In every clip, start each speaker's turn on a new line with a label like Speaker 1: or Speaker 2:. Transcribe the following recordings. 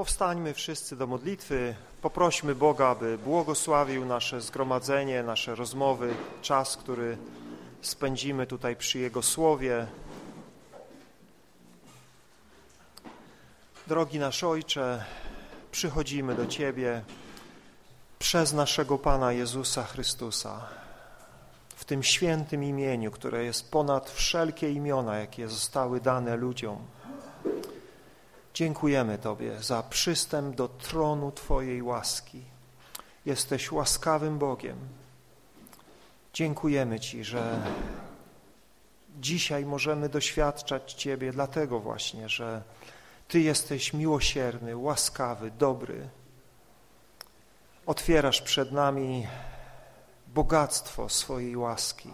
Speaker 1: Powstańmy wszyscy do modlitwy, poprośmy Boga, aby błogosławił nasze zgromadzenie, nasze rozmowy, czas, który spędzimy tutaj przy Jego Słowie. Drogi nasz Ojcze, przychodzimy do Ciebie przez naszego Pana Jezusa Chrystusa, w tym świętym imieniu, które jest ponad wszelkie imiona, jakie zostały dane ludziom. Dziękujemy Tobie za przystęp do tronu Twojej łaski. Jesteś łaskawym Bogiem. Dziękujemy Ci, że dzisiaj możemy doświadczać Ciebie dlatego właśnie, że Ty jesteś miłosierny, łaskawy, dobry. Otwierasz przed nami bogactwo swojej łaski.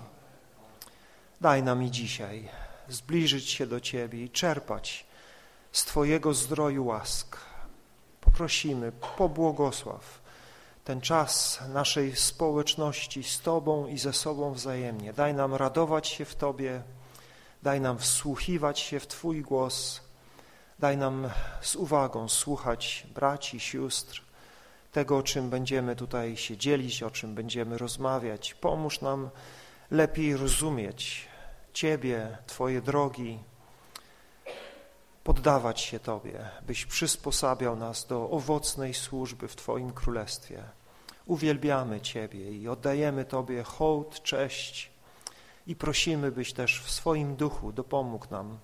Speaker 1: Daj nam i dzisiaj zbliżyć się do Ciebie i czerpać z Twojego zdroju łask. Poprosimy, pobłogosław ten czas naszej społeczności z Tobą i ze sobą wzajemnie. Daj nam radować się w Tobie, daj nam wsłuchiwać się w Twój głos, daj nam z uwagą słuchać braci, sióstr, tego, o czym będziemy tutaj się dzielić, o czym będziemy rozmawiać. Pomóż nam lepiej rozumieć Ciebie, Twoje drogi, poddawać się Tobie, byś przysposabiał nas do owocnej służby w Twoim Królestwie. Uwielbiamy Ciebie i oddajemy Tobie hołd, cześć i prosimy, byś też w swoim duchu dopomógł nam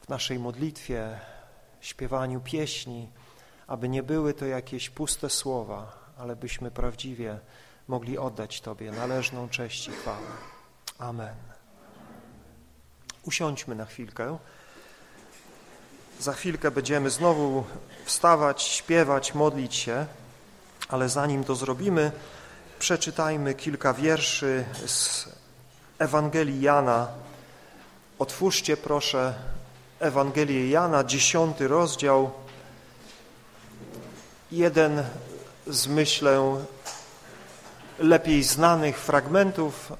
Speaker 1: w naszej modlitwie, śpiewaniu pieśni, aby nie były to jakieś puste słowa, ale byśmy prawdziwie mogli oddać Tobie należną cześć i chwałę. Amen. Usiądźmy na chwilkę. Za chwilkę będziemy znowu wstawać, śpiewać, modlić się, ale zanim to zrobimy, przeczytajmy kilka wierszy z Ewangelii Jana. Otwórzcie proszę Ewangelię Jana, dziesiąty rozdział. Jeden z, myślę, lepiej znanych fragmentów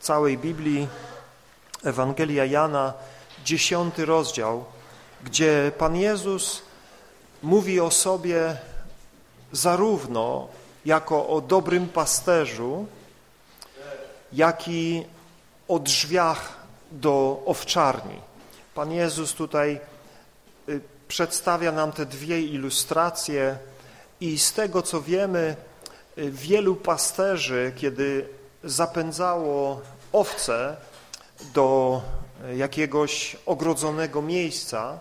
Speaker 1: całej Biblii, Ewangelia Jana, dziesiąty rozdział gdzie Pan Jezus mówi o sobie zarówno jako o dobrym pasterzu, jak i o drzwiach do owczarni. Pan Jezus tutaj y, przedstawia nam te dwie ilustracje i z tego, co wiemy, y, wielu pasterzy, kiedy zapędzało owce do jakiegoś ogrodzonego miejsca,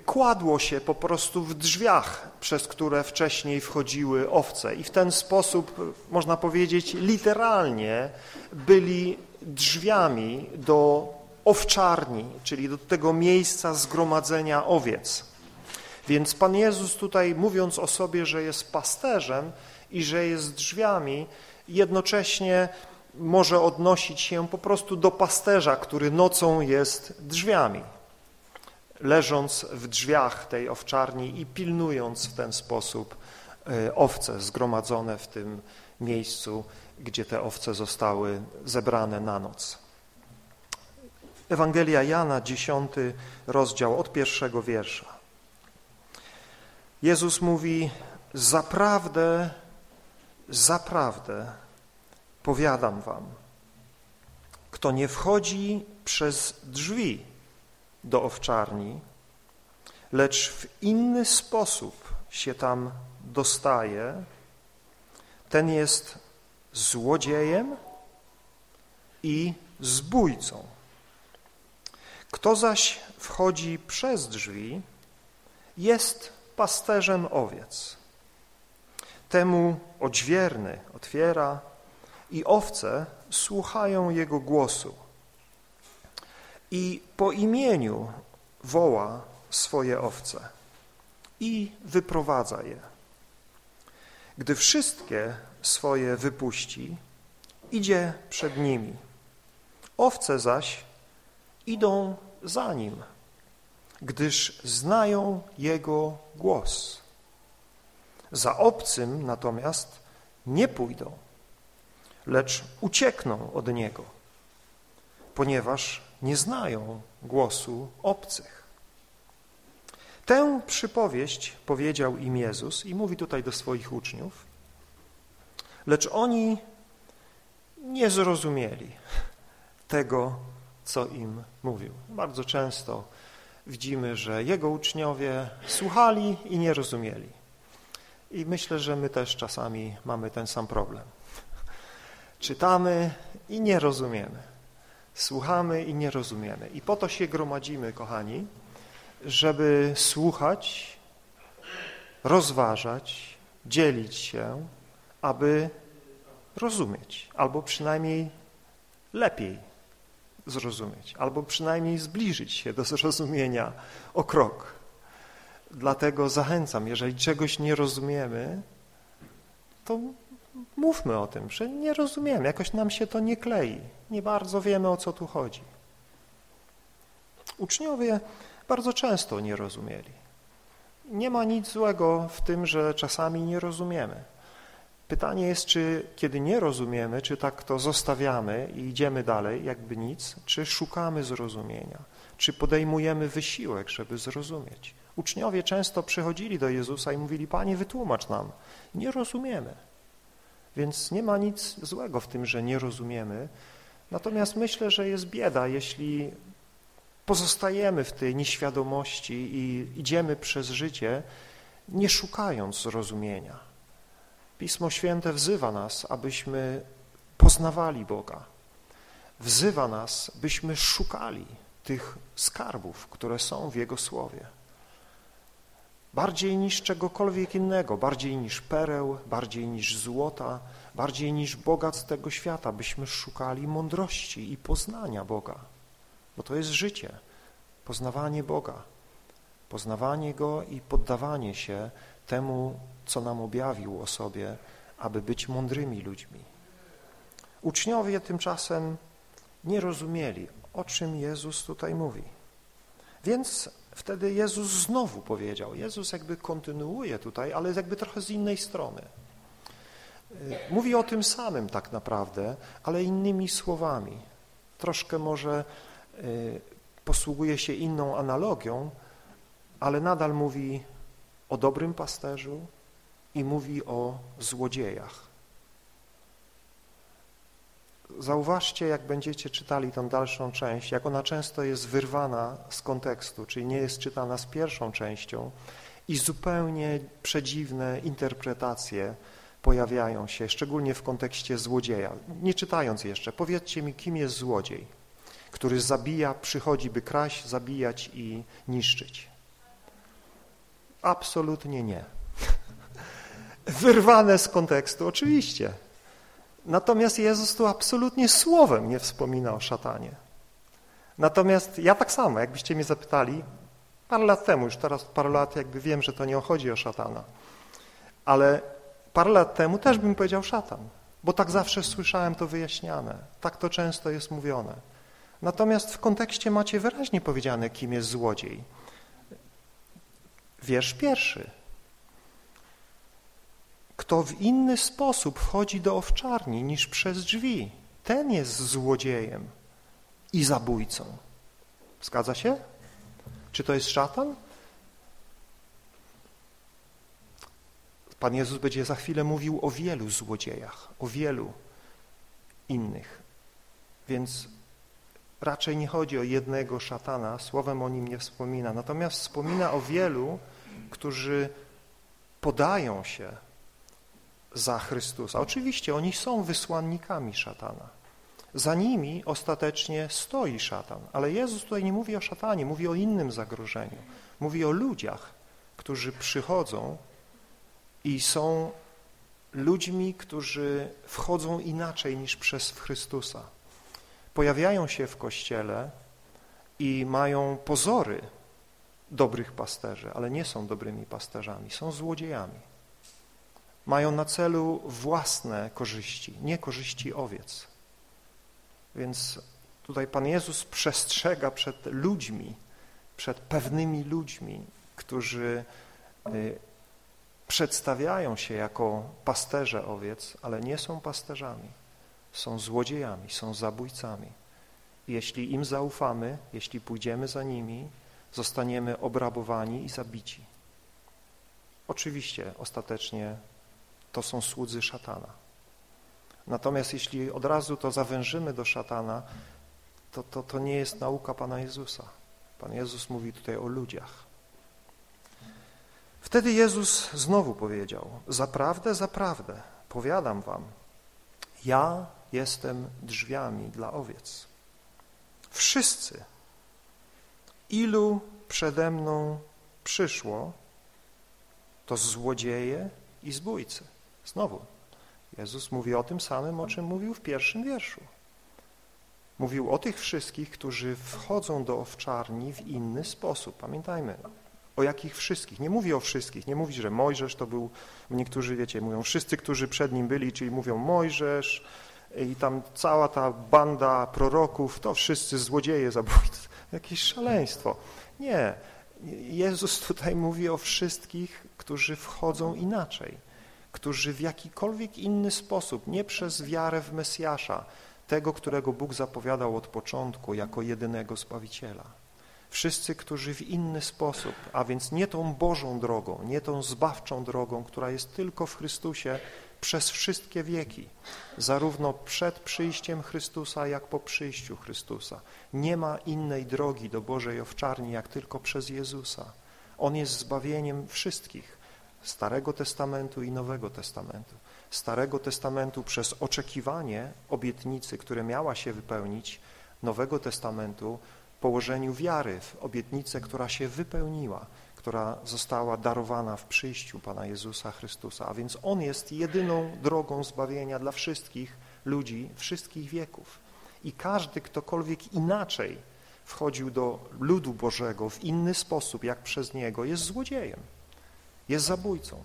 Speaker 1: kładło się po prostu w drzwiach, przez które wcześniej wchodziły owce i w ten sposób, można powiedzieć, literalnie byli drzwiami do owczarni, czyli do tego miejsca zgromadzenia owiec. Więc Pan Jezus tutaj mówiąc o sobie, że jest pasterzem i że jest drzwiami, jednocześnie może odnosić się po prostu do pasterza, który nocą jest drzwiami leżąc w drzwiach tej owczarni i pilnując w ten sposób e, owce zgromadzone w tym miejscu, gdzie te owce zostały zebrane na noc. Ewangelia Jana, dziesiąty rozdział, od pierwszego wiersza. Jezus mówi, zaprawdę, zaprawdę powiadam wam, kto nie wchodzi przez drzwi, do owczarni, lecz w inny sposób się tam dostaje, ten jest złodziejem i zbójcą. Kto zaś wchodzi przez drzwi, jest pasterzem owiec. Temu odźwierny otwiera i owce słuchają jego głosu i po imieniu woła swoje owce i wyprowadza je. Gdy wszystkie swoje wypuści, idzie przed nimi. Owce zaś idą za nim, gdyż znają jego głos. Za obcym natomiast nie pójdą, lecz uciekną od niego, ponieważ nie znają głosu obcych. Tę przypowieść powiedział im Jezus i mówi tutaj do swoich uczniów, lecz oni nie zrozumieli tego, co im mówił. Bardzo często widzimy, że jego uczniowie słuchali i nie rozumieli. I myślę, że my też czasami mamy ten sam problem. Czytamy i nie rozumiemy. Słuchamy i nie rozumiemy. I po to się gromadzimy, kochani, żeby słuchać, rozważać, dzielić się, aby rozumieć, albo przynajmniej lepiej zrozumieć, albo przynajmniej zbliżyć się do zrozumienia o krok. Dlatego zachęcam, jeżeli czegoś nie rozumiemy, to mówmy o tym, że nie rozumiemy, jakoś nam się to nie klei, nie bardzo wiemy, o co tu chodzi. Uczniowie bardzo często nie rozumieli. Nie ma nic złego w tym, że czasami nie rozumiemy. Pytanie jest, czy kiedy nie rozumiemy, czy tak to zostawiamy i idziemy dalej, jakby nic, czy szukamy zrozumienia, czy podejmujemy wysiłek, żeby zrozumieć. Uczniowie często przychodzili do Jezusa i mówili, Panie, wytłumacz nam. Nie rozumiemy. Więc nie ma nic złego w tym, że nie rozumiemy. Natomiast myślę, że jest bieda, jeśli pozostajemy w tej nieświadomości i idziemy przez życie, nie szukając zrozumienia. Pismo Święte wzywa nas, abyśmy poznawali Boga. Wzywa nas, byśmy szukali tych skarbów, które są w Jego Słowie. Bardziej niż czegokolwiek innego, bardziej niż pereł, bardziej niż złota, bardziej niż bogactw tego świata, byśmy szukali mądrości i poznania Boga. Bo to jest życie, poznawanie Boga, poznawanie Go i poddawanie się temu, co nam objawił o sobie, aby być mądrymi ludźmi. Uczniowie tymczasem nie rozumieli, o czym Jezus tutaj mówi. Więc wtedy Jezus znowu powiedział, Jezus jakby kontynuuje tutaj, ale jakby trochę z innej strony. Mówi o tym samym tak naprawdę, ale innymi słowami. Troszkę może y, posługuje się inną analogią, ale nadal mówi o dobrym pasterzu i mówi o złodziejach. Zauważcie, jak będziecie czytali tą dalszą część, jak ona często jest wyrwana z kontekstu, czyli nie jest czytana z pierwszą częścią i zupełnie przedziwne interpretacje pojawiają się, szczególnie w kontekście złodzieja. Nie czytając jeszcze, powiedzcie mi, kim jest złodziej, który zabija, przychodzi, by kraść, zabijać i niszczyć. Absolutnie nie. Wyrwane z kontekstu, oczywiście. Natomiast Jezus tu absolutnie słowem nie wspomina o szatanie. Natomiast ja tak samo, jakbyście mnie zapytali, parę lat temu, już teraz parę lat jakby wiem, że to nie chodzi o szatana, ale parę lat temu też bym powiedział szatan, bo tak zawsze słyszałem to wyjaśniane, tak to często jest mówione. Natomiast w kontekście macie wyraźnie powiedziane, kim jest złodziej. Wiersz pierwszy. Kto w inny sposób wchodzi do owczarni niż przez drzwi, ten jest złodziejem i zabójcą. Zgadza się? Czy to jest szatan? Pan Jezus będzie za chwilę mówił o wielu złodziejach, o wielu innych. Więc raczej nie chodzi o jednego szatana, słowem o nim nie wspomina, natomiast wspomina o wielu, którzy podają się za Chrystusa. Oczywiście oni są wysłannikami szatana. Za nimi ostatecznie stoi szatan, ale Jezus tutaj nie mówi o szatanie, mówi o innym zagrożeniu. Mówi o ludziach, którzy przychodzą i są ludźmi, którzy wchodzą inaczej niż przez Chrystusa. Pojawiają się w Kościele i mają pozory dobrych pasterzy, ale nie są dobrymi pasterzami, są złodziejami. Mają na celu własne korzyści, nie korzyści owiec. Więc tutaj Pan Jezus przestrzega przed ludźmi, przed pewnymi ludźmi, którzy y, przedstawiają się jako pasterze owiec, ale nie są pasterzami. Są złodziejami, są zabójcami. Jeśli im zaufamy, jeśli pójdziemy za nimi, zostaniemy obrabowani i zabici. Oczywiście ostatecznie to są słudzy szatana. Natomiast jeśli od razu to zawężymy do szatana, to, to, to nie jest nauka Pana Jezusa. Pan Jezus mówi tutaj o ludziach. Wtedy Jezus znowu powiedział, zaprawdę, zaprawdę, powiadam wam, ja jestem drzwiami dla owiec. Wszyscy, ilu przede mną przyszło, to złodzieje i zbójcy. Znowu, Jezus mówi o tym samym, o czym mówił w pierwszym wierszu. Mówił o tych wszystkich, którzy wchodzą do owczarni w inny sposób. Pamiętajmy, o jakich wszystkich. Nie mówi o wszystkich, nie mówi, że Mojżesz to był, niektórzy wiecie, mówią wszyscy, którzy przed nim byli, czyli mówią Mojżesz i tam cała ta banda proroków, to wszyscy złodzieje, zabójcy. Jakieś szaleństwo. Nie, Jezus tutaj mówi o wszystkich, którzy wchodzą inaczej, którzy w jakikolwiek inny sposób, nie przez wiarę w Mesjasza, tego, którego Bóg zapowiadał od początku jako jedynego Zbawiciela. Wszyscy, którzy w inny sposób, a więc nie tą Bożą drogą, nie tą zbawczą drogą, która jest tylko w Chrystusie przez wszystkie wieki, zarówno przed przyjściem Chrystusa, jak po przyjściu Chrystusa. Nie ma innej drogi do Bożej owczarni, jak tylko przez Jezusa. On jest zbawieniem wszystkich, Starego Testamentu i Nowego Testamentu. Starego Testamentu przez oczekiwanie obietnicy, które miała się wypełnić, Nowego Testamentu położeniu wiary w obietnicę, która się wypełniła, która została darowana w przyjściu Pana Jezusa Chrystusa. A więc On jest jedyną drogą zbawienia dla wszystkich ludzi, wszystkich wieków. I każdy, ktokolwiek inaczej wchodził do ludu Bożego w inny sposób, jak przez Niego, jest złodziejem, jest zabójcą.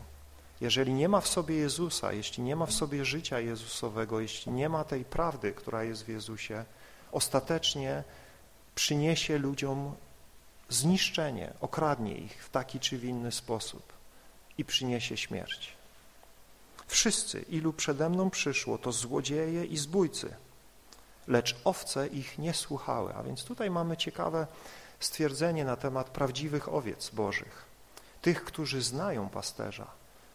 Speaker 1: Jeżeli nie ma w sobie Jezusa, jeśli nie ma w sobie życia Jezusowego, jeśli nie ma tej prawdy, która jest w Jezusie, ostatecznie przyniesie ludziom zniszczenie, okradnie ich w taki czy w inny sposób i przyniesie śmierć. Wszyscy, ilu przede mną przyszło, to złodzieje i zbójcy, lecz owce ich nie słuchały. A więc tutaj mamy ciekawe stwierdzenie na temat prawdziwych owiec bożych, tych, którzy znają pasterza,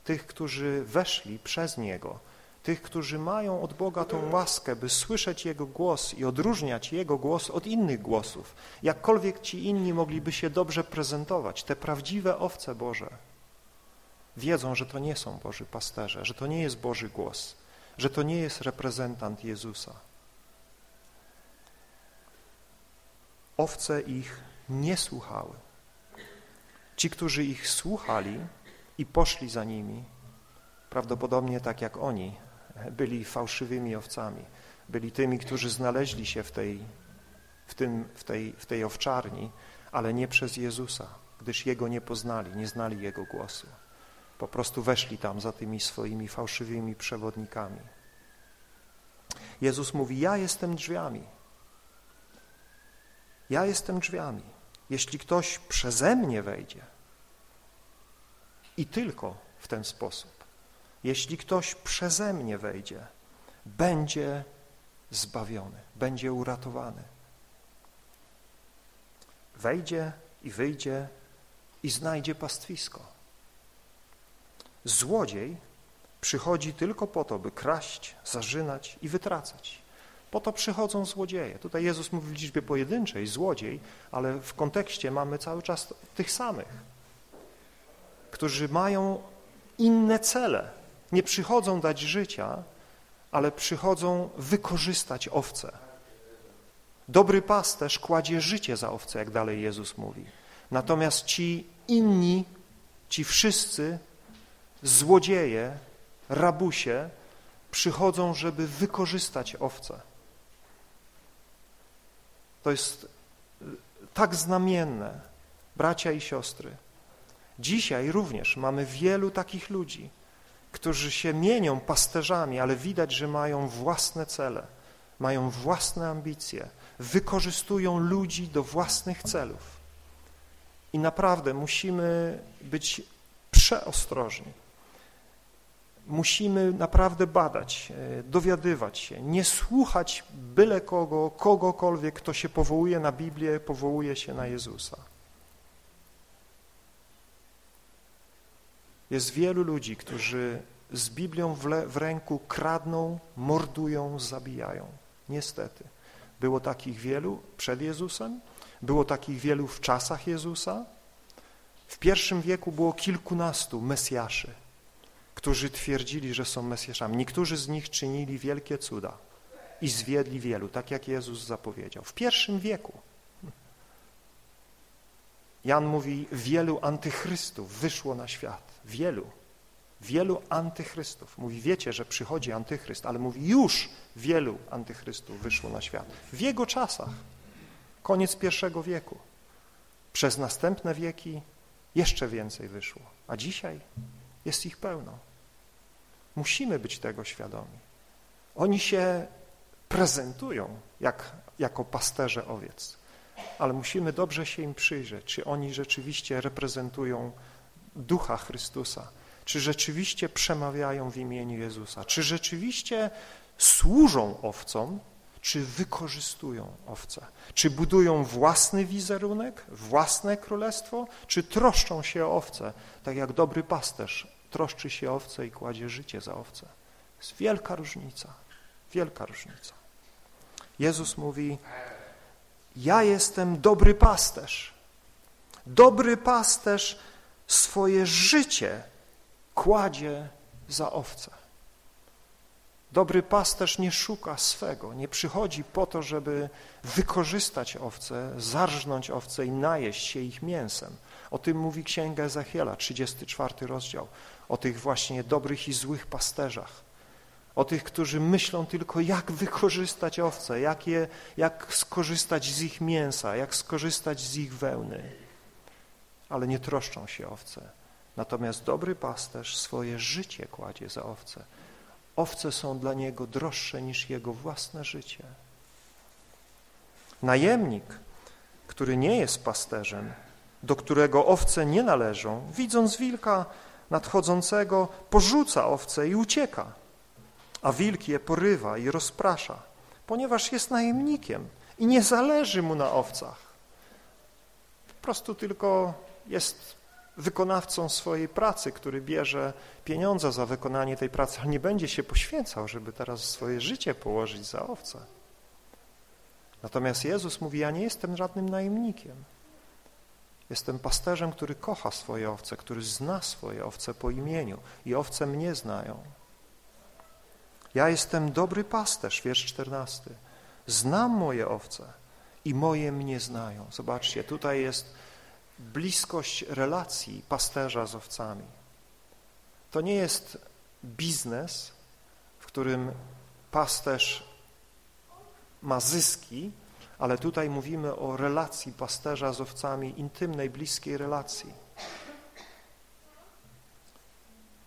Speaker 1: tych, którzy weszli przez Niego, tych, którzy mają od Boga tą łaskę, by słyszeć Jego głos i odróżniać Jego głos od innych głosów. Jakkolwiek ci inni mogliby się dobrze prezentować, te prawdziwe owce Boże wiedzą, że to nie są Boży pasterze, że to nie jest Boży głos, że to nie jest reprezentant Jezusa. Owce ich nie słuchały. Ci, którzy ich słuchali i poszli za nimi, prawdopodobnie tak jak oni, byli fałszywymi owcami, byli tymi, którzy znaleźli się w tej, w tym, w tej, w tej owczarni, ale nie przez Jezusa, gdyż Jego nie poznali, nie znali Jego głosu. Po prostu weszli tam za tymi swoimi fałszywymi przewodnikami. Jezus mówi, ja jestem drzwiami. Ja jestem drzwiami. Jeśli ktoś przeze mnie wejdzie i tylko w ten sposób, jeśli ktoś przeze mnie wejdzie, będzie zbawiony, będzie uratowany. Wejdzie i wyjdzie i znajdzie pastwisko. Złodziej przychodzi tylko po to, by kraść, zarzynać i wytracać. Po to przychodzą złodzieje. Tutaj Jezus mówi w liczbie pojedynczej, złodziej, ale w kontekście mamy cały czas tych samych, którzy mają inne cele nie przychodzą dać życia, ale przychodzą wykorzystać owce. Dobry pasterz kładzie życie za owce, jak dalej Jezus mówi. Natomiast ci inni, ci wszyscy złodzieje, rabusie przychodzą, żeby wykorzystać owce. To jest tak znamienne, bracia i siostry. Dzisiaj również mamy wielu takich ludzi, którzy się mienią pasterzami, ale widać, że mają własne cele, mają własne ambicje, wykorzystują ludzi do własnych celów. I naprawdę musimy być przeostrożni. Musimy naprawdę badać, e, dowiadywać się, nie słuchać byle kogo, kogokolwiek, kto się powołuje na Biblię, powołuje się na Jezusa. Jest wielu ludzi, którzy z Biblią w, w ręku kradną, mordują, zabijają. Niestety. Było takich wielu przed Jezusem, było takich wielu w czasach Jezusa. W pierwszym wieku było kilkunastu Mesjaszy, którzy twierdzili, że są Mesjaszami. Niektórzy z nich czynili wielkie cuda i zwiedli wielu, tak jak Jezus zapowiedział. W pierwszym wieku. Jan mówi, wielu antychrystów wyszło na świat. Wielu. Wielu antychrystów. Mówi, wiecie, że przychodzi antychryst, ale mówi, już wielu antychrystów wyszło na świat. W jego czasach. Koniec pierwszego wieku. Przez następne wieki jeszcze więcej wyszło. A dzisiaj jest ich pełno. Musimy być tego świadomi. Oni się prezentują jak, jako pasterze owiec, ale musimy dobrze się im przyjrzeć, czy oni rzeczywiście reprezentują Ducha Chrystusa, czy rzeczywiście przemawiają w imieniu Jezusa, czy rzeczywiście służą owcom, czy wykorzystują owce, czy budują własny wizerunek, własne królestwo, czy troszczą się o owce, tak jak dobry pasterz troszczy się o owce i kładzie życie za owce. Jest wielka różnica, wielka różnica. Jezus mówi, ja jestem dobry pasterz. Dobry pasterz swoje życie kładzie za owce. Dobry pasterz nie szuka swego, nie przychodzi po to, żeby wykorzystać owce, zarżnąć owce i najeść się ich mięsem. O tym mówi Księga Ezechiela, 34 rozdział, o tych właśnie dobrych i złych pasterzach, o tych, którzy myślą tylko, jak wykorzystać owce, jak, je, jak skorzystać z ich mięsa, jak skorzystać z ich wełny, ale nie troszczą się owce. Natomiast dobry pasterz swoje życie kładzie za owce. Owce są dla niego droższe niż jego własne życie. Najemnik, który nie jest pasterzem, do którego owce nie należą, widząc wilka nadchodzącego, porzuca owce i ucieka, a wilk je porywa i rozprasza, ponieważ jest najemnikiem i nie zależy mu na owcach. Po prostu tylko jest wykonawcą swojej pracy, który bierze pieniądze za wykonanie tej pracy, ale nie będzie się poświęcał, żeby teraz swoje życie położyć za owce. Natomiast Jezus mówi, ja nie jestem żadnym najemnikiem. Jestem pasterzem, który kocha swoje owce, który zna swoje owce po imieniu i owce mnie znają. Ja jestem dobry pasterz, wiersz 14. Znam moje owce i moje mnie znają. Zobaczcie, tutaj jest bliskość relacji pasterza z owcami. To nie jest biznes, w którym pasterz ma zyski, ale tutaj mówimy o relacji pasterza z owcami, intymnej, bliskiej relacji.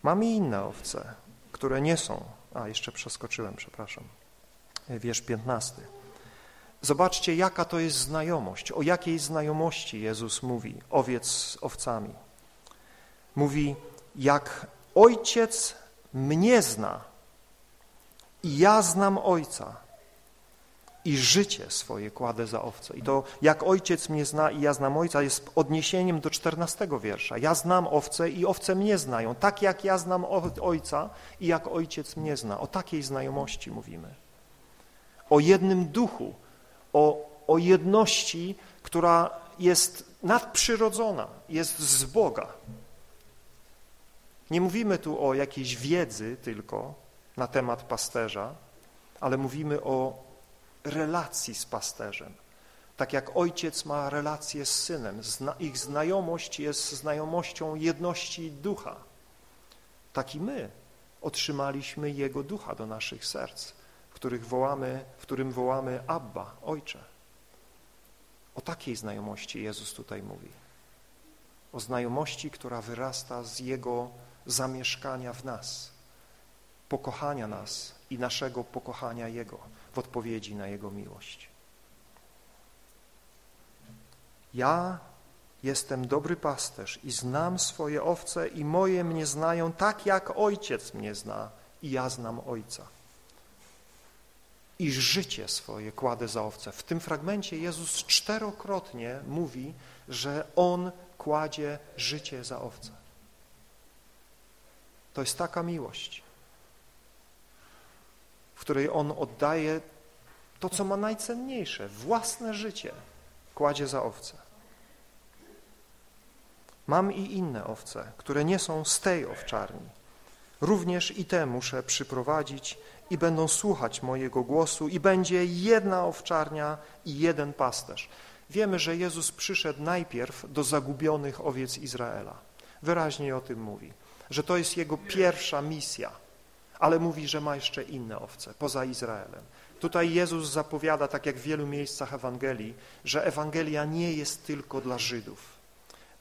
Speaker 1: Mamy inne owce, które nie są, a jeszcze przeskoczyłem, przepraszam, wiersz 15. Zobaczcie, jaka to jest znajomość, o jakiej znajomości Jezus mówi, owiec z owcami. Mówi, jak ojciec mnie zna i ja znam ojca i życie swoje kładę za owce. I to jak ojciec mnie zna i ja znam ojca jest odniesieniem do czternastego wiersza. Ja znam owce i owce mnie znają, tak jak ja znam ojca i jak ojciec mnie zna. O takiej znajomości mówimy. O jednym duchu, o, o jedności, która jest nadprzyrodzona, jest z Boga. Nie mówimy tu o jakiejś wiedzy tylko na temat pasterza, ale mówimy o relacji z pasterzem. Tak jak ojciec ma relację z synem, ich znajomość jest znajomością jedności ducha. Tak i my otrzymaliśmy Jego ducha do naszych serc których wołamy, w którym wołamy Abba, Ojcze. O takiej znajomości Jezus tutaj mówi. O znajomości, która wyrasta z Jego zamieszkania w nas, pokochania nas i naszego pokochania Jego w odpowiedzi na Jego miłość. Ja jestem dobry pasterz i znam swoje owce i moje mnie znają tak, jak Ojciec mnie zna i ja znam Ojca i życie swoje kładę za owce. W tym fragmencie Jezus czterokrotnie mówi, że On kładzie życie za owce. To jest taka miłość, w której On oddaje to, co ma najcenniejsze, własne życie, kładzie za owce. Mam i inne owce, które nie są z tej owczarni. Również i te muszę przyprowadzić i będą słuchać mojego głosu i będzie jedna owczarnia i jeden pasterz. Wiemy, że Jezus przyszedł najpierw do zagubionych owiec Izraela. Wyraźnie o tym mówi, że to jest Jego pierwsza misja, ale mówi, że ma jeszcze inne owce poza Izraelem. Tutaj Jezus zapowiada, tak jak w wielu miejscach Ewangelii, że Ewangelia nie jest tylko dla Żydów.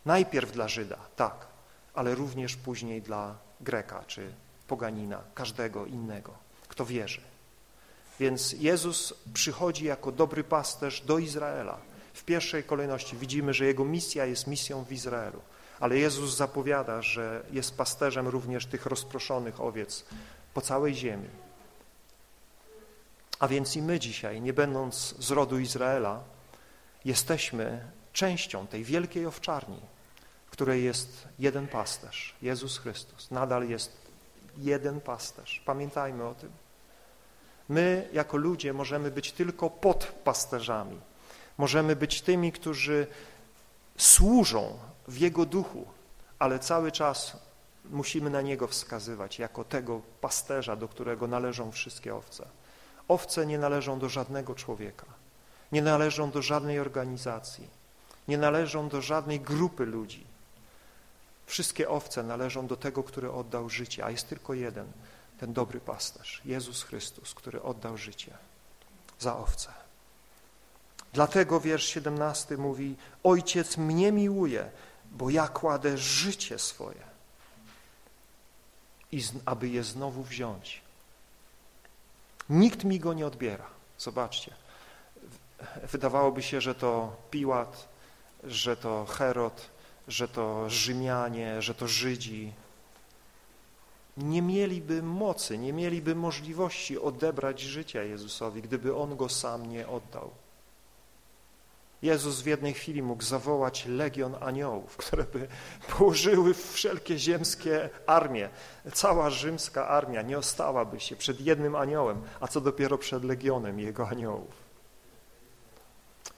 Speaker 1: Najpierw dla Żyda, tak, ale również później dla Greka czy poganina, każdego innego, kto wierzy. Więc Jezus przychodzi jako dobry pasterz do Izraela. W pierwszej kolejności widzimy, że Jego misja jest misją w Izraelu, ale Jezus zapowiada, że jest pasterzem również tych rozproszonych owiec po całej ziemi. A więc i my dzisiaj, nie będąc z rodu Izraela, jesteśmy częścią tej wielkiej owczarni, w której jest jeden pasterz, Jezus Chrystus. Nadal jest jeden pasterz. Pamiętajmy o tym. My jako ludzie możemy być tylko pod pasterzami. Możemy być tymi, którzy służą w Jego duchu, ale cały czas musimy na Niego wskazywać jako tego pasterza, do którego należą wszystkie owce. Owce nie należą do żadnego człowieka, nie należą do żadnej organizacji, nie należą do żadnej grupy ludzi. Wszystkie owce należą do tego, który oddał życie, a jest tylko jeden, ten dobry pasterz, Jezus Chrystus, który oddał życie za owce. Dlatego wiersz 17 mówi, Ojciec mnie miłuje, bo ja kładę życie swoje, i aby je znowu wziąć. Nikt mi go nie odbiera. Zobaczcie. Wydawałoby się, że to Piłat, że to Herod, że to Rzymianie, że to Żydzi. Nie mieliby mocy, nie mieliby możliwości odebrać życia Jezusowi, gdyby On go sam nie oddał. Jezus w jednej chwili mógł zawołać legion aniołów, które by położyły wszelkie ziemskie armie. Cała rzymska armia nie ostałaby się przed jednym aniołem, a co dopiero przed legionem jego aniołów.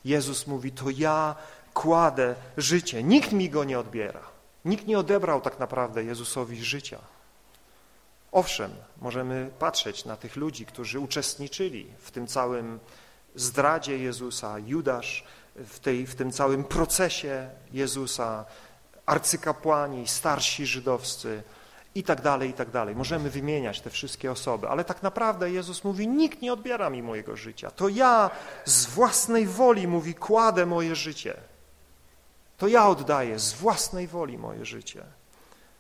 Speaker 1: Jezus mówi, to ja kładę życie, nikt mi go nie odbiera. Nikt nie odebrał tak naprawdę Jezusowi życia. Owszem, możemy patrzeć na tych ludzi, którzy uczestniczyli w tym całym zdradzie Jezusa, Judasz, w, tej, w tym całym procesie Jezusa, arcykapłani, starsi żydowscy i tak dalej, i tak dalej. Możemy wymieniać te wszystkie osoby, ale tak naprawdę Jezus mówi, nikt nie odbiera mi mojego życia. To ja z własnej woli, mówi, kładę moje życie. To ja oddaję z własnej woli moje życie.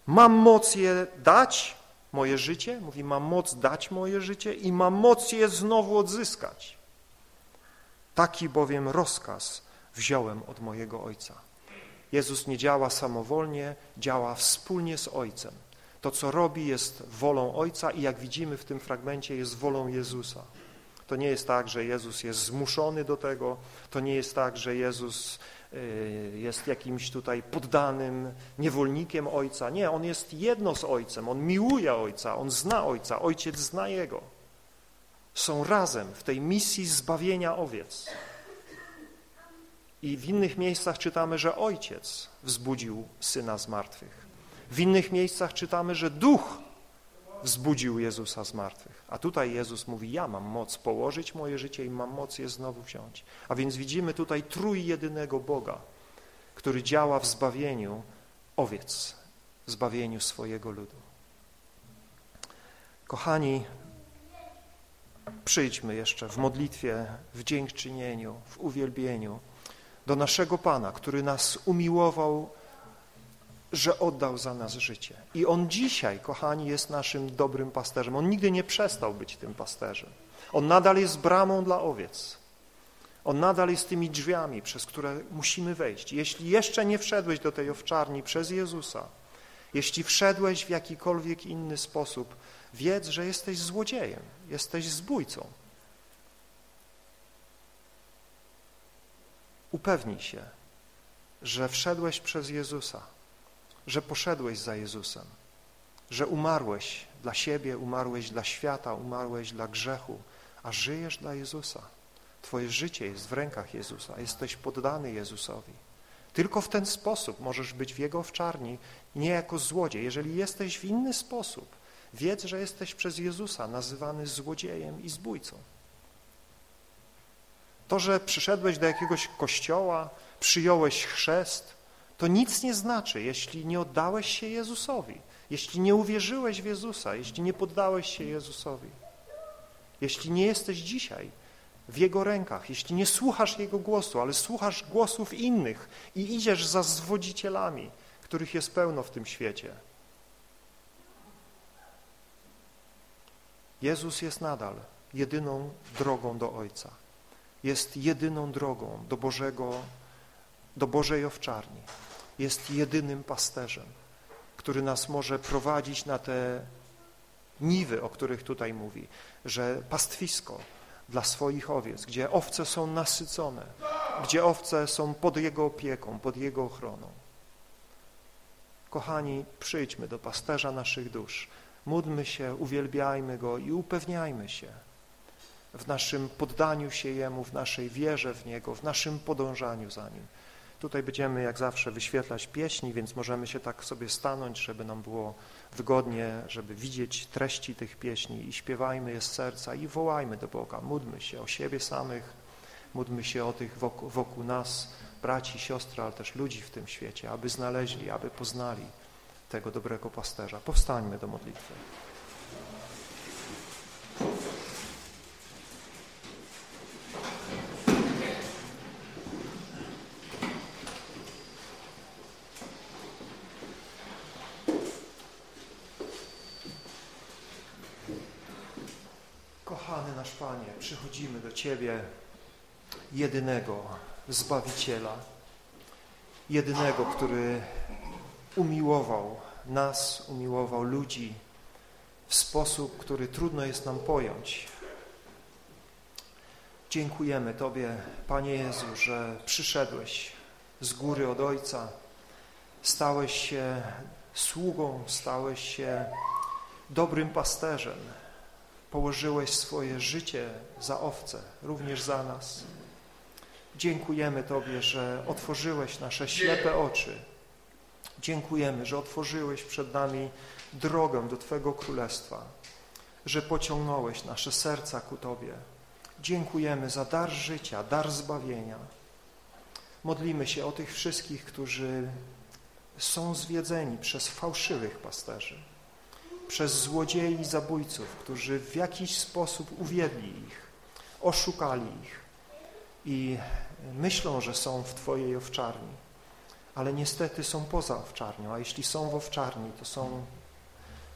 Speaker 1: Mam moc je dać, moje życie, mówi, mam moc dać moje życie i mam moc je znowu odzyskać. Taki bowiem rozkaz wziąłem od mojego Ojca. Jezus nie działa samowolnie, działa wspólnie z Ojcem. To, co robi, jest wolą Ojca i jak widzimy w tym fragmencie, jest wolą Jezusa. To nie jest tak, że Jezus jest zmuszony do tego, to nie jest tak, że Jezus jest jakimś tutaj poddanym niewolnikiem Ojca. Nie, On jest jedno z Ojcem, On miłuje Ojca, On zna Ojca, Ojciec zna Jego. Są razem w tej misji zbawienia owiec. I w innych miejscach czytamy, że Ojciec wzbudził Syna z martwych. W innych miejscach czytamy, że Duch wzbudził Jezusa z martwych. A tutaj Jezus mówi, ja mam moc położyć moje życie i mam moc je znowu wziąć. A więc widzimy tutaj trójjedynego Boga, który działa w zbawieniu owiec, w zbawieniu swojego ludu. Kochani, przyjdźmy jeszcze w modlitwie, w dziękczynieniu, w uwielbieniu, do naszego Pana, który nas umiłował, że oddał za nas życie. I On dzisiaj, kochani, jest naszym dobrym pasterzem. On nigdy nie przestał być tym pasterzem. On nadal jest bramą dla owiec. On nadal jest tymi drzwiami, przez które musimy wejść. Jeśli jeszcze nie wszedłeś do tej owczarni przez Jezusa, jeśli wszedłeś w jakikolwiek inny sposób, wiedz, że jesteś złodziejem, jesteś zbójcą. Upewnij się, że wszedłeś przez Jezusa, że poszedłeś za Jezusem, że umarłeś dla siebie, umarłeś dla świata, umarłeś dla grzechu, a żyjesz dla Jezusa. Twoje życie jest w rękach Jezusa, jesteś poddany Jezusowi. Tylko w ten sposób możesz być w Jego owczarni, nie jako złodziej. Jeżeli jesteś w inny sposób, wiedz, że jesteś przez Jezusa nazywany złodziejem i zbójcą. To, że przyszedłeś do jakiegoś kościoła, przyjąłeś chrzest, to nic nie znaczy, jeśli nie oddałeś się Jezusowi, jeśli nie uwierzyłeś w Jezusa, jeśli nie poddałeś się Jezusowi. Jeśli nie jesteś dzisiaj w Jego rękach, jeśli nie słuchasz Jego głosu, ale słuchasz głosów innych i idziesz za zwodzicielami, których jest pełno w tym świecie. Jezus jest nadal jedyną drogą do Ojca. Jest jedyną drogą do Bożego, do Bożej owczarni. Jest jedynym pasterzem, który nas może prowadzić na te niwy, o których tutaj mówi, że pastwisko dla swoich owiec, gdzie owce są nasycone, gdzie owce są pod Jego opieką, pod Jego ochroną. Kochani, przyjdźmy do pasterza naszych dusz, módlmy się, uwielbiajmy Go i upewniajmy się w naszym poddaniu się Jemu, w naszej wierze w Niego, w naszym podążaniu za Nim. Tutaj będziemy jak zawsze wyświetlać pieśni, więc możemy się tak sobie stanąć, żeby nam było wygodnie, żeby widzieć treści tych pieśni i śpiewajmy je z serca i wołajmy do Boga, módlmy się o siebie samych, módlmy się o tych wokół, wokół nas, braci, siostry, ale też ludzi w tym świecie, aby znaleźli, aby poznali tego dobrego pasterza. Powstańmy do modlitwy. Kochany nasz Panie, przychodzimy do Ciebie jedynego Zbawiciela, jedynego, który umiłował nas, umiłował ludzi w sposób, który trudno jest nam pojąć. Dziękujemy Tobie, Panie Jezu, że przyszedłeś z góry od Ojca, stałeś się sługą, stałeś się dobrym pasterzem, położyłeś swoje życie za owce, również za nas. Dziękujemy Tobie, że otworzyłeś nasze ślepe oczy. Dziękujemy, że otworzyłeś przed nami drogę do Twojego Królestwa, że pociągnąłeś nasze serca ku Tobie. Dziękujemy za dar życia, dar zbawienia. Modlimy się o tych wszystkich, którzy są zwiedzeni przez fałszywych pasterzy przez złodziei i zabójców, którzy w jakiś sposób uwiedli ich, oszukali ich i myślą, że są w Twojej owczarni, ale niestety są poza owczarnią, a jeśli są w owczarni, to są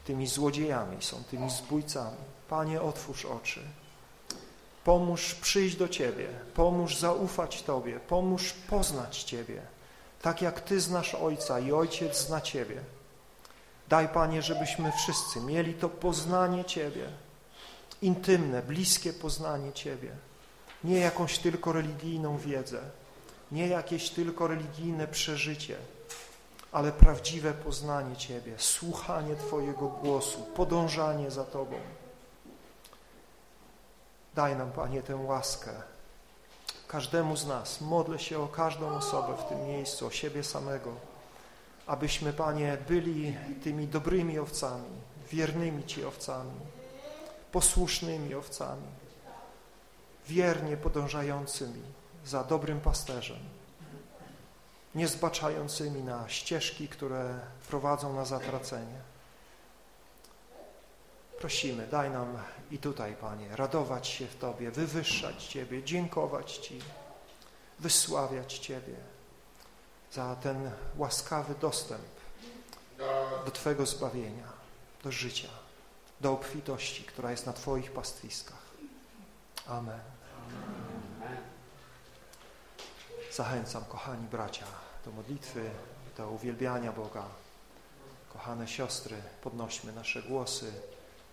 Speaker 1: tymi złodziejami, są tymi zbójcami. Panie, otwórz oczy. Pomóż przyjść do Ciebie, pomóż zaufać Tobie, pomóż poznać Ciebie, tak jak Ty znasz Ojca i Ojciec zna Ciebie. Daj, Panie, żebyśmy wszyscy mieli to poznanie Ciebie, intymne, bliskie poznanie Ciebie, nie jakąś tylko religijną wiedzę, nie jakieś tylko religijne przeżycie, ale prawdziwe poznanie Ciebie, słuchanie Twojego głosu, podążanie za Tobą. Daj nam, Panie, tę łaskę. Każdemu z nas, modlę się o każdą osobę w tym miejscu, o siebie samego, abyśmy, Panie, byli tymi dobrymi owcami, wiernymi Ci owcami, posłusznymi owcami, wiernie podążającymi za dobrym pasterzem, nie zbaczającymi na ścieżki, które prowadzą na zatracenie. Prosimy, daj nam i tutaj, Panie, radować się w Tobie, wywyższać Ciebie, dziękować Ci, wysławiać Ciebie za ten łaskawy dostęp do Twojego zbawienia, do życia, do obfitości, która jest na Twoich pastwiskach. Amen. Zachęcam, kochani bracia, do modlitwy, do uwielbiania Boga. Kochane siostry, podnośmy nasze głosy,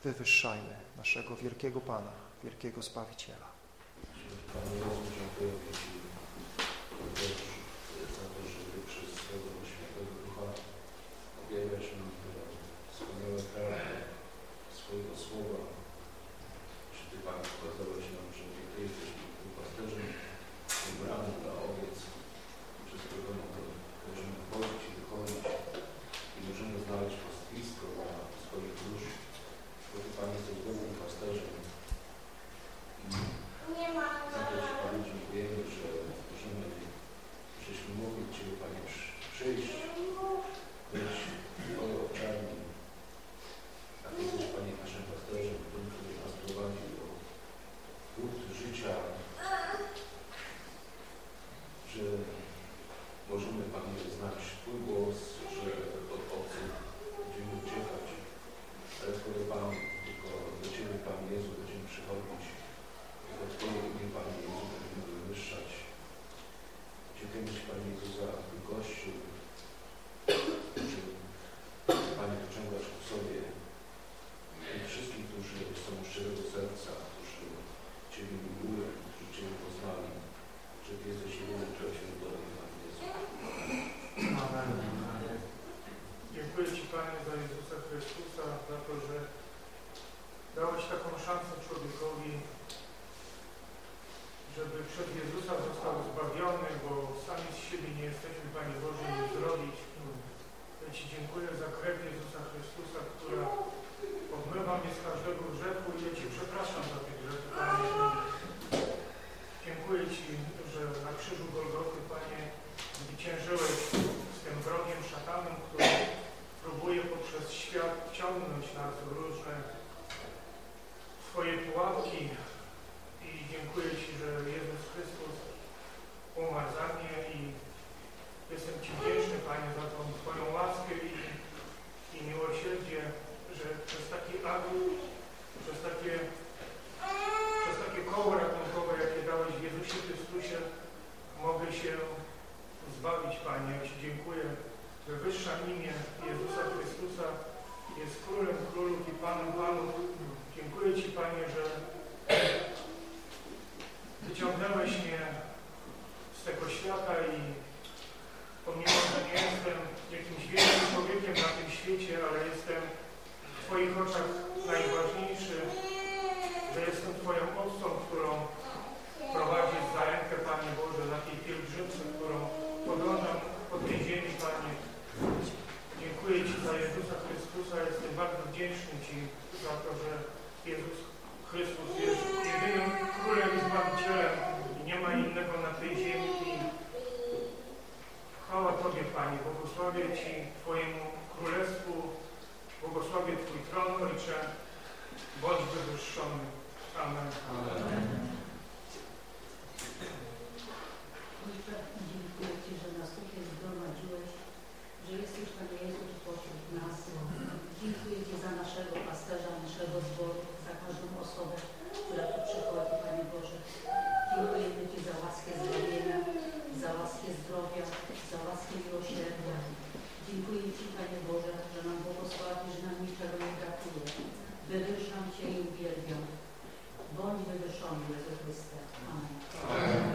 Speaker 1: wywyższajmy naszego wielkiego Pana, wielkiego Zbawiciela. Panie dziękuję
Speaker 2: pasterza naszego zboru, za każdą osobę, która tu przychodzi, Panie Boże. Dziękujemy Ci za łaskę zbawienia, za łaskę zdrowia, za łaskę miłosierdzia. Dziękuję Ci, Panie Boże, że nam błogosławi, że nam niczego nie brakuje. Wywyższam Cię i uwielbiam. Bądź wywyższony, Jezus Chryste. Amen.
Speaker 3: Amen.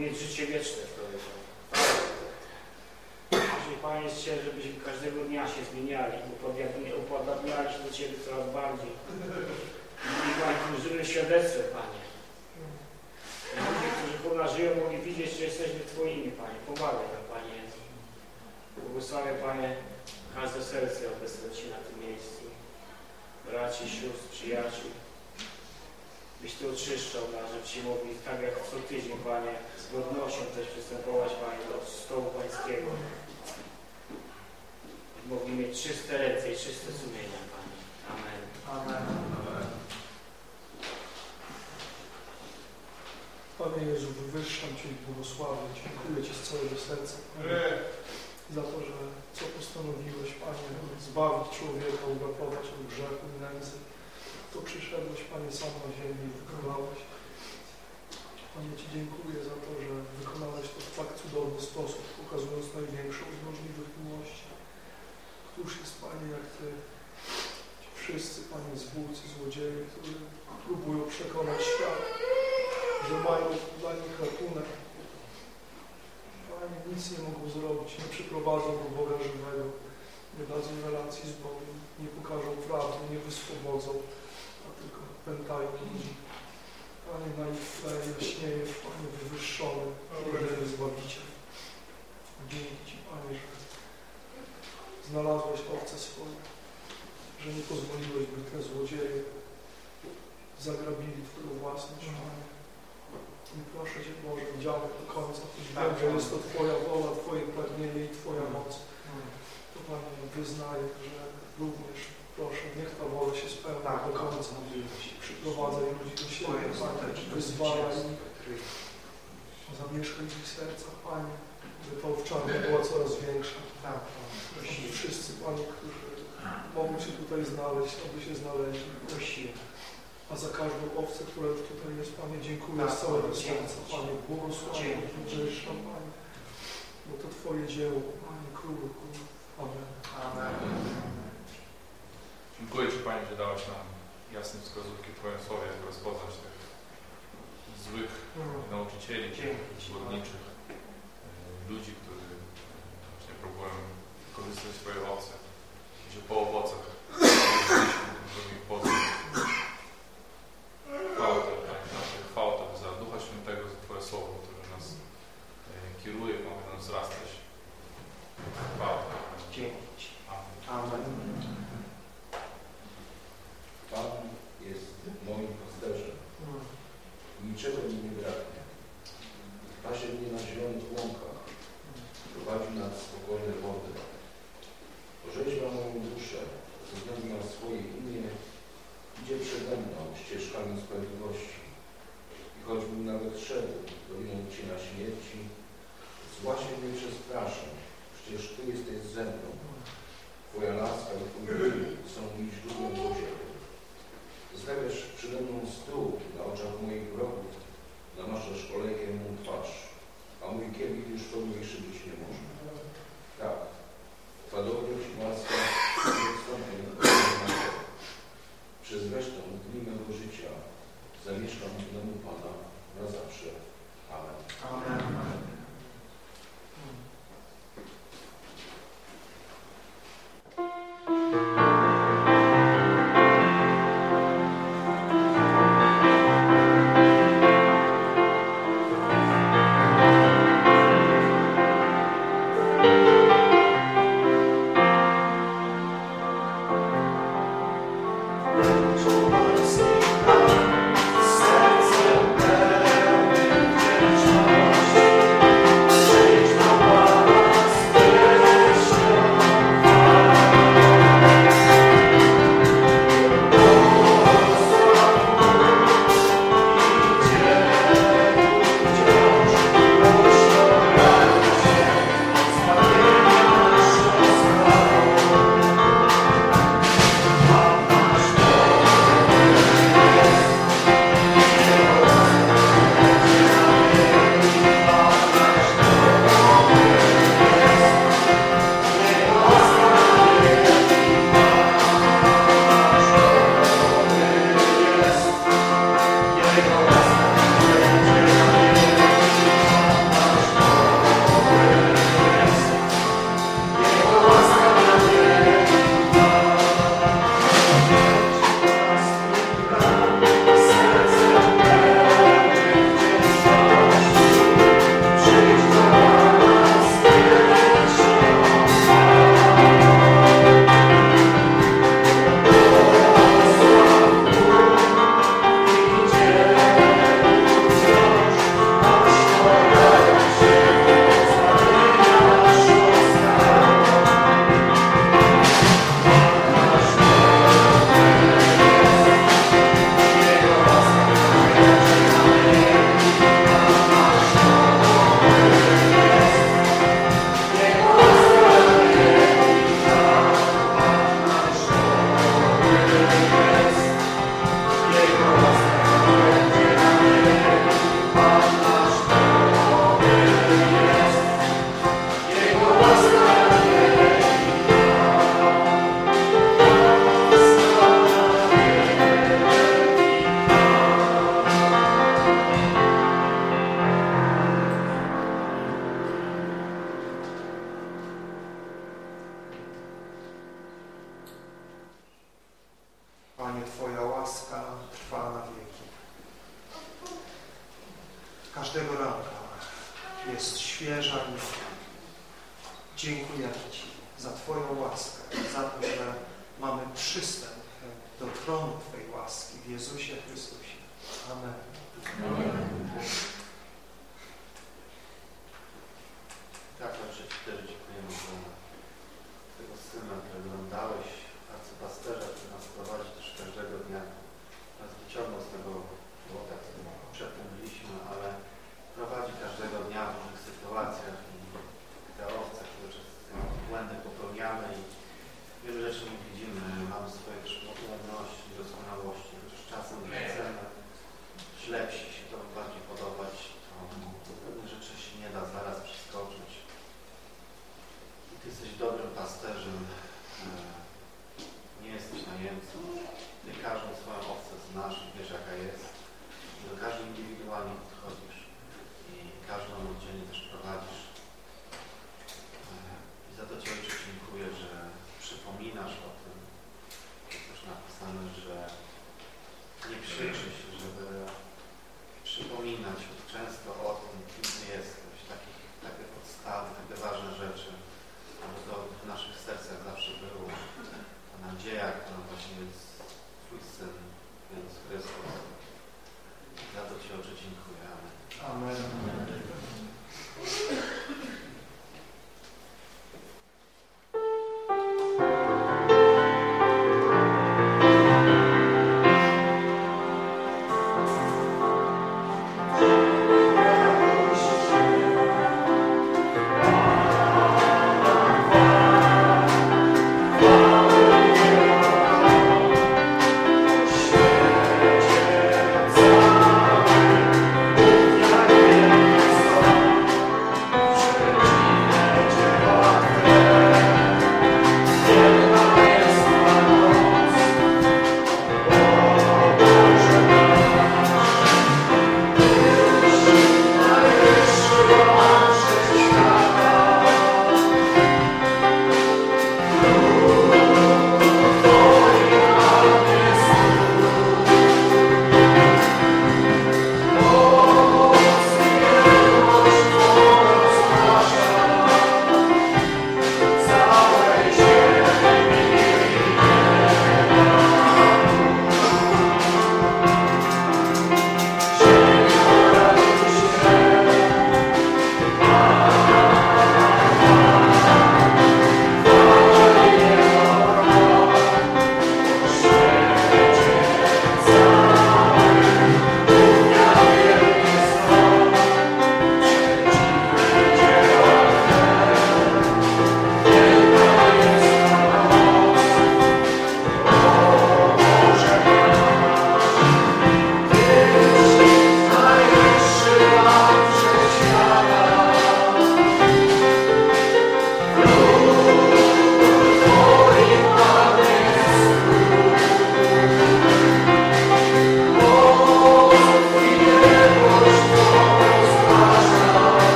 Speaker 4: mieć życie wieczne,
Speaker 5: powiedział.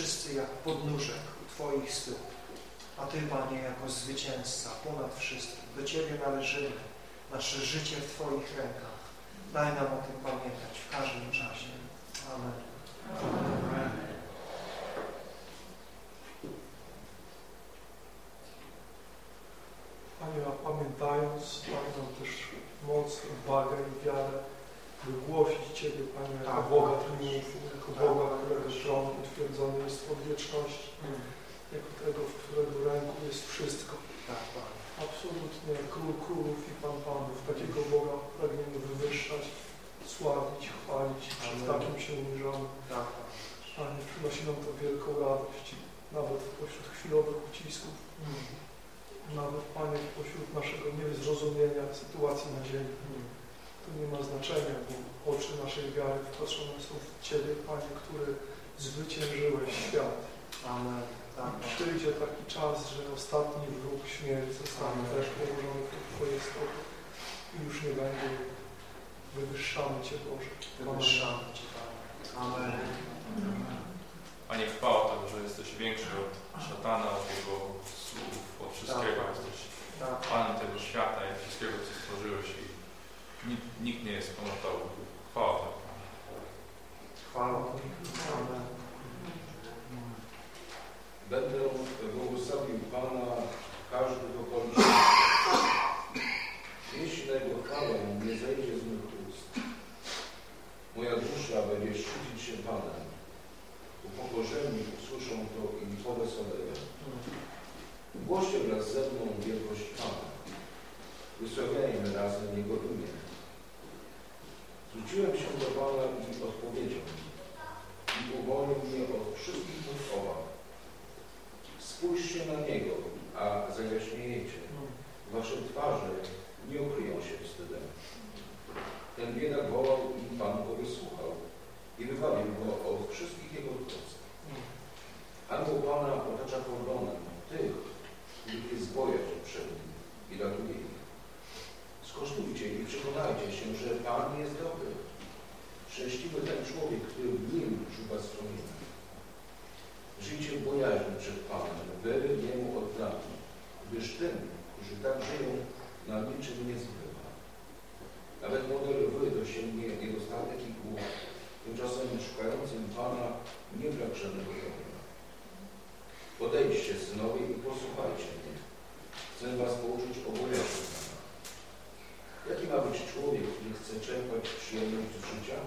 Speaker 5: Wszyscy
Speaker 6: jak
Speaker 1: podnóżek u Twoich stóp. A Ty, Panie, jako zwycięzca ponad wszystkim, do Ciebie należymy, nasze życie w Twoich rękach. Daj nam o tym pamiętać w każdym czasie. Amen. Amen.
Speaker 5: Panie, a pamiętając, daj nam też moc, odwagę i wiarę, by głosić Ciebie, Panie, jako
Speaker 1: Tak.
Speaker 5: Boga triumfu, jako
Speaker 1: Tak.
Speaker 5: Boga, którego tron utwierdzony jest od wieczności,
Speaker 1: Mm.
Speaker 5: jako tego, w którego ręku jest wszystko.
Speaker 1: Tak, Panie.
Speaker 5: Absolutnie Król Królów i Pan Panów, takiego Boga pragniemy wywyższać, sławić, chwalić, przed
Speaker 1: Amen.
Speaker 5: takim się uniżamy.
Speaker 1: Tak, Panie.
Speaker 5: Panie, przynosi nam to wielką radość, nawet pośród chwilowych ucisków,
Speaker 1: Mm.
Speaker 5: nawet Panie pośród naszego niezrozumienia sytuacji na ziemi.
Speaker 1: Mm.
Speaker 5: Nie ma znaczenia, bo oczy naszej wiary wpatrzone są w Ciebie, Panie, który zwyciężyłeś świat.
Speaker 1: Amen. Tak.
Speaker 5: Przyjdzie taki czas, że ostatni wróg śmierć zostanie
Speaker 1: Amen.
Speaker 5: też położony pod Twoje stopy i już nie będzie. Wywyższamy Cię, Boże.
Speaker 1: Wywyższamy Cię, Panie. Amen.
Speaker 6: Panie, chwała Tobie, że jesteś większy od szatana, od jego słów, od wszystkiego.
Speaker 1: Tak.
Speaker 6: Jesteś
Speaker 1: Tak.
Speaker 6: Panem tego świata i wszystkiego, co stworzyłeś i nikt, nikt nie jest ponad Tobą. Chwała Tobie.
Speaker 1: Chwała Tobie.
Speaker 7: Będę błogosławił Pana w każdych okolicznościach. Jeśli na Jego chwałę nie zejdzie z mych ust, moja dusza będzie szczycić się Panem. Upokorzeni usłyszą to i powesoleją. Głoście wraz ze mną wielkość Pana. Wysławiajmy razem Jego imię. Zwróciłem się do Pana i odpowiedział mi. uwolnił mnie od wszystkich moich obaw. Spójrzcie na Niego, a zajaśniejecie. Wasze twarze nie ukryją się wstydem. Ten biedak wołał i Pan go wysłuchał i wywabił go od wszystkich jego trosk. Anioł Pana otacza kordonem tych, których jest bojaźń przed nim i ratuje ich. Skosztujcie i przekonajcie się, że Pan jest dobry. Szczęśliwy ten człowiek, który w nim szuka schronienia. Żyjcie w bojaźni przed Panem, wy Jemu oddani, gdyż tym, którzy tak żyją, na niczym nie zbywa. Nawet model wy dosięgnie niedostatek i głód, tymczasem szukającym Pana nie brak żadnego dobra. Podejdźcie, synowie, i posłuchajcie mnie. Chcę was pouczyć o bojaźni. Jaki ma być człowiek, który chce czerpać przyjemność z życia,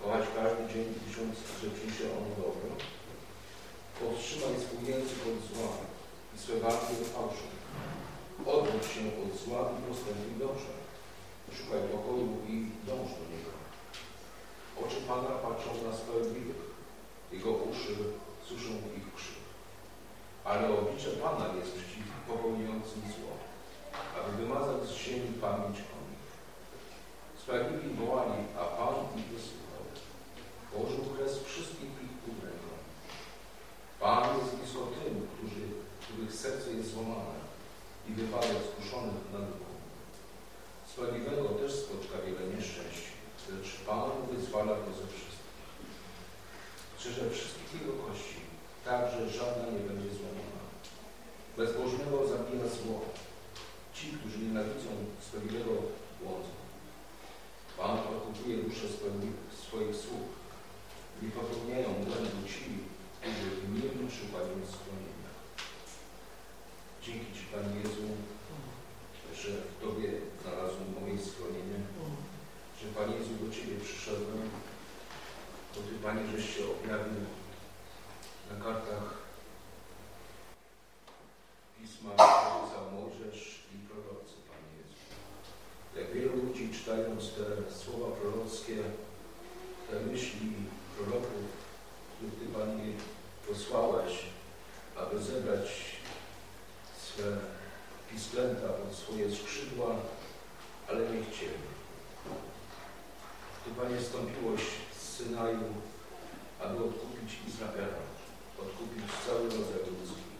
Speaker 7: kochać każdy dzień, licząc, że przyjdzie on dobro? Powstrzymaj swój język od zła i swe warty od fałszu. Odwróć się od zła i postępuj dobrze. Szukaj pokoju i dąż do niego. Oczy Pana patrzą na sprawiedliwych, Jego uszy słyszą ich krzyk. Ale oblicze Pana jest przeciw popełniającym zło, aby wymazać z ziemi pamięć o Sprawiedliwi wołali, a Pan ich wysłuchał. Położył kres wszystkich ich pod ręką. Pan jest blisko tym, którzy, których serce jest złamane i wypada skuszonych na duchu. Sprawiedliwego też spotka wiele nieszczęść, lecz Pan wyzwala go ze wszystkich. Strzeże wszystkich jego kości, tak, że żadna nie będzie złamana. Bezbożnego zabija zło. Ci, którzy nienawidzą sprawiedliwego błądzą. Pan odkupuje duszę swoich sług. Nie popełniają błędu ci, którzy w nim szukają schronienia. Dzięki Ci, Panie Jezu, że w Tobie znalazłem moje schronienie, że Panie Jezu do Ciebie przyszedłem, bo Ty, Panie, żeś się objawił na kartach Pisma, pisał Mojżesz i prorocy, Panie Jezu. Jak wielu ludzi czytając te słowa prorockie, te myśli proroków, których Ty, Panie, posłałeś, aby zebrać swe pisklęta pod swoje skrzydła, ale nie chcieli. Ty, Panie, stąpiłeś z Synaju, aby odkupić Izraela, odkupić cały rodzaj ludzki.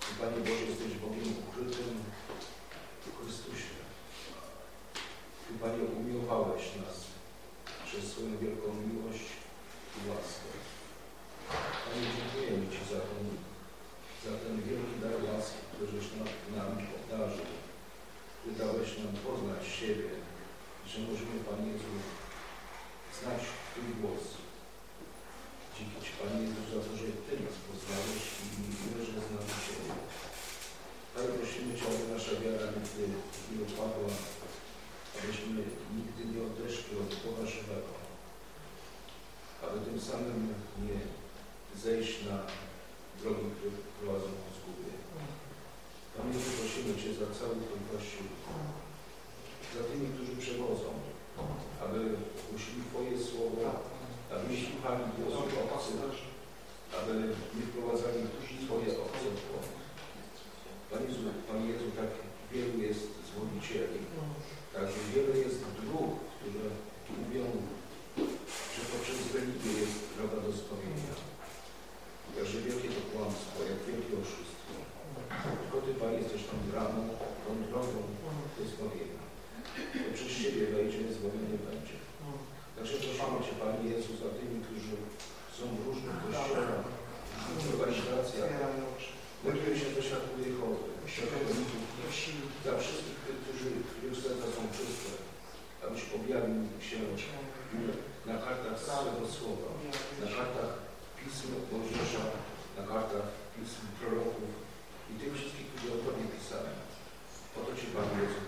Speaker 7: Ty, Panie Boże, jesteś Bogiem ukrytym w Chrystusie. Ty, Panie, umiłowałeś nas przez swoją wielką miłość i łaskę. Panie, dziękujemy Ci za ten, za ten wielki dar łaski, który żeś nam, nam obdarzył, który dałeś nam poznać siebie, że możemy, Panie Jezu, znać Twój głos. Dzięki Ci, Panie Jezu, za to, że Ty nas poznałeś i my, że znamy Ciebie. Panie, prosimy Cię, aby nasza wiara nigdy nie opadła, abyśmy nigdy nie odeszli od Boga żywego, aby tym samym nie zejść na drogi, które prowadzą ku zgubie. Panie prosimy Cię za cały ten Kościół, za tymi, którzy przewodzą, aby głosili Twoje słowo, aby nie słuchali głosu obcych, aby nie wprowadzali Twoje obce w. Panie Jezu, Panie Jezu, tak wielu jest zwodzicieli, także wiele jest dróg, które mówią, że poprzez religię jest droga do zbawienia. Jakże wielkie to kłamstwo, jak wielkie oszustwo. Tylko Ty, Panie, jesteś tą bramą, tą drogą do zbawienia. Bo przez Ciebie wejdzie, zbawienie będzie. Także prosimy Cię, Panie Jezu, za tymi, którzy są w różnych kościołach, w różnych organizacjach, modlimy się za światło prosimy dla wszystkich tych, którzy Józefa są czyste, abyś objawił się na kartach całego Słowa, na kartach
Speaker 1: Pism Mojżesza, na kartach Pism Proroków i tych wszystkich, którzy o Tobie pisali. O to Cię Panie Jezu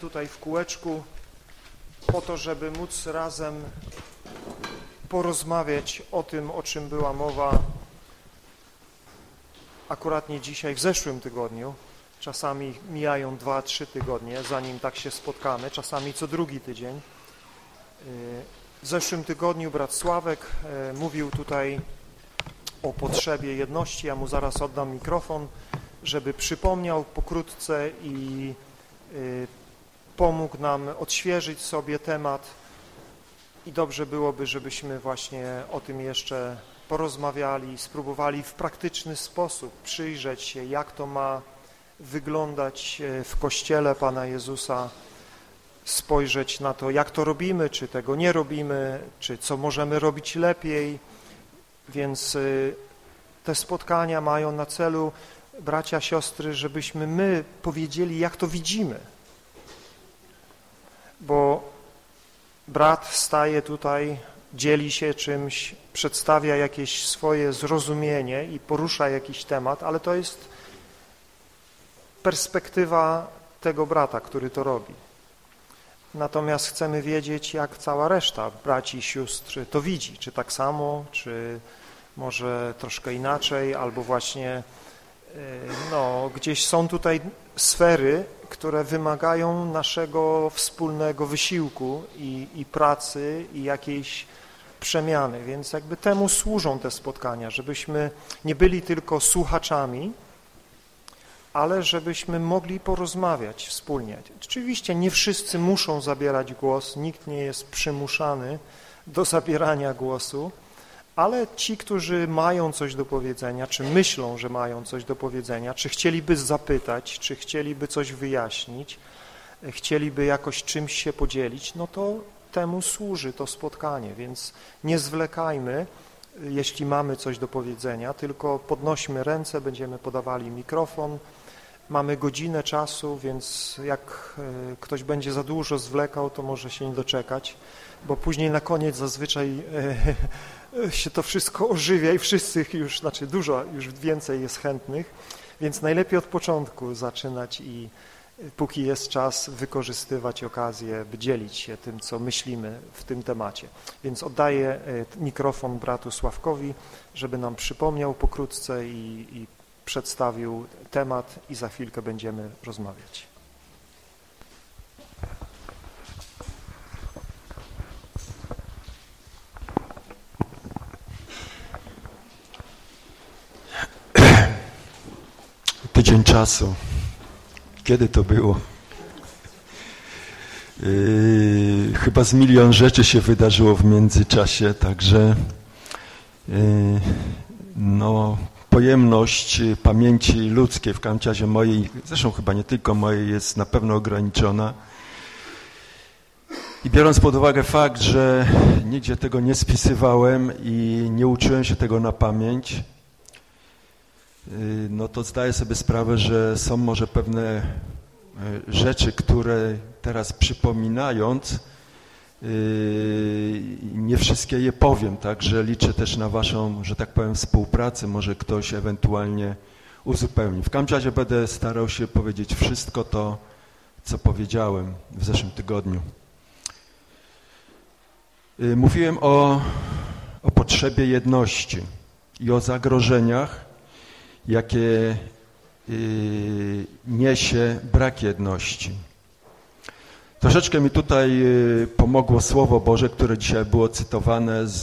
Speaker 1: Tutaj w kółeczku po to, żeby móc razem porozmawiać o tym, o czym była mowa akurat nie dzisiaj, w zeszłym tygodniu. Czasami mijają dwa, trzy tygodnie, zanim tak się spotkamy, czasami co drugi tydzień. W zeszłym tygodniu brat Sławek e, mówił tutaj o potrzebie jedności. Ja mu zaraz oddam mikrofon, żeby przypomniał pokrótce i e, pomógł nam odświeżyć sobie temat i dobrze byłoby, żebyśmy właśnie o tym jeszcze porozmawiali, spróbowali w praktyczny sposób przyjrzeć się, jak to ma wyglądać e, w Kościele Pana Jezusa, spojrzeć na to, jak to robimy, czy tego nie robimy, czy co możemy robić lepiej. Więc e, te spotkania mają na celu, bracia, siostry, żebyśmy my powiedzieli, jak to widzimy. Bo brat staje tutaj, dzieli się czymś, przedstawia jakieś swoje zrozumienie i porusza jakiś temat, ale to jest perspektywa tego brata, który to robi. Natomiast chcemy wiedzieć, jak cała reszta braci i sióstr to widzi, czy tak samo, czy może troszkę inaczej, albo właśnie e, no, gdzieś są tutaj sfery, które wymagają naszego wspólnego wysiłku i, i pracy i jakiejś przemiany, więc jakby temu służą te spotkania, żebyśmy nie byli tylko słuchaczami, ale żebyśmy mogli porozmawiać wspólnie. Oczywiście nie wszyscy muszą zabierać głos, nikt nie jest przymuszany do zabierania głosu, ale ci, którzy mają coś do powiedzenia, czy myślą, że mają coś do powiedzenia, czy chcieliby zapytać, czy chcieliby coś wyjaśnić, chcieliby jakoś czymś się podzielić, no to temu służy to spotkanie, więc nie zwlekajmy, jeśli mamy coś do powiedzenia, tylko podnośmy ręce, będziemy podawali mikrofon, mamy godzinę czasu, więc jak e, ktoś będzie za dużo zwlekał, to może się nie doczekać, bo później na koniec zazwyczaj e, się to wszystko ożywia i wszyscy już, znaczy dużo, już więcej jest chętnych, więc najlepiej od początku zaczynać i póki jest czas, wykorzystywać okazję, by dzielić się tym, co myślimy w tym temacie. Więc oddaję e, mikrofon bratu Sławkowi, żeby nam przypomniał pokrótce i, i przedstawił temat i za chwilkę będziemy rozmawiać.
Speaker 8: Tydzień czasu. Kiedy to było? Yy, chyba z milion rzeczy się wydarzyło w międzyczasie, także yy, no, pojemność pamięci ludzkiej w każdym mojej, zresztą chyba nie tylko mojej, jest na pewno ograniczona. I biorąc pod uwagę fakt, że nigdzie tego nie spisywałem i nie uczyłem się tego na pamięć, no to zdaję sobie sprawę, że są może pewne y, rzeczy, które teraz przypominając, y, nie wszystkie je powiem, także liczę też na Waszą, że tak powiem, współpracę, może ktoś ewentualnie uzupełni. W każdym razie będę starał się powiedzieć wszystko to, co powiedziałem w zeszłym tygodniu. Mówiłem o, o potrzebie jedności i o zagrożeniach, jakie y, niesie brak jedności. Troszeczkę mi tutaj y, pomogło Słowo Boże, które dzisiaj było cytowane z,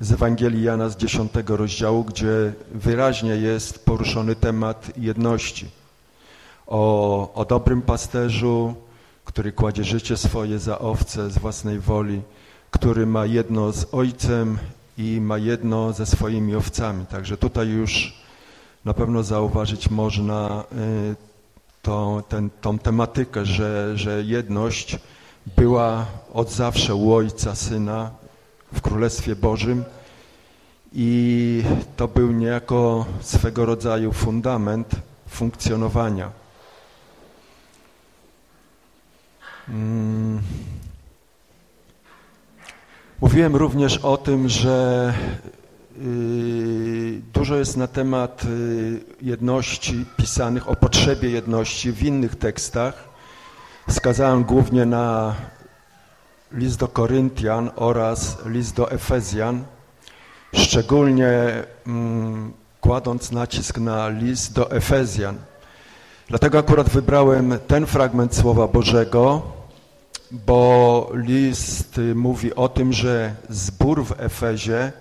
Speaker 8: z Ewangelii Jana z 10 rozdziału, gdzie wyraźnie jest poruszony temat jedności. O, o dobrym pasterzu, który kładzie życie swoje za owce z własnej woli, który ma jedno z Ojcem i ma jedno ze swoimi owcami. Także tutaj już na pewno zauważyć można y, to, ten, tą tematykę, że, że jedność była od zawsze u Ojca, Syna w Królestwie Bożym i to był niejako swego rodzaju fundament funkcjonowania. Hmm. Mówiłem również o tym, że y, dużo jest na temat y, jedności pisanych, o potrzebie jedności w innych tekstach. Wskazałem głównie na list do Koryntian oraz list do Efezjan, szczególnie mm, kładąc nacisk na list do Efezjan. Dlatego akurat wybrałem ten fragment Słowa Bożego, bo list mówi o tym, że zbór w Efezie,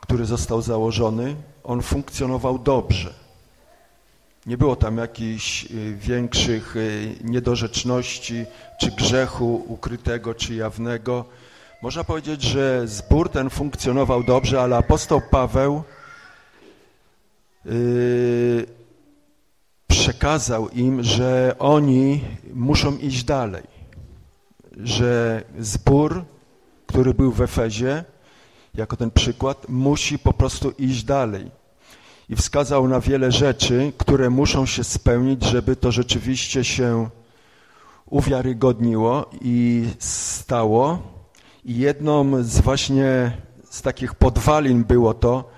Speaker 8: który został założony, on funkcjonował dobrze. Nie było tam jakichś y, większych y, niedorzeczności, czy grzechu ukrytego, czy jawnego. Można powiedzieć, że zbór ten funkcjonował dobrze, ale apostoł Paweł yy, przekazał im, że oni muszą iść dalej że zbór, który był w Efezie, jako ten przykład, musi po prostu iść dalej. I wskazał na wiele rzeczy, które muszą się spełnić, żeby to rzeczywiście się uwiarygodniło i stało. I jedną z właśnie z takich podwalin było to,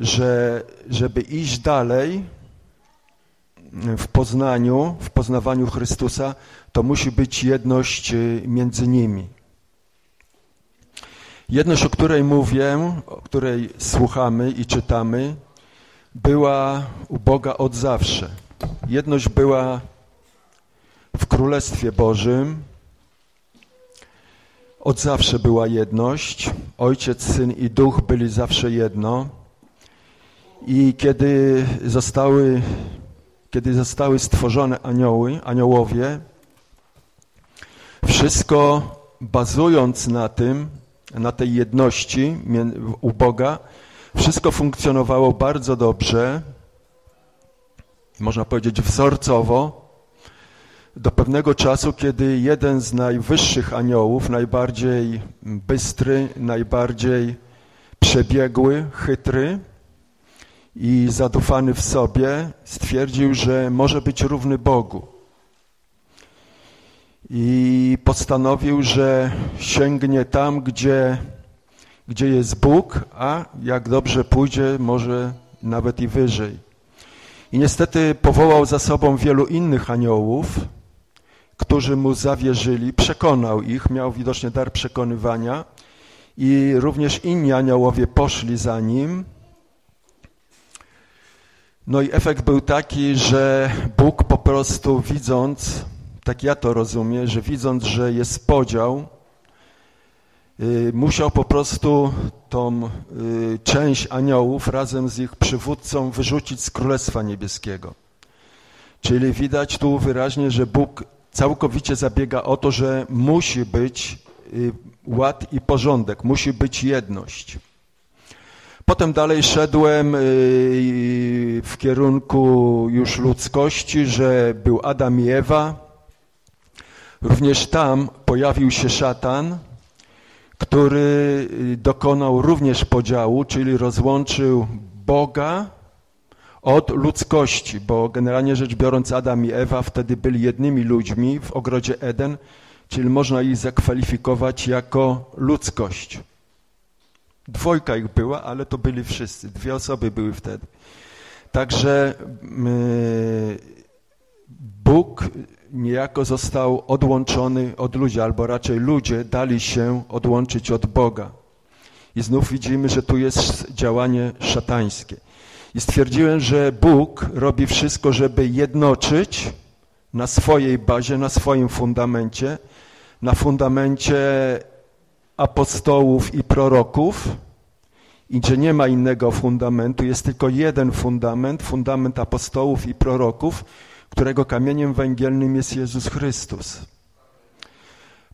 Speaker 8: że żeby iść dalej w poznaniu, w poznawaniu Chrystusa, to musi być jedność y, między nimi. Jedność, o której mówię, o której słuchamy i czytamy, była u Boga od zawsze. Jedność była w Królestwie Bożym. Od zawsze była jedność. Ojciec, Syn i Duch byli zawsze jedno. I kiedy zostały, kiedy zostały stworzone anioły, aniołowie, wszystko bazując na tym, na tej jedności u Boga, wszystko funkcjonowało bardzo dobrze, można powiedzieć wzorcowo, do pewnego czasu, kiedy jeden z najwyższych aniołów, najbardziej bystry, najbardziej przebiegły, chytry i zadufany w sobie, stwierdził, że może być równy Bogu i postanowił, że sięgnie tam, gdzie, gdzie jest Bóg, a jak dobrze pójdzie, może nawet i wyżej. I niestety powołał za sobą wielu innych aniołów, którzy mu zawierzyli, przekonał ich, miał widocznie dar przekonywania i również inni aniołowie poszli za nim. No i efekt był taki, że Bóg po prostu widząc, tak ja to rozumiem, że widząc, że jest podział, y, musiał po prostu tą y, część aniołów razem z ich przywódcą wyrzucić z Królestwa Niebieskiego. Czyli widać tu wyraźnie, że Bóg całkowicie zabiega o to, że musi być y, ład i porządek, musi być jedność. Potem dalej szedłem w kierunku już ludzkości, że był Adam i Ewa, Również tam pojawił się szatan, który y, dokonał również podziału, czyli rozłączył Boga od ludzkości, bo generalnie rzecz biorąc Adam i Ewa wtedy byli jednymi ludźmi w ogrodzie Eden, czyli można ich zakwalifikować jako ludzkość. Dwojga ich była, ale to byli wszyscy, dwie osoby były wtedy. Także yy, Bóg niejako został odłączony od ludzi, albo raczej ludzie dali się odłączyć od Boga. I znów widzimy, że tu jest działanie szatańskie. I stwierdziłem, że Bóg robi wszystko, żeby jednoczyć na swojej bazie, na swoim fundamencie, na fundamencie apostołów i proroków i że nie ma innego fundamentu, jest tylko jeden fundament, fundament apostołów i proroków, którego kamieniem węgielnym jest Jezus Chrystus.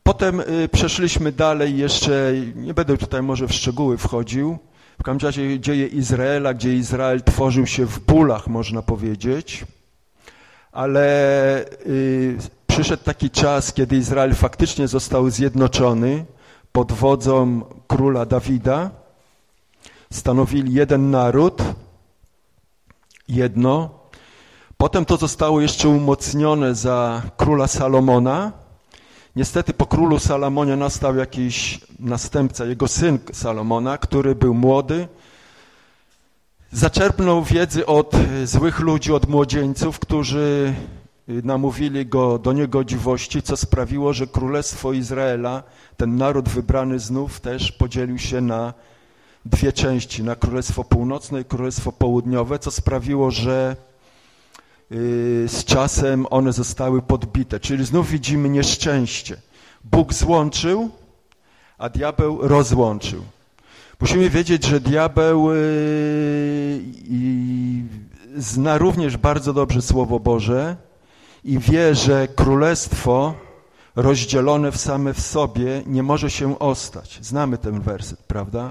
Speaker 8: Potem y, przeszliśmy dalej jeszcze, nie będę tutaj może w szczegóły wchodził, w każdym razie dzieje Izraela, gdzie Izrael tworzył się w bólach, można powiedzieć, ale y, przyszedł taki czas, kiedy Izrael faktycznie został zjednoczony pod wodzą króla Dawida. Stanowili jeden naród, jedno. Potem to zostało jeszcze umocnione za króla Salomona. Niestety po królu Salomonie nastał jakiś następca, jego syn Salomona, który był młody, zaczerpnął wiedzy od złych ludzi, od młodzieńców, którzy namówili go do niegodziwości, co sprawiło, że Królestwo Izraela, ten naród wybrany znów też podzielił się na dwie części, na Królestwo Północne i Królestwo Południowe, co sprawiło, że y, z czasem one zostały podbite. Czyli znów widzimy nieszczęście. Bóg złączył, a diabeł rozłączył. Musimy wiedzieć, że diabeł y, zna również bardzo dobrze Słowo Boże i wie, że królestwo rozdzielone w same w sobie nie może się ostać. Znamy ten werset, prawda?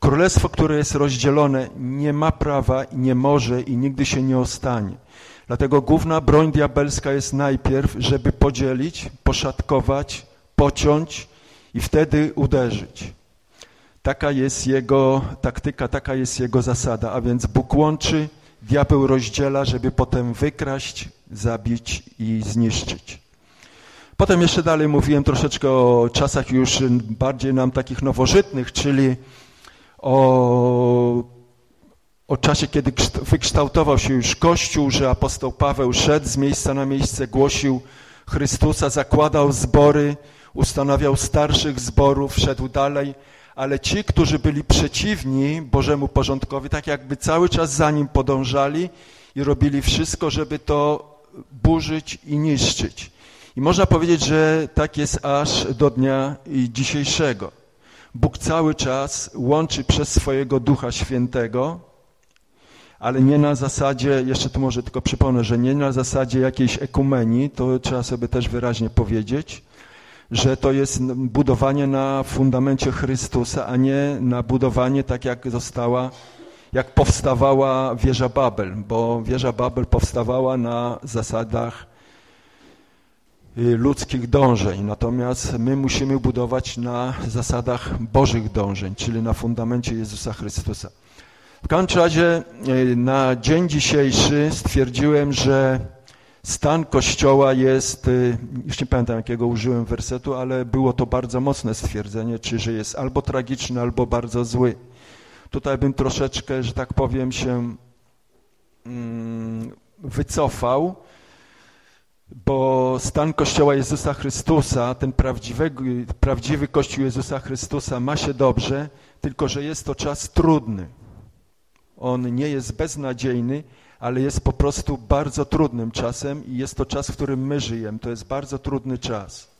Speaker 8: Królestwo, które jest rozdzielone, nie ma prawa, nie może i nigdy się nie ostanie. Dlatego główna broń diabelska jest najpierw, żeby podzielić, poszatkować, pociąć i wtedy uderzyć. Taka jest jego taktyka, taka jest jego zasada, a więc Bóg łączy, diabeł rozdziela, żeby potem wykraść, zabić i zniszczyć. Potem jeszcze dalej mówiłem troszeczkę o czasach już bardziej nam takich nowożytnych, czyli o, o czasie, kiedy wykształtował się już Kościół, że apostoł Paweł szedł z miejsca na miejsce, głosił Chrystusa, zakładał zbory, ustanawiał starszych zborów, szedł dalej, ale ci, którzy byli przeciwni Bożemu porządkowi, tak jakby cały czas za nim podążali i robili wszystko, żeby to burzyć i niszczyć. I można powiedzieć, że tak jest aż do dnia dzisiejszego. Bóg cały czas łączy przez swojego Ducha Świętego, ale nie na zasadzie, jeszcze tu może tylko przypomnę, że nie na zasadzie jakiejś ekumenii, to trzeba sobie też wyraźnie powiedzieć, że to jest budowanie na fundamencie Chrystusa, a nie na budowanie tak jak została, jak powstawała wieża Babel, bo wieża Babel powstawała na zasadach y, ludzkich dążeń, natomiast my musimy budować na zasadach Bożych dążeń, czyli na fundamencie Jezusa Chrystusa. W każdym razie y, na dzień dzisiejszy stwierdziłem, że Stan Kościoła jest, y, już nie pamiętam jakiego użyłem wersetu, ale było to bardzo mocne stwierdzenie, czy że jest albo tragiczny, albo bardzo zły. Tutaj bym troszeczkę, że tak powiem, się mm, wycofał, bo stan Kościoła Jezusa Chrystusa, ten prawdziwy, prawdziwy Kościół Jezusa Chrystusa ma się dobrze, tylko że jest to czas trudny. On nie jest beznadziejny, ale jest po prostu bardzo trudnym czasem i jest to czas, w którym my żyjemy. To jest bardzo trudny czas.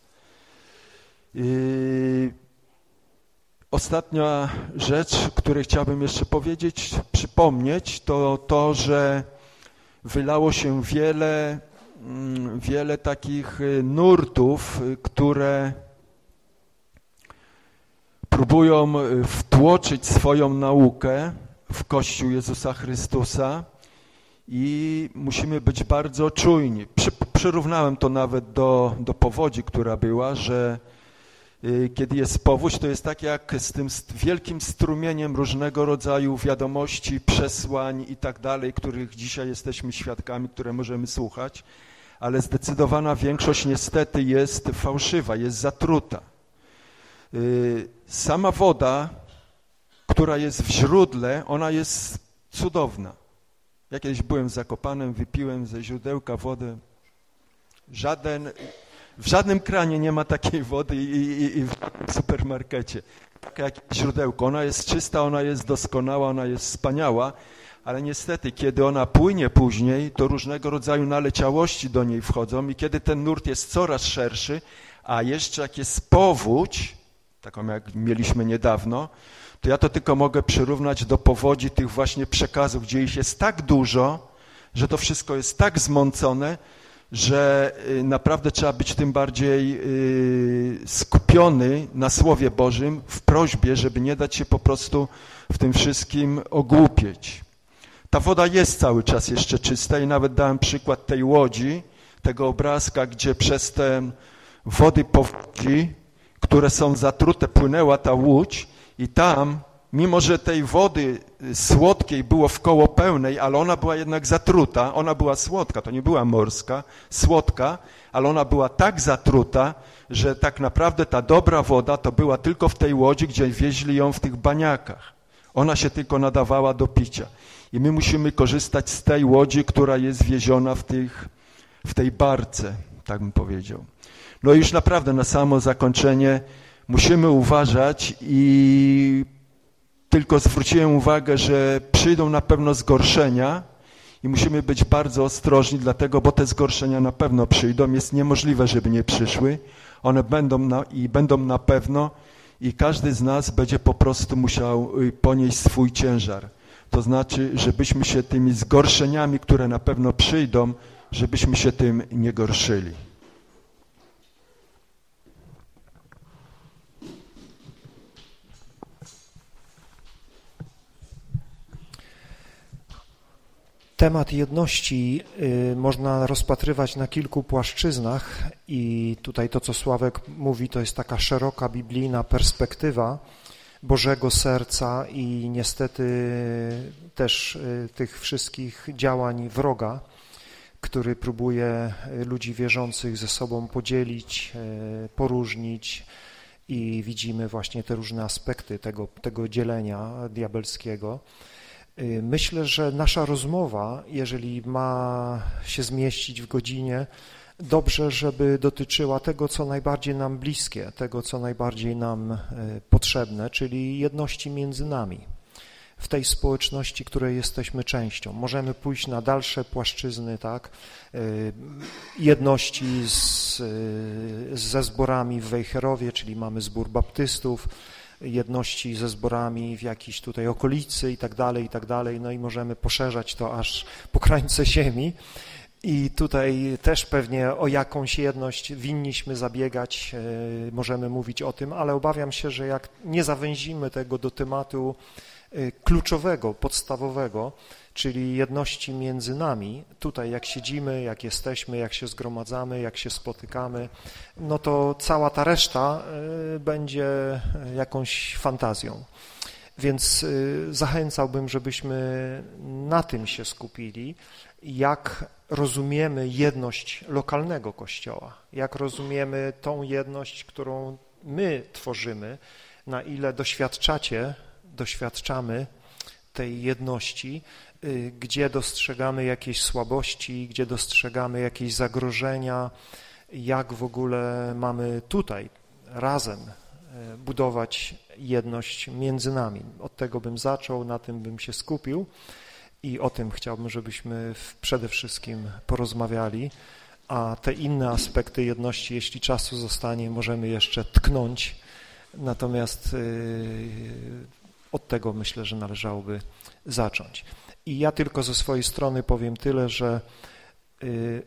Speaker 8: Ostatnia rzecz, której chciałbym jeszcze powiedzieć, przypomnieć, to to, że wylało się wiele, mm, wiele takich y, nurtów, y, które próbują y, wtłoczyć swoją naukę w Kościół Jezusa Chrystusa i musimy być bardzo czujni. Przy, przyrównałem to nawet do, do powodzi, która była, że y, kiedy jest powódź, to jest tak jak z tym wielkim strumieniem różnego rodzaju wiadomości, przesłań i tak dalej, których dzisiaj jesteśmy świadkami, które możemy słuchać, ale zdecydowana większość niestety jest fałszywa, jest zatruta. Y, sama woda, która jest w źródle, ona jest cudowna. Ja kiedyś byłem w Zakopanem, wypiłem ze źródełka wodę. Żaden, w żadnym kranie nie ma takiej wody i, i, i w supermarkecie. Taka jak źródełko. Ona jest czysta, ona jest doskonała, ona jest wspaniała, ale niestety, kiedy ona płynie później, to różnego rodzaju naleciałości do niej wchodzą i kiedy ten nurt jest coraz szerszy, a jeszcze jak jest powódź, taką jak mieliśmy niedawno, to ja to tylko mogę przyrównać do powodzi tych właśnie przekazów, gdzie ich jest tak dużo, że to wszystko jest tak zmącone, że y, naprawdę trzeba być tym bardziej y, skupiony na Słowie Bożym w prośbie, żeby nie dać się po prostu w tym wszystkim ogłupieć. Ta woda jest cały czas jeszcze czysta i nawet dałem przykład tej łodzi, tego obrazka, gdzie przez te wody powodzi, które są zatrute, płynęła ta łódź i tam, mimo że tej wody słodkiej było w koło pełnej, ale ona była jednak zatruta, ona była słodka, to nie była morska, słodka, ale ona była tak zatruta, że tak naprawdę ta dobra woda to była tylko w tej łodzi, gdzie wieźli ją w tych baniakach. Ona się tylko nadawała do picia. I my musimy korzystać z tej łodzi, która jest wieziona w, tych, w tej barce, tak bym powiedział. No i już naprawdę na samo zakończenie musimy uważać i tylko zwróciłem uwagę, że przyjdą na pewno zgorszenia i musimy być bardzo ostrożni, dlatego, bo te zgorszenia na pewno przyjdą. Jest niemożliwe, żeby nie przyszły. One będą na, i będą na pewno i każdy z nas będzie po prostu musiał y, ponieść swój ciężar. To znaczy, żebyśmy się tymi zgorszeniami, które na pewno przyjdą, żebyśmy się tym nie gorszyli.
Speaker 1: Temat jedności y, można rozpatrywać na kilku płaszczyznach i tutaj to, co Sławek mówi, to jest taka szeroka biblijna perspektywa Bożego serca i niestety też y, tych wszystkich działań wroga, który próbuje ludzi wierzących ze sobą podzielić, y, poróżnić i widzimy właśnie te różne aspekty tego, tego dzielenia diabelskiego. Y, myślę, że nasza rozmowa, jeżeli ma się zmieścić w godzinie, dobrze, żeby dotyczyła tego, co najbardziej nam bliskie, tego, co najbardziej nam y, potrzebne, czyli jedności między nami, w tej społeczności, której jesteśmy częścią. Możemy pójść na dalsze płaszczyzny, tak, y, jedności z, ze zborami w Wejherowie, czyli mamy zbór baptystów, jedności ze zborami w jakiejś tutaj okolicy i tak dalej, i tak dalej, no i możemy poszerzać to aż po krańce ziemi. I tutaj też pewnie o jakąś jedność winniśmy zabiegać, e, możemy mówić o tym, ale obawiam się, że jak nie zawęzimy tego do tematu e, kluczowego, podstawowego, czyli jedności między nami. Tutaj jak siedzimy, jak jesteśmy, jak się zgromadzamy, jak się spotykamy, no to cała ta reszta y, będzie jakąś fantazją. Więc y, zachęcałbym, żebyśmy na tym się skupili, jak rozumiemy jedność lokalnego Kościoła, jak rozumiemy tą jedność, którą my tworzymy, na ile doświadczacie, doświadczamy tej jedności, gdzie dostrzegamy jakieś słabości, gdzie dostrzegamy jakieś zagrożenia, jak w ogóle mamy tutaj razem y, budować jedność między nami. Od tego bym zaczął, na tym bym się skupił i o tym chciałbym, żebyśmy przede wszystkim porozmawiali, a te inne aspekty jedności, jeśli czasu zostanie, możemy jeszcze tknąć, natomiast y, od tego myślę, że należałoby zacząć. I ja tylko ze swojej strony powiem tyle, że y,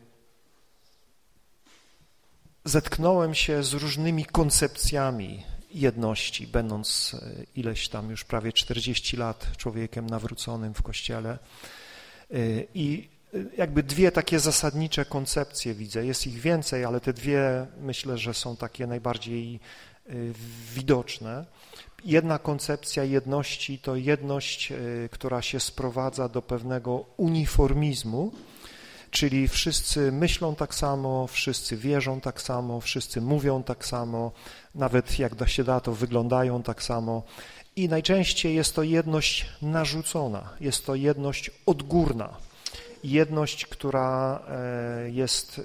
Speaker 1: zetknąłem się z różnymi koncepcjami jedności, będąc y, ileś tam już prawie 40 lat człowiekiem nawróconym w Kościele. Y, I jakby dwie takie zasadnicze koncepcje widzę. Jest ich więcej, ale te dwie myślę, że są takie najbardziej widoczne. Jedna koncepcja jedności to jedność, e, która się sprowadza do pewnego uniformizmu, czyli wszyscy myślą tak samo, wszyscy wierzą tak samo, wszyscy mówią tak samo, nawet jak się da, to wyglądają tak samo. I najczęściej jest to jedność narzucona, jest to jedność odgórna, jedność, która e, jest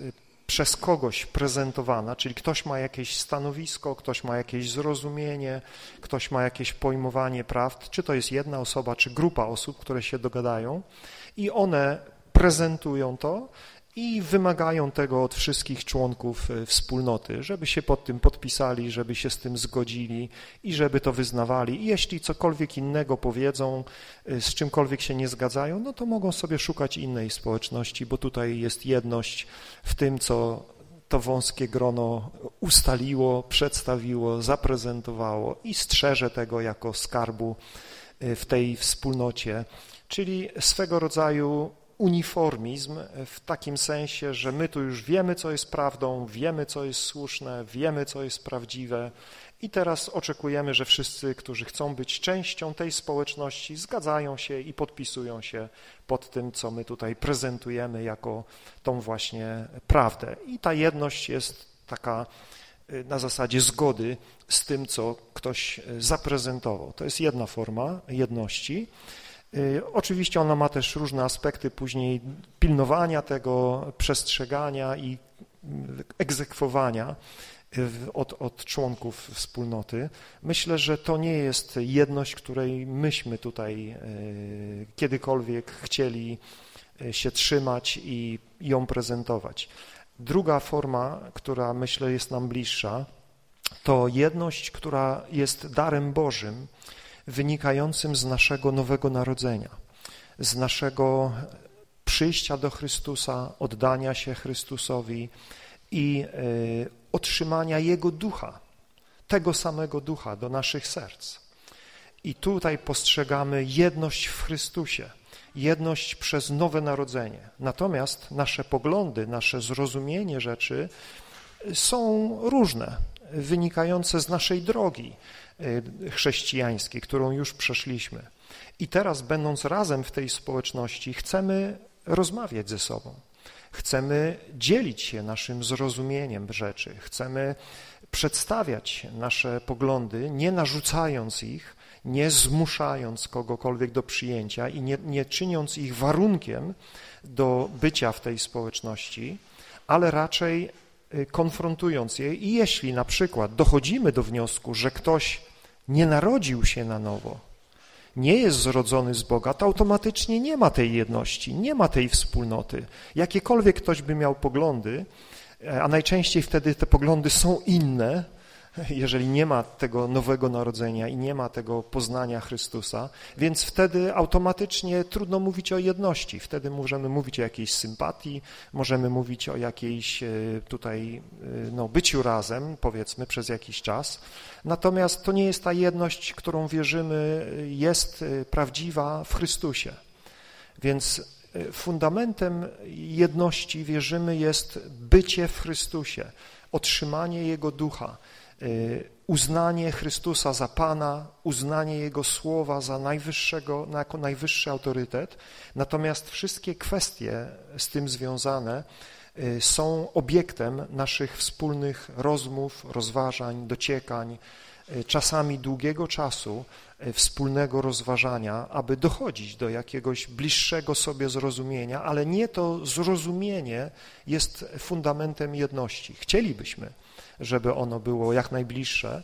Speaker 1: przez kogoś prezentowana, czyli ktoś ma jakieś stanowisko, ktoś ma jakieś zrozumienie, ktoś ma jakieś pojmowanie prawd, czy to jest jedna osoba, czy grupa osób, które się dogadają i one prezentują to i wymagają tego od wszystkich członków e, wspólnoty, żeby się pod tym podpisali, żeby się z tym zgodzili i żeby to wyznawali. I jeśli cokolwiek innego powiedzą, e, z czymkolwiek się nie zgadzają, no to mogą sobie szukać innej społeczności, bo tutaj jest jedność w tym, co to wąskie grono ustaliło, przedstawiło, zaprezentowało i strzeże tego jako skarbu e, w tej wspólnocie, czyli swego rodzaju uniformizm w takim sensie, że my tu już wiemy, co jest prawdą, wiemy, co jest słuszne, wiemy, co jest prawdziwe i teraz oczekujemy, że wszyscy, którzy chcą być częścią tej społeczności, zgadzają się i podpisują się pod tym, co my tutaj prezentujemy jako tą właśnie prawdę. I ta jedność jest taka y, na zasadzie zgody z tym, co ktoś y, zaprezentował. To jest jedna forma jedności. Y, oczywiście ona ma też różne aspekty później pilnowania tego, przestrzegania i mm, egzekwowania y, od, od członków wspólnoty. Myślę, że to nie jest jedność, której myśmy tutaj y, kiedykolwiek chcieli się trzymać i ją prezentować. Druga forma, która myślę jest nam bliższa, to jedność, która jest darem Bożym, wynikającym z naszego nowego narodzenia, z naszego przyjścia do Chrystusa, oddania się Chrystusowi i e, otrzymania Jego ducha, tego samego ducha do naszych serc. I tutaj postrzegamy jedność w Chrystusie, jedność przez nowe narodzenie. Natomiast nasze poglądy, nasze zrozumienie rzeczy są różne, wynikające z naszej drogi, Y, chrześcijańskiej, którą już przeszliśmy. I teraz, będąc razem w tej społeczności, chcemy rozmawiać ze sobą. Chcemy dzielić się naszym zrozumieniem rzeczy, chcemy przedstawiać nasze poglądy, nie narzucając ich, nie zmuszając kogokolwiek do przyjęcia i nie, nie czyniąc ich warunkiem do bycia w tej społeczności, ale raczej konfrontując je i jeśli na przykład dochodzimy do wniosku, że ktoś nie narodził się na nowo, nie jest zrodzony z Boga, to automatycznie nie ma tej jedności, nie ma tej wspólnoty. Jakiekolwiek ktoś by miał poglądy, a najczęściej wtedy te poglądy są inne, jeżeli nie ma tego nowego narodzenia i nie ma tego poznania Chrystusa, więc wtedy automatycznie trudno mówić o jedności. Wtedy możemy mówić o jakiejś sympatii, możemy mówić o jakiejś e, tutaj e, no, byciu razem, powiedzmy, przez jakiś czas. Natomiast to nie jest ta jedność, którą wierzymy, jest e, prawdziwa w Chrystusie. Więc fundamentem jedności, wierzymy, jest bycie w Chrystusie, otrzymanie Jego ducha, uznanie Chrystusa za Pana, uznanie Jego słowa za najwyższego, jako najwyższy autorytet, natomiast wszystkie kwestie z tym związane y, są obiektem naszych wspólnych rozmów, rozważań, dociekań, y, czasami długiego czasu wspólnego rozważania, aby dochodzić do jakiegoś bliższego sobie zrozumienia, ale nie to zrozumienie jest fundamentem jedności. Chcielibyśmy, żeby ono było jak najbliższe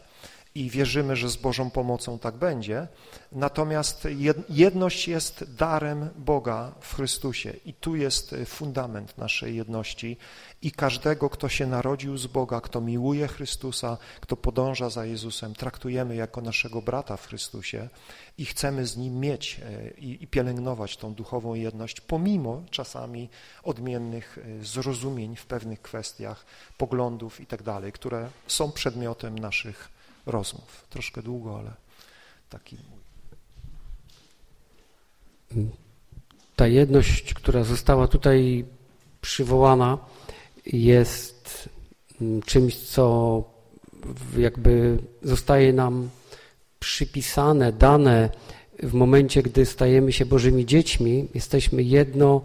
Speaker 1: i wierzymy, że z Bożą pomocą tak będzie. Natomiast jedność jest darem Boga w Chrystusie i tu jest fundament naszej jedności i każdego, kto się narodził z Boga, kto miłuje Chrystusa, kto podąża za Jezusem, traktujemy jako naszego brata w Chrystusie i chcemy z Nim mieć e, i, i pielęgnować tą duchową jedność, pomimo czasami odmiennych e, zrozumień w pewnych kwestiach, poglądów i tak które są przedmiotem naszych rozmów. Troszkę długo, ale taki
Speaker 9: Ta jedność, która została tutaj przywołana, jest mm, czymś, co jakby zostaje nam przypisane, dane w momencie, gdy stajemy się Bożymi dziećmi, jesteśmy jedno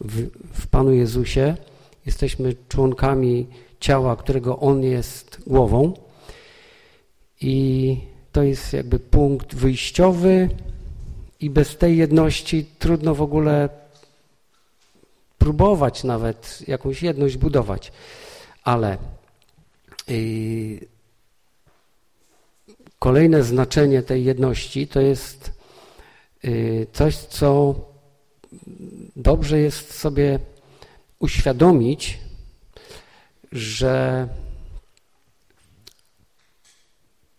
Speaker 9: w, w Panu Jezusie, jesteśmy członkami ciała, którego On jest głową i to jest jakby punkt wyjściowy i bez tej jedności trudno w ogóle spróbować nawet jakąś jedność budować. Ale yy, kolejne znaczenie tej jedności to jest yy, coś, co dobrze jest sobie uświadomić, że,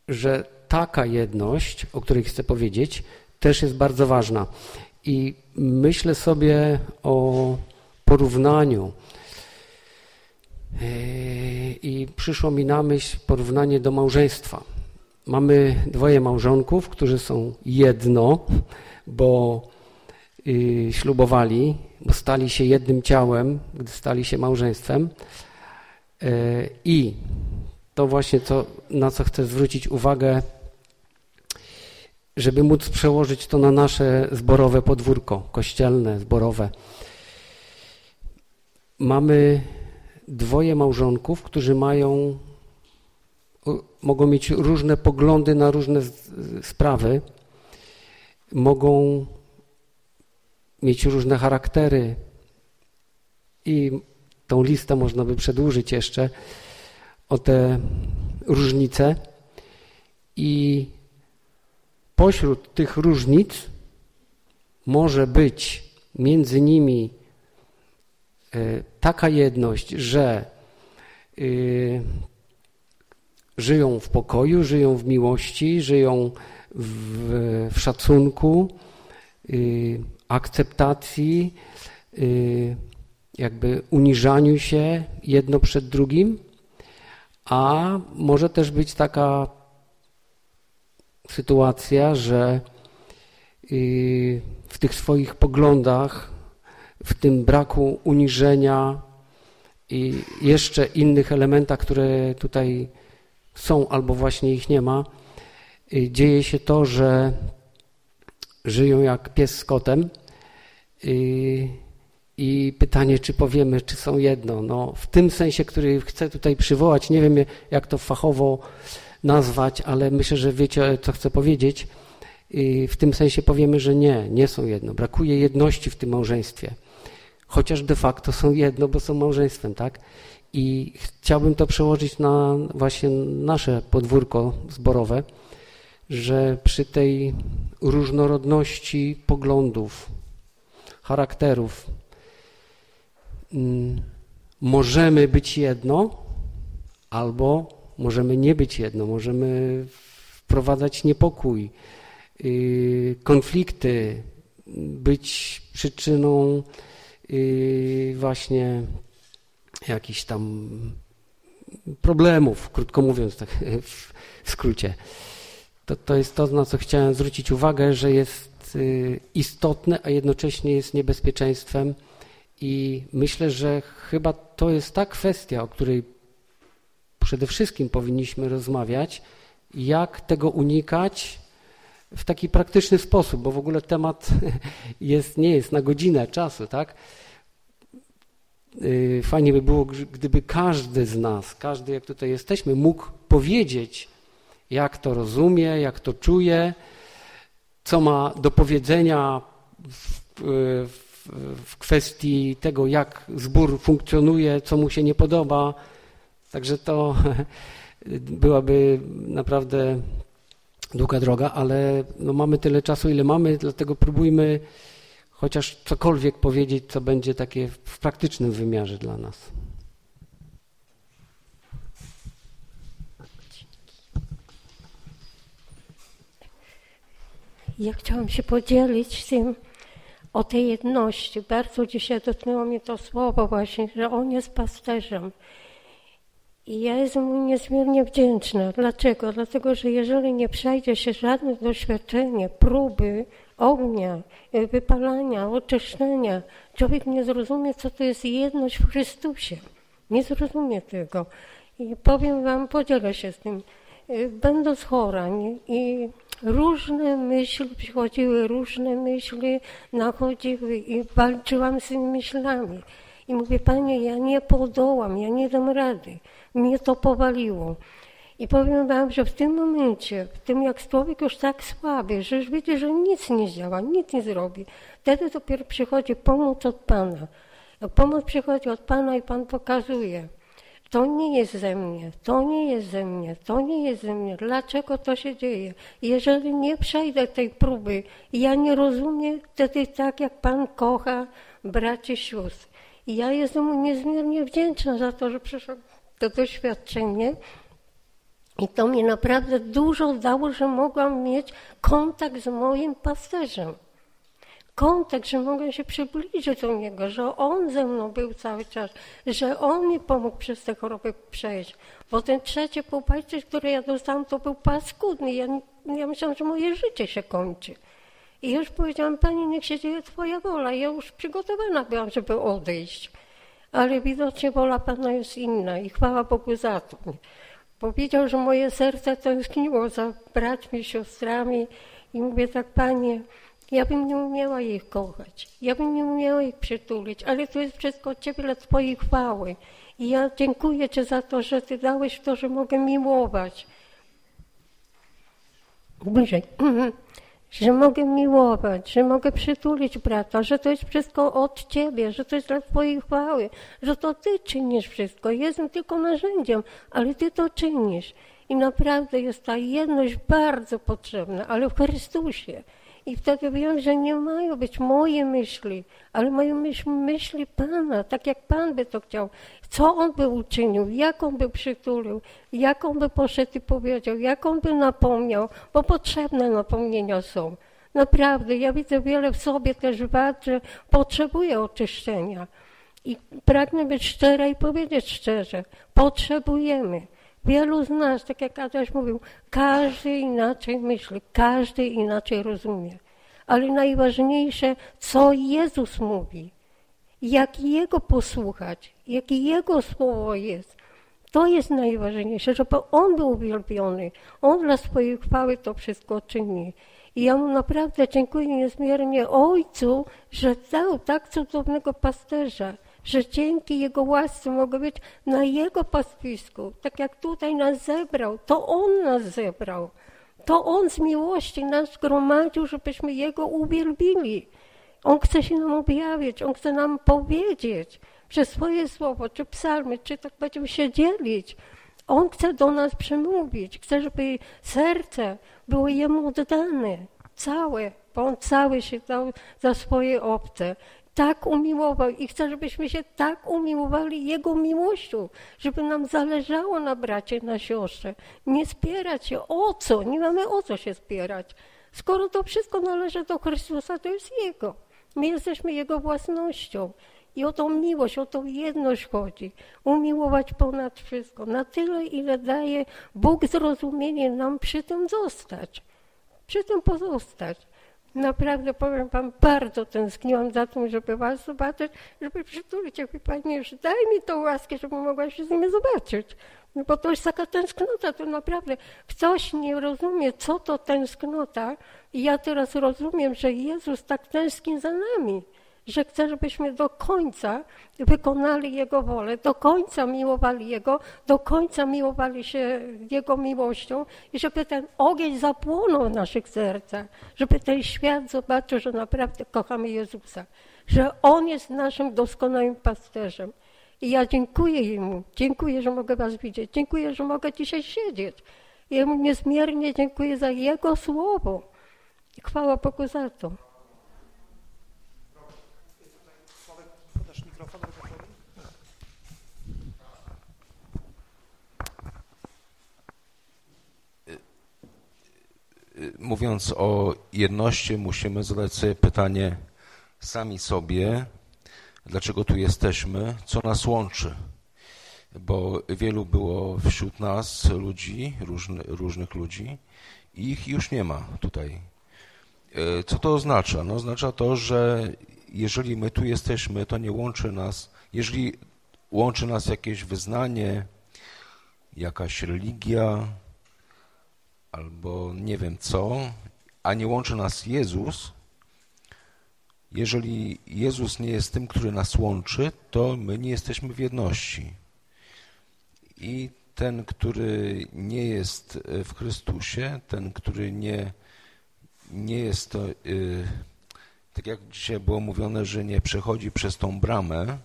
Speaker 9: że taka jedność, o której chcę powiedzieć, też jest bardzo ważna. I myślę sobie o porównaniu. I przyszło mi na myśl porównanie do małżeństwa. Mamy dwoje małżonków, którzy są jedno, bo y, ślubowali, bo stali się jednym ciałem, gdy stali się małżeństwem. Y, I to właśnie to, na co chcę zwrócić uwagę, żeby móc przełożyć to na nasze zborowe podwórko, kościelne, zborowe. Mamy dwoje małżonków, którzy mają, mogą mieć różne poglądy na różne sprawy, mogą mieć różne charaktery i tą listę można by przedłużyć jeszcze o te różnice. I pośród tych różnic może być między nimi e, taka jedność, że y, żyją w pokoju, żyją w miłości, żyją w, w szacunku, y, akceptacji, y, jakby uniżaniu się jedno przed drugim, a może też być taka sytuacja, że y, w tych swoich poglądach, w tym braku uniżenia i jeszcze innych elementach, które tutaj są albo właśnie ich nie ma, y, dzieje się to, że żyją jak pies z kotem y, i pytanie, czy powiemy, czy są jedno. No, w tym sensie, który chcę tutaj przywołać, nie wiem jak to fachowo nazwać, ale myślę, że wiecie, co chcę powiedzieć. I w tym sensie powiemy, że nie, nie są jedno. Brakuje jedności w tym małżeństwie. Chociaż de facto są jedno, bo są małżeństwem, tak? I chciałbym to przełożyć na właśnie nasze podwórko zborowe, że przy tej różnorodności poglądów, charakterów możemy być jedno albo możemy nie być jedno, możemy wprowadzać niepokój, y, konflikty, być przyczyną y, właśnie jakichś tam problemów, krótko mówiąc, tak w skrócie. To, to jest to, na co chciałem zwrócić uwagę, że jest y, istotne, a jednocześnie jest niebezpieczeństwem i myślę, że chyba to jest ta kwestia, o której przede wszystkim powinniśmy rozmawiać, jak tego unikać w taki praktyczny sposób, bo w ogóle temat jest, nie jest na godzinę czasu, tak? Y, fajnie by było, gdyby każdy z nas, każdy jak tutaj jesteśmy, mógł powiedzieć, jak to rozumie, jak to czuje, co ma do powiedzenia w, w, w kwestii tego, jak zbór funkcjonuje, co mu się nie podoba, Także to byłaby naprawdę długa droga, ale no mamy tyle czasu, ile mamy, dlatego próbujmy chociaż cokolwiek powiedzieć, co będzie takie w praktycznym wymiarze dla nas.
Speaker 10: Ja chciałam się podzielić z tym o tej jedności. Bardzo dzisiaj dotknęło mnie to słowo właśnie, że On jest pasterzem. I ja jestem mu niezmiernie wdzięczna. Dlaczego? Dlatego, że jeżeli nie przejdzie się żadne doświadczenie, próby, ognia, e, wypalania, oczyszczenia, człowiek nie zrozumie, co to jest jedność w Chrystusie. Nie zrozumie tego. I powiem wam, podzielę się z tym. E, będąc chora i różne myśli przychodziły, różne myśli nachodziły i walczyłam z tymi myślami. I mówię, Panie, ja nie podołam, ja nie dam rady mnie to powaliło. I powiem wam, że w tym momencie, w tym jak człowiek już tak słaby, że już widzi, że nic nie działa, nic nie zrobi, wtedy dopiero przychodzi pomoc od Pana. Pomoc przychodzi od Pana i Pan pokazuje, to nie jest ze mnie, to nie jest ze mnie, to nie jest ze mnie. Dlaczego to się dzieje? Jeżeli nie przejdę tej próby, ja nie rozumiem wtedy tak, jak Pan kocha braci sióstr. I ja jestem mu niezmiernie wdzięczna za to, że przeszłam to doświadczenie. I to mi naprawdę dużo dało, że mogłam mieć kontakt z moim pasterzem kontakt, że mogę się przybliżyć do Niego, że On ze mną był cały czas, że On mi pomógł przez te choroby przejść. Bo ten trzeci półpajczyk, który ja dostałam, to był paskudny. Ja, ja myślałam, że moje życie się kończy. I już powiedziałam, Pani, niech się dzieje Twoja wola. Ja już przygotowana byłam, żeby odejść. Ale widocznie wola Pana jest inna i chwała Bogu za to. Powiedział, że moje serce tęskniło za braćmi, siostrami i mówię tak, Panie, ja bym nie umiała ich kochać, ja bym nie umiała ich przytulić, ale to jest wszystko od Ciebie dla Twojej chwały. I ja dziękuję Ci za to, że Ty dałeś to, że mogę miłować. Bliżej. że mogę miłować, że mogę przytulić brata, że to jest wszystko od Ciebie, że to jest dla Twojej chwały, że to Ty czynisz wszystko. Jestem tylko narzędziem, ale Ty to czynisz. I naprawdę jest ta jedność bardzo potrzebna, ale w Chrystusie. I wtedy wiem, że nie mają być moje myśli, ale mają być myśli Pana, tak jak Pan by to chciał. Co On by uczynił, jak On by przytulił, jak On by poszedł i powiedział, jak On by napomniał, bo potrzebne napomnienia są. Naprawdę, ja widzę wiele w sobie też wad, że potrzebuję oczyszczenia. I pragnę być szczera i powiedzieć szczerze, potrzebujemy. Wielu z nas, tak jak Adaś mówił, każdy inaczej myśli, każdy inaczej rozumie. Ale najważniejsze, co Jezus mówi, jak Jego posłuchać, jakie Jego słowo jest. To jest najważniejsze, żeby On był uwielbiony. On dla swojej chwały to wszystko czyni. I ja mu naprawdę dziękuję niezmiernie Ojcu, że dał tak cudownego pasterza, że dzięki Jego łasce mogę być na Jego pastwisku. Tak jak tutaj nas zebrał, to On nas zebrał. To On z miłości nas zgromadził, żebyśmy Jego uwielbili. On chce się nam objawić, On chce nam powiedzieć przez swoje słowo, czy psalmy, czy tak będziemy się dzielić. On chce do nas przemówić, chce, żeby serce było Jemu oddane, całe, bo On cały się dał za swoje obce tak umiłował i chce, żebyśmy się tak umiłowali Jego miłością, żeby nam zależało na bracie, na siostrze. Nie spierać się. O co? Nie mamy o co się spierać. Skoro to wszystko należy do Chrystusa, to jest Jego. My jesteśmy Jego własnością. I o tą miłość, o tą jedność chodzi. Umiłować ponad wszystko. Na tyle, ile daje Bóg zrozumienie nam przy tym zostać. Przy tym pozostać. Naprawdę powiem Wam, bardzo tęskniłam za tym, żeby Was zobaczyć, żeby przytulić. Jak Panie, już daj mi tą łaskę, żebym mogła się z nimi zobaczyć. No bo to jest taka tęsknota, to naprawdę ktoś nie rozumie, co to tęsknota. I ja teraz rozumiem, że Jezus tak tęskni za nami że chce, żebyśmy do końca wykonali Jego wolę, do końca miłowali Jego, do końca miłowali się Jego miłością i żeby ten ogień zapłonął w naszych sercach, żeby ten świat zobaczył, że naprawdę kochamy Jezusa, że On jest naszym doskonałym pasterzem. I ja dziękuję Jemu, dziękuję, że mogę Was widzieć, dziękuję, że mogę dzisiaj siedzieć. Jemu niezmiernie dziękuję za Jego słowo. Chwała Bogu za to.
Speaker 7: Mówiąc o jedności, musimy zadać sobie pytanie sami sobie, dlaczego tu jesteśmy, co nas łączy. Bo wielu było wśród nas ludzi, różny, różnych ludzi, i ich już nie ma tutaj. E, co to oznacza? No, oznacza to, że jeżeli my tu jesteśmy, to nie łączy nas, jeżeli łączy nas jakieś wyznanie, jakaś religia, albo nie wiem co, a nie łączy nas Jezus, jeżeli Jezus nie jest tym, który nas łączy, to my nie jesteśmy w jedności. I ten, który nie jest w Chrystusie, ten, który nie, nie jest to, y, tak jak dzisiaj było mówione, że nie przechodzi przez tą bramę,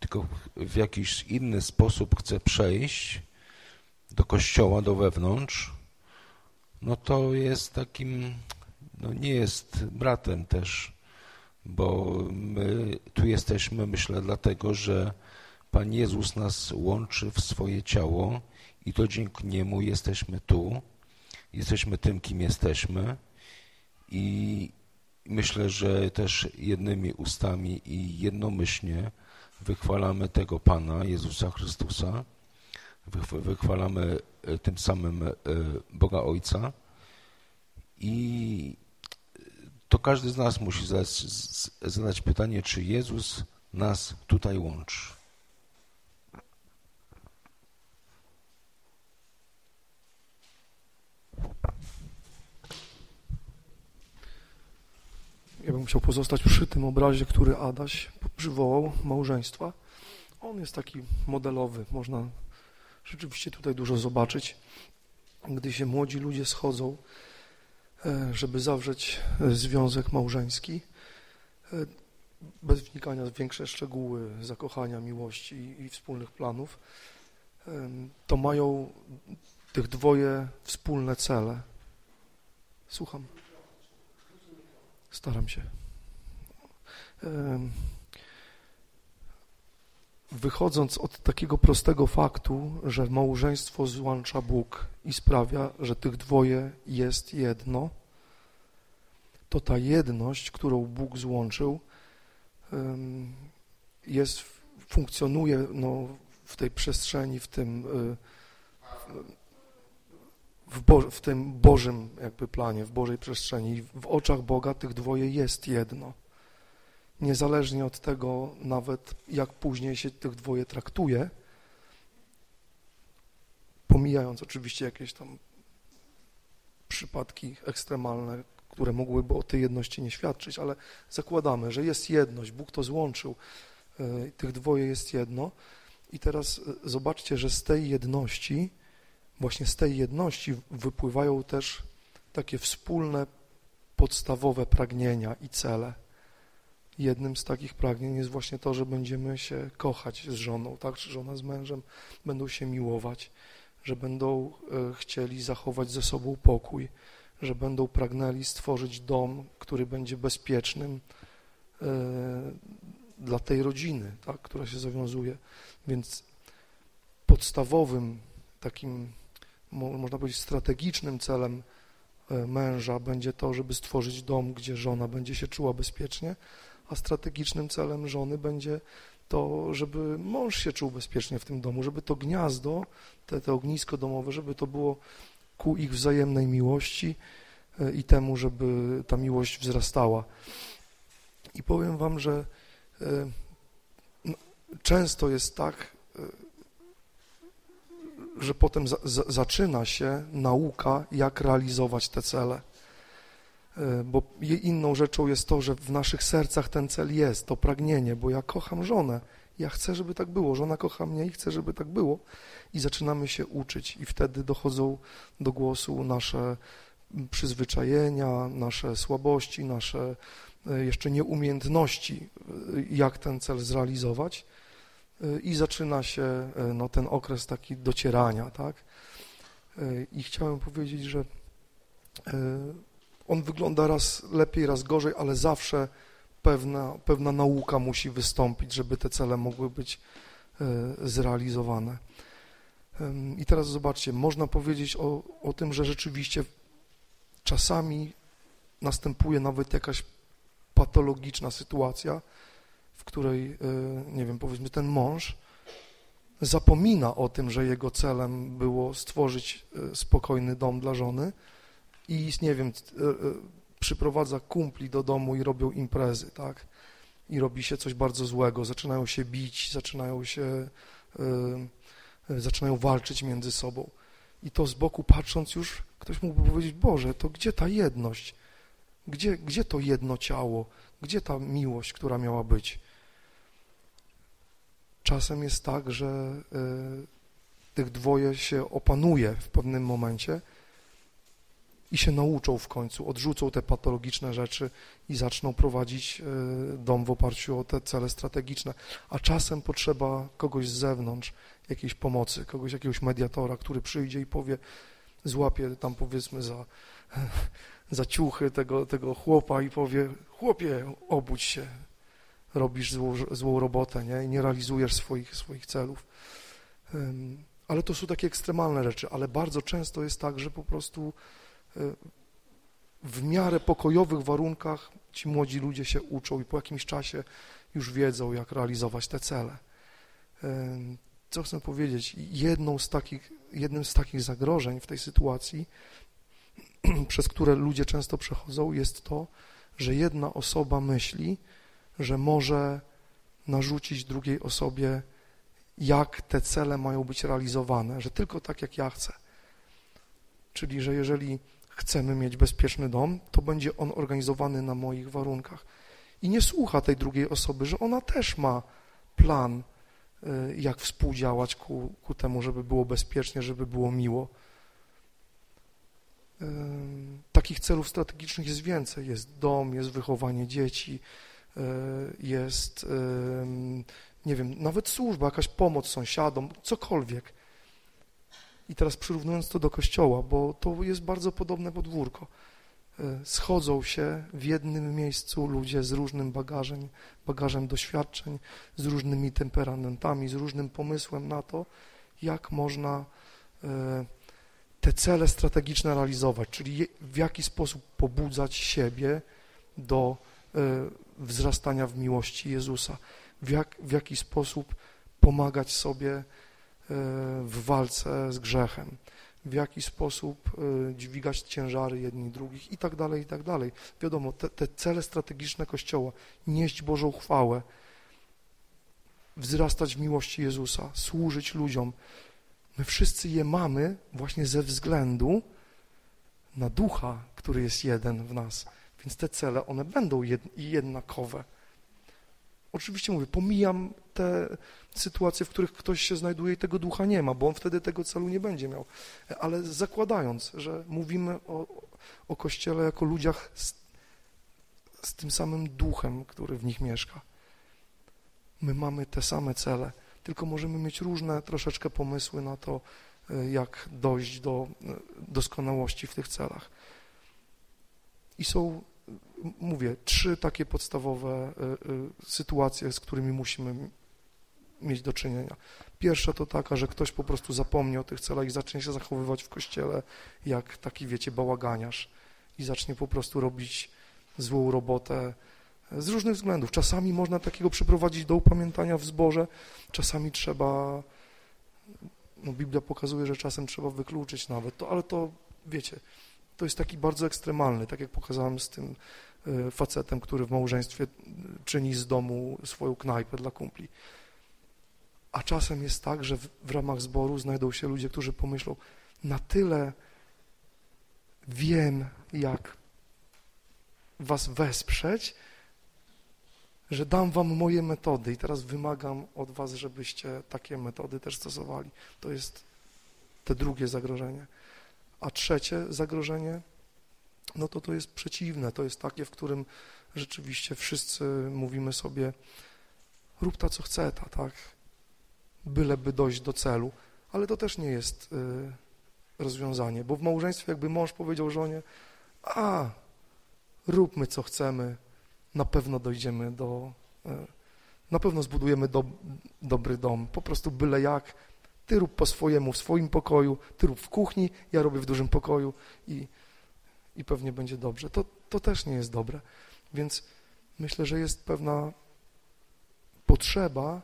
Speaker 7: tylko w jakiś inny sposób chce przejść do kościoła, do wewnątrz, no to jest takim, no nie jest bratem też, bo my tu jesteśmy, myślę, dlatego, że Pan Jezus nas łączy w swoje ciało i to dzięki Niemu jesteśmy tu, jesteśmy tym, kim jesteśmy. I myślę, że też jednymi ustami i jednomyślnie wychwalamy tego Pana, Jezusa Chrystusa, wychwalamy tym samym e, Boga Ojca i to każdy z nas musi zadać, zadać pytanie, czy Jezus nas tutaj łączy.
Speaker 5: Ja bym chciał pozostać przy tym obrazie, który Adaś przywołał, małżeństwa. On jest taki modelowy, można rzeczywiście tutaj dużo zobaczyć. Gdy się młodzi ludzie schodzą, e, żeby zawrzeć e, związek małżeński, e, bez wnikania w większe szczegóły zakochania, miłości i wspólnych planów, to mają tych dwoje wspólne cele. Słucham. Staram się. Wychodząc od takiego prostego faktu, że małżeństwo złącza Bóg i sprawia, że tych dwoje jest jedno, to ta jedność, którą Bóg złączył, jest, funkcjonuje no, w tej przestrzeni, w tym y, w, Bo w tym Bożym jakby planie, w Bożej przestrzeni. W oczach Boga tych dwoje jest jedno. Niezależnie od tego nawet, jak później się tych dwoje traktuje, pomijając oczywiście jakieś tam przypadki ekstremalne, które mogłyby o tej jedności nie świadczyć, ale zakładamy, że jest jedność, Bóg to złączył, e, tych dwoje jest jedno i teraz e, zobaczcie, że z tej jedności właśnie z tej jedności wypływają też takie wspólne, podstawowe pragnienia i cele. Jednym z takich pragnień jest właśnie to, że będziemy się kochać z żoną, tak, czy żona z mężem będą się miłować, że będą e, chcieli zachować ze sobą pokój, że będą pragnęli stworzyć dom, który będzie bezpiecznym e, dla tej rodziny, tak, która się zawiązuje. Więc podstawowym takim można powiedzieć, strategicznym celem e, męża będzie to, żeby stworzyć dom, gdzie żona będzie się czuła bezpiecznie, a strategicznym celem żony będzie to, żeby mąż się czuł bezpiecznie w tym domu, żeby to gniazdo, te, te ognisko domowe, żeby to było ku ich wzajemnej miłości e, i temu, żeby ta miłość wzrastała. I powiem wam, że e, często jest tak, że potem za, za, zaczyna się nauka, jak realizować te cele. E, bo inną rzeczą jest to, że w naszych sercach ten cel jest, to pragnienie, bo ja kocham żonę, ja chcę, żeby tak było, żona kocha mnie i chcę, żeby tak było. I zaczynamy się uczyć. I wtedy dochodzą do głosu nasze przyzwyczajenia, nasze słabości, nasze e, jeszcze nieumiejętności, e, jak ten cel zrealizować. I zaczyna się no, ten okres taki docierania, tak? I chciałem powiedzieć, że on wygląda raz lepiej, raz gorzej, ale zawsze pewna, pewna nauka musi wystąpić, żeby te cele mogły być zrealizowane. I teraz zobaczcie, można powiedzieć o, o tym, że rzeczywiście czasami następuje nawet jakaś patologiczna sytuacja, w której, e, nie wiem, powiedzmy ten mąż zapomina o tym, że jego celem było stworzyć e, spokojny dom dla żony i, nie wiem, e, przyprowadza kumpli do domu i robią imprezy, tak? I robi się coś bardzo złego, zaczynają się bić, zaczynają się, zaczynają walczyć między sobą. I to z boku patrząc już ktoś mógłby powiedzieć, Boże, to gdzie ta jedność? Gdzie, gdzie to jedno ciało? Gdzie ta miłość, która miała być? Czasem jest tak, że tych dwoje się opanuje w pewnym momencie i się nauczą w końcu, odrzucą te patologiczne rzeczy i zaczną prowadzić e, dom w oparciu o te cele strategiczne. A czasem potrzeba kogoś z zewnątrz, jakiejś pomocy, kogoś, jakiegoś mediatora, który przyjdzie i powie, złapie tam powiedzmy za, za ciuchy tego, tego chłopa i powie, chłopie, obudź się, robisz złą, złą robotę nie? i nie realizujesz swoich, swoich celów. Ale to są takie ekstremalne rzeczy, ale bardzo często jest tak, że po prostu w miarę pokojowych warunkach ci młodzi ludzie się uczą i po jakimś czasie już wiedzą, jak realizować te cele. Co chcę powiedzieć? Jedną z takich, jednym z takich zagrożeń w tej sytuacji, przez które ludzie często przechodzą, jest to, że jedna osoba myśli, że może narzucić drugiej osobie, jak te cele mają być realizowane, że tylko tak, jak ja chcę. Czyli, że jeżeli chcemy mieć bezpieczny dom, to będzie on organizowany na moich warunkach. I nie słucha tej drugiej osoby, że ona też ma plan, y, jak współdziałać ku, ku temu, żeby było bezpiecznie, żeby było miło. Y, takich celów strategicznych jest więcej. Jest dom, jest wychowanie dzieci, y, jest, nie wiem, nawet służba, jakaś pomoc sąsiadom, cokolwiek. I teraz przyrównując to do kościoła, bo to jest bardzo podobne podwórko. E, schodzą się w jednym miejscu ludzie z różnym bagażem, bagażem doświadczeń, z różnymi temperamentami, z różnym pomysłem na to, jak można e, te cele strategiczne realizować, czyli w jaki sposób pobudzać siebie do e, wzrastania w miłości Jezusa, w, jak, w jaki sposób pomagać sobie w walce z grzechem, w jaki sposób e, dźwigać ciężary jedni drugich i tak dalej, i tak dalej. Wiadomo, te, te cele strategiczne Kościoła, nieść Bożą chwałę, wzrastać w miłości Jezusa, służyć ludziom. My wszyscy je mamy właśnie ze względu na Ducha, który jest jeden w nas. Więc te cele, one będą jednakowe. Oczywiście mówię, pomijam te sytuacje, w których ktoś się znajduje i tego ducha nie ma, bo on wtedy tego celu nie będzie miał. Ale zakładając, że mówimy o, o Kościele jako ludziach z, z tym samym duchem, który w nich mieszka, my mamy te same cele, tylko możemy mieć różne troszeczkę pomysły na to, e, jak dojść do e, doskonałości w tych celach. I są mówię, trzy takie podstawowe y, y, sytuacje, z którymi musimy mieć do czynienia. Pierwsza to taka, że ktoś po prostu zapomni o tych celach i zacznie się zachowywać w kościele jak taki, wiecie, bałaganiarz i zacznie po prostu robić złą robotę z różnych względów. Czasami można takiego przyprowadzić do upamiętania w zborze, czasami trzeba, no Biblia pokazuje, że czasem trzeba wykluczyć nawet to, ale to, wiecie, to jest taki bardzo ekstremalny, tak jak pokazałem z tym e, facetem, który w małżeństwie czyni z domu swoją knajpę dla kumpli. A czasem jest tak, że w, w ramach zboru znajdą się ludzie, którzy pomyślą, na tyle wiem, jak was wesprzeć, że dam wam moje metody i teraz wymagam od was, żebyście takie metody też stosowali. To jest te drugie zagrożenie. A trzecie zagrożenie, no to to jest przeciwne, to jest takie, w którym rzeczywiście wszyscy mówimy sobie, rób ta, co chce ta, tak, byleby dojść do celu, ale to też nie jest y, rozwiązanie, bo w małżeństwie jakby mąż powiedział żonie, a, róbmy, co chcemy, na pewno dojdziemy do, y, na pewno zbudujemy do, dobry dom, po prostu byle jak, ty rób po swojemu w swoim pokoju, ty rób w kuchni, ja robię w dużym pokoju i, i pewnie będzie dobrze. To, to też nie jest dobre. Więc myślę, że jest pewna potrzeba,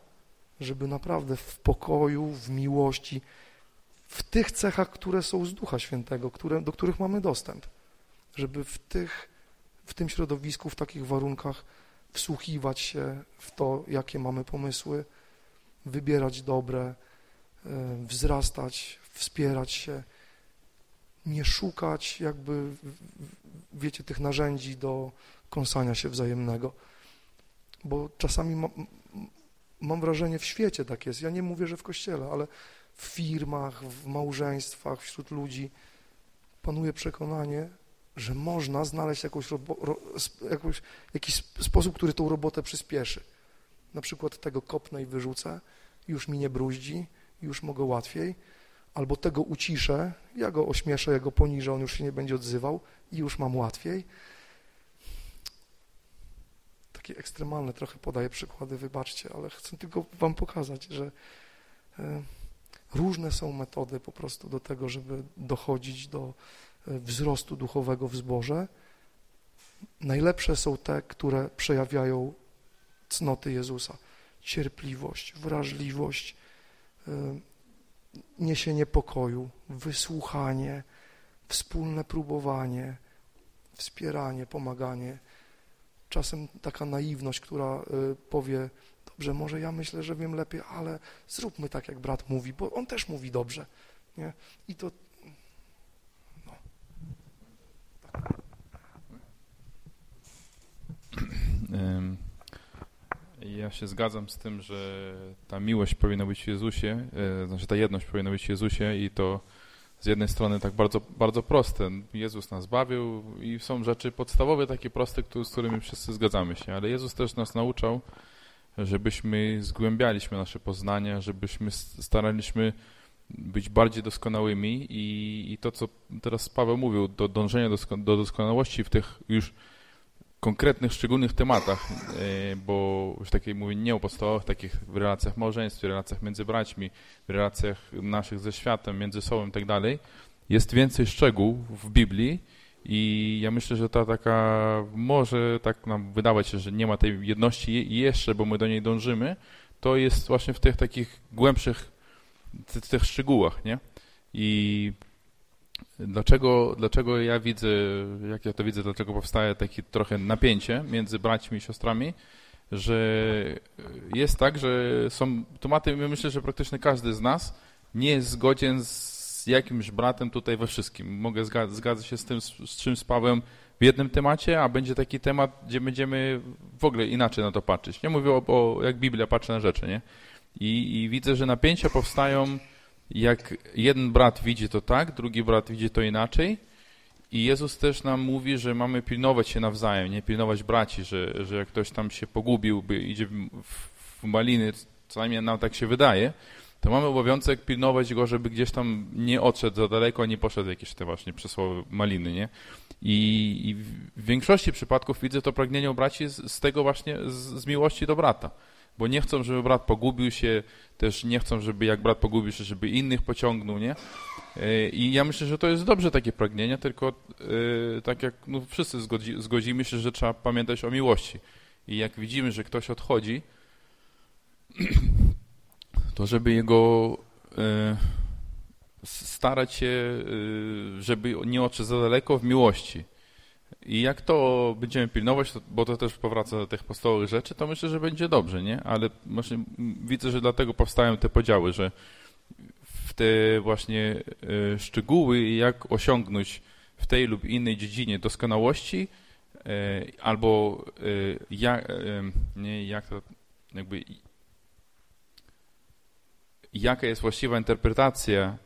Speaker 5: żeby naprawdę w pokoju, w miłości, w tych cechach, które są z Ducha Świętego, które, do których mamy dostęp, żeby w, tych, w tym środowisku, w takich warunkach wsłuchiwać się w to, jakie mamy pomysły, wybierać dobre, wzrastać, wspierać się, nie szukać jakby, wiecie, tych narzędzi do kąsania się wzajemnego. Bo czasami ma, mam wrażenie, w świecie tak jest, ja nie mówię, że w kościele, ale w firmach, w małżeństwach, wśród ludzi panuje przekonanie, że można znaleźć jakąś ro, jakąś, jakiś sposób, który tą robotę przyspieszy. Na przykład tego kopnę i wyrzucę, już mi nie bruździ, już mogę łatwiej, albo tego uciszę, ja go ośmieszę, ja go poniżę, on już się nie będzie odzywał i już mam łatwiej. Takie ekstremalne trochę podaję przykłady, wybaczcie, ale chcę tylko wam pokazać, że e, różne są metody po prostu do tego, żeby dochodzić do e, wzrostu duchowego w zborze. Najlepsze są te, które przejawiają cnoty Jezusa. Cierpliwość, wrażliwość, niesienie pokoju, wysłuchanie, wspólne próbowanie, wspieranie, pomaganie. Czasem taka naiwność, która y, powie, dobrze, może ja myślę, że wiem lepiej, ale zróbmy tak, jak brat mówi, bo on też mówi dobrze. Nie? I to... No.
Speaker 6: Ja się zgadzam z tym, że ta miłość powinna być w Jezusie, e, znaczy ta jedność powinna być w Jezusie i to z jednej strony tak bardzo, bardzo proste. Jezus nas bawił i są rzeczy podstawowe, takie proste, z którymi wszyscy zgadzamy się, ale Jezus też nas nauczał, żebyśmy zgłębialiśmy nasze poznania, żebyśmy staraliśmy być bardziej doskonałymi i, i to, co teraz Paweł mówił, do dążenia do, do doskonałości w tych już konkretnych, szczególnych tematach, e, bo już takiej mówię nie o podstawowych takich w relacjach małżeństw, w relacjach między braćmi, w relacjach naszych ze światem, między sobą i tak dalej, jest więcej szczegółów w Biblii i ja myślę, że ta taka, może tak nam wydawać się, że nie ma tej jedności jeszcze, bo my do niej dążymy, to jest właśnie w tych takich głębszych, w tych szczegółach, nie? I Dlaczego, dlaczego ja widzę, jak ja to widzę, dlaczego powstaje takie trochę napięcie między braćmi i siostrami, że jest tak, że są tematy, myślę, że praktycznie każdy z nas nie jest zgodzien z jakimś bratem tutaj we wszystkim. Mogę zgadzać się z tym, z czym z Pawłem w jednym temacie, a będzie taki temat, gdzie będziemy w ogóle inaczej na to patrzeć. Nie mówię o, o jak Biblia patrzy na rzeczy, nie? I, I widzę, że napięcia powstają jak jeden brat widzi to tak, drugi brat widzi to inaczej. I Jezus też nam mówi, że mamy pilnować się nawzajem, nie pilnować braci, że, że jak ktoś tam się pogubił, idzie w, maliny, co najmniej nam tak się wydaje, to mamy obowiązek pilnować go, żeby gdzieś tam nie odszedł za daleko, nie poszedł jakieś te właśnie przesłowe maliny, nie? I, I, w większości przypadków widzę to pragnienie braci z, z tego właśnie, z, z miłości do brata bo nie chcą, żeby brat pogubił się, też nie chcą, żeby jak brat pogubił się, żeby innych pociągnął, nie? E, I ja myślę, że to jest dobrze takie pragnienie, tylko yy, tak jak no, wszyscy zgodzi, zgodzimy się, że trzeba pamiętać o miłości. I jak widzimy, że ktoś odchodzi, to żeby jego yy, starać się, żeby nie odszedł za daleko w miłości. I jak to będziemy pilnować, bo to też powraca do tych podstawowych rzeczy, to myślę, że będzie dobrze, nie? Ale właśnie widzę, że dlatego powstają te podziały, że w te właśnie y, szczegóły, jak osiągnąć w tej lub innej dziedzinie doskonałości, y, albo y, jak, nie, jak to jakby jaka jest właściwa interpretacja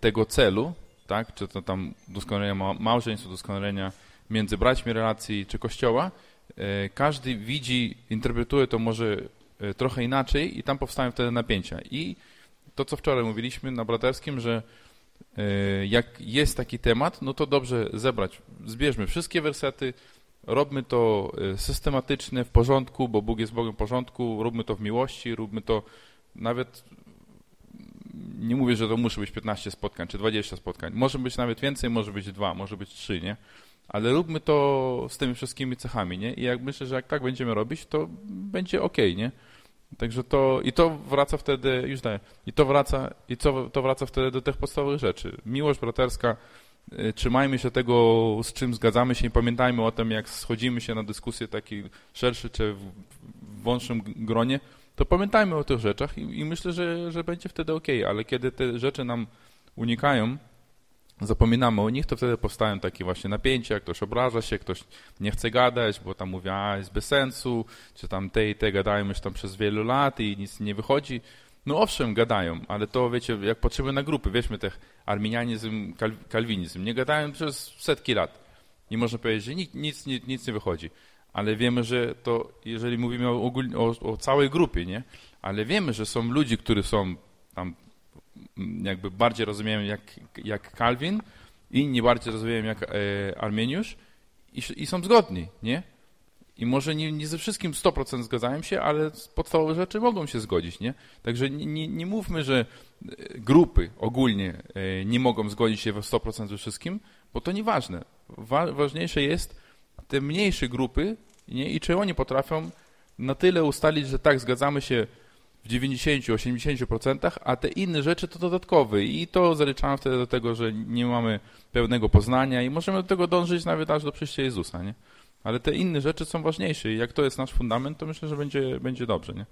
Speaker 6: tego celu, tak? czy to tam doskonalenia małżeństwa, doskonalenia między braćmi relacji czy kościoła, e, każdy widzi, interpretuje to może e, trochę inaczej i tam powstają wtedy napięcia. I to, co wczoraj mówiliśmy na braterskim, że e, jak jest taki temat, no to dobrze zebrać. Zbierzmy wszystkie wersety, robmy to systematycznie, w porządku, bo Bóg jest Bogiem w porządku, róbmy to w miłości, róbmy to nawet nie mówię, że to musi być 15 spotkań czy 20 spotkań. Może być nawet więcej, może być dwa, może być trzy, nie? Ale róbmy to z tymi wszystkimi cechami, nie? I jak myślę, że jak tak będziemy robić, to będzie ok, nie? Także to, i to wraca wtedy, już daję, i to wraca, i co, to wraca wtedy do tych podstawowych rzeczy. Miłość braterska, y, trzymajmy się tego, z czym zgadzamy się i pamiętajmy o tym, jak schodzimy się na dyskusję taki szerszy czy w, wąższym gronie, to pamiętajmy o tych rzeczach i, i myślę, że, że będzie wtedy ok, ale kiedy te rzeczy nam unikają, zapominamy o nich, to wtedy powstają takie właśnie napięcia, ktoś obraża się, ktoś nie chce gadać, bo tam mówi, a jest bez sensu, czy tam te i te gadają już tam przez wielu lat i nic nie wychodzi. No owszem, gadają, ale to wiecie, jak patrzymy na grupy, weźmy tych arminianizm, kalwinizm, nie gadają przez setki lat. i można powiedzieć, że nic, nic, nic nie wychodzi. Ale wiemy, że to, jeżeli mówimy o, o, o całej grupie, nie? Ale wiemy, że są ludzie, którzy są tam jakby bardziej rozumieją jak, jak Calvin, inni bardziej rozumieją jak e, Armeniusz i, i są zgodni, nie? I może nie, nie ze wszystkim 100% zgadzają się, ale z podstawowych rzeczy mogą się zgodzić, nie? Także nie, nie, nie mówmy, że e, grupy ogólnie e, nie mogą zgodzić się w 100% ze wszystkim, bo to nieważne. Wa ważniejsze jest te mniejsze grupy nie? i czy oni potrafią na tyle ustalić, że tak, zgadzamy się w 90-80%, a te inne rzeczy to dodatkowe i to zaliczamy wtedy do tego, że nie mamy pełnego poznania i możemy do tego dążyć nawet aż do przyjścia Jezusa, nie? Ale te inne rzeczy są ważniejsze i jak to jest nasz fundament, to myślę, że będzie, będzie dobrze, nie?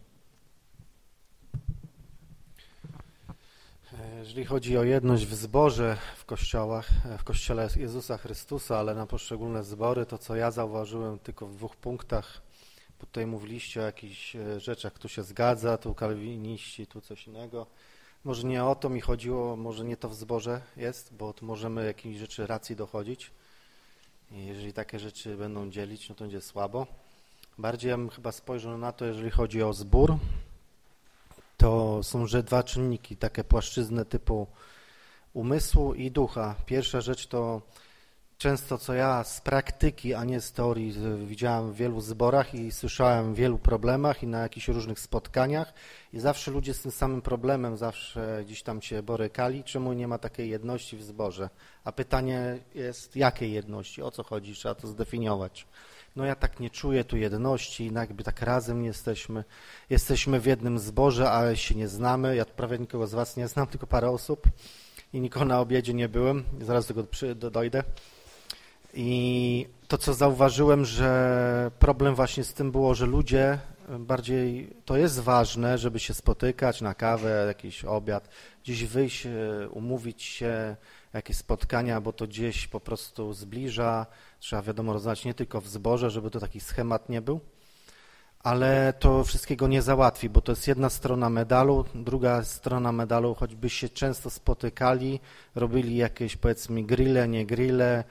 Speaker 11: Jeżeli chodzi o jedność w zborze w kościołach, w kościele Jezusa Chrystusa, ale na poszczególne zbory, to co ja zauważyłem tylko w dwóch punktach, bo tutaj mówiliście o jakichś e, rzeczach, tu się zgadza, tu kalwiniści, tu coś innego. Może nie o to mi chodziło, może nie to w zborze jest, bo możemy jakichś rzeczy racji dochodzić. Jeżeli takie rzeczy będą dzielić, no to będzie słabo. Bardziej ja bym chyba spojrzał na to, jeżeli chodzi o zbór, to są że dwa czynniki, takie płaszczyzny typu umysłu i ducha. Pierwsza rzecz to często, co ja z praktyki, a nie z teorii widziałem w wielu zborach i słyszałem w wielu problemach i na jakichś różnych spotkaniach. I zawsze ludzie z tym samym problemem zawsze gdzieś tam się borykali, czemu nie ma takiej jedności w zborze. A pytanie jest, jakiej jedności, o co chodzi, trzeba to zdefiniować no ja tak nie czuję tu jedności, jakby tak razem jesteśmy. Jesteśmy w jednym zborze, ale się nie znamy. Ja prawie nikogo z was nie znam, tylko parę osób i nikogo na obiedzie nie byłem. Zaraz do tego dojdę. I to, co zauważyłem, że problem właśnie z tym było, że ludzie bardziej, to jest ważne, żeby się spotykać na kawę, jakiś obiad, gdzieś wyjść, e, umówić się, jakieś spotkania, bo to gdzieś po prostu zbliża, trzeba wiadomo rozmawiać nie tylko w zborze, żeby to taki schemat nie był, ale to wszystkiego nie załatwi, bo to jest jedna strona medalu, druga strona medalu, choćby się często spotykali, robili jakieś powiedzmy grille, nie grille,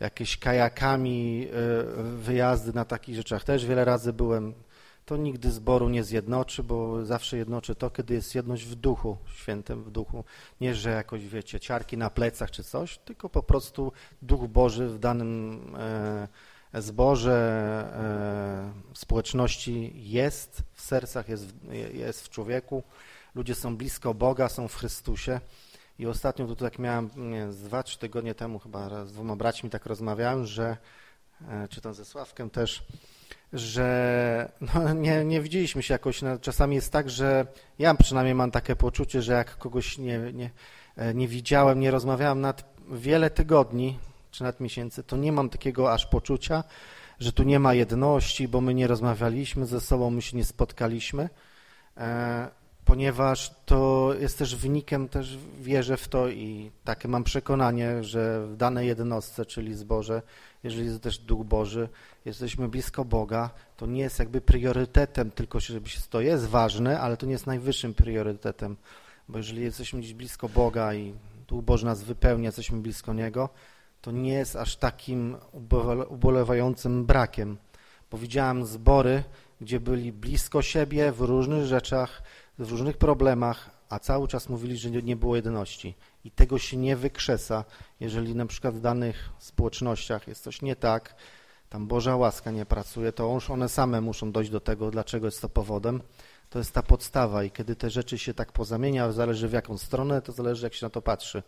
Speaker 11: jakieś kajakami e, wyjazdy na takich rzeczach. Też wiele razy byłem to nigdy zboru nie zjednoczy, bo zawsze jednoczy to, kiedy jest jedność w duchu, świętym w duchu. Nie, że jakoś, wiecie, ciarki na plecach czy coś, tylko po prostu Duch Boży w danym e, zborze, e, społeczności jest w sercach, jest w, jest w człowieku. Ludzie są blisko Boga, są w Chrystusie. I ostatnio tu tak miałem, nie, dwa, trzy tygodnie temu chyba z dwoma braćmi tak rozmawiałem, że, e, czytam ze Sławkiem też, że no, nie, nie widzieliśmy się jakoś. No, czasami jest tak, że ja przynajmniej mam takie poczucie, że jak kogoś nie, nie, e, nie widziałem, nie rozmawiałem nad wiele tygodni czy nad miesięcy, to nie mam takiego aż poczucia, że tu nie ma jedności, bo my nie rozmawialiśmy ze sobą, my się nie spotkaliśmy, e, ponieważ to jest też wynikiem, też wierzę w to i takie mam przekonanie, że w danej jednostce, czyli zborze, jeżeli jest też Duch Boży, jesteśmy blisko Boga, to nie jest jakby priorytetem, tylko żeby się, to jest ważne, ale to nie jest najwyższym priorytetem, bo jeżeli jesteśmy gdzieś blisko Boga i Duch Boży nas wypełnia, jesteśmy blisko Niego, to nie jest aż takim ubolewającym brakiem, bo widziałem zbory, gdzie byli blisko siebie w różnych rzeczach, w różnych problemach, a cały czas mówili, że nie było jedności. I tego się nie wykrzesa, jeżeli na przykład w danych społecznościach jest coś nie tak, tam Boża łaska nie pracuje, to już one same muszą dojść do tego, dlaczego jest to powodem. To jest ta podstawa i kiedy te rzeczy się tak pozamienia, zależy w jaką stronę, to zależy jak się na to patrzy.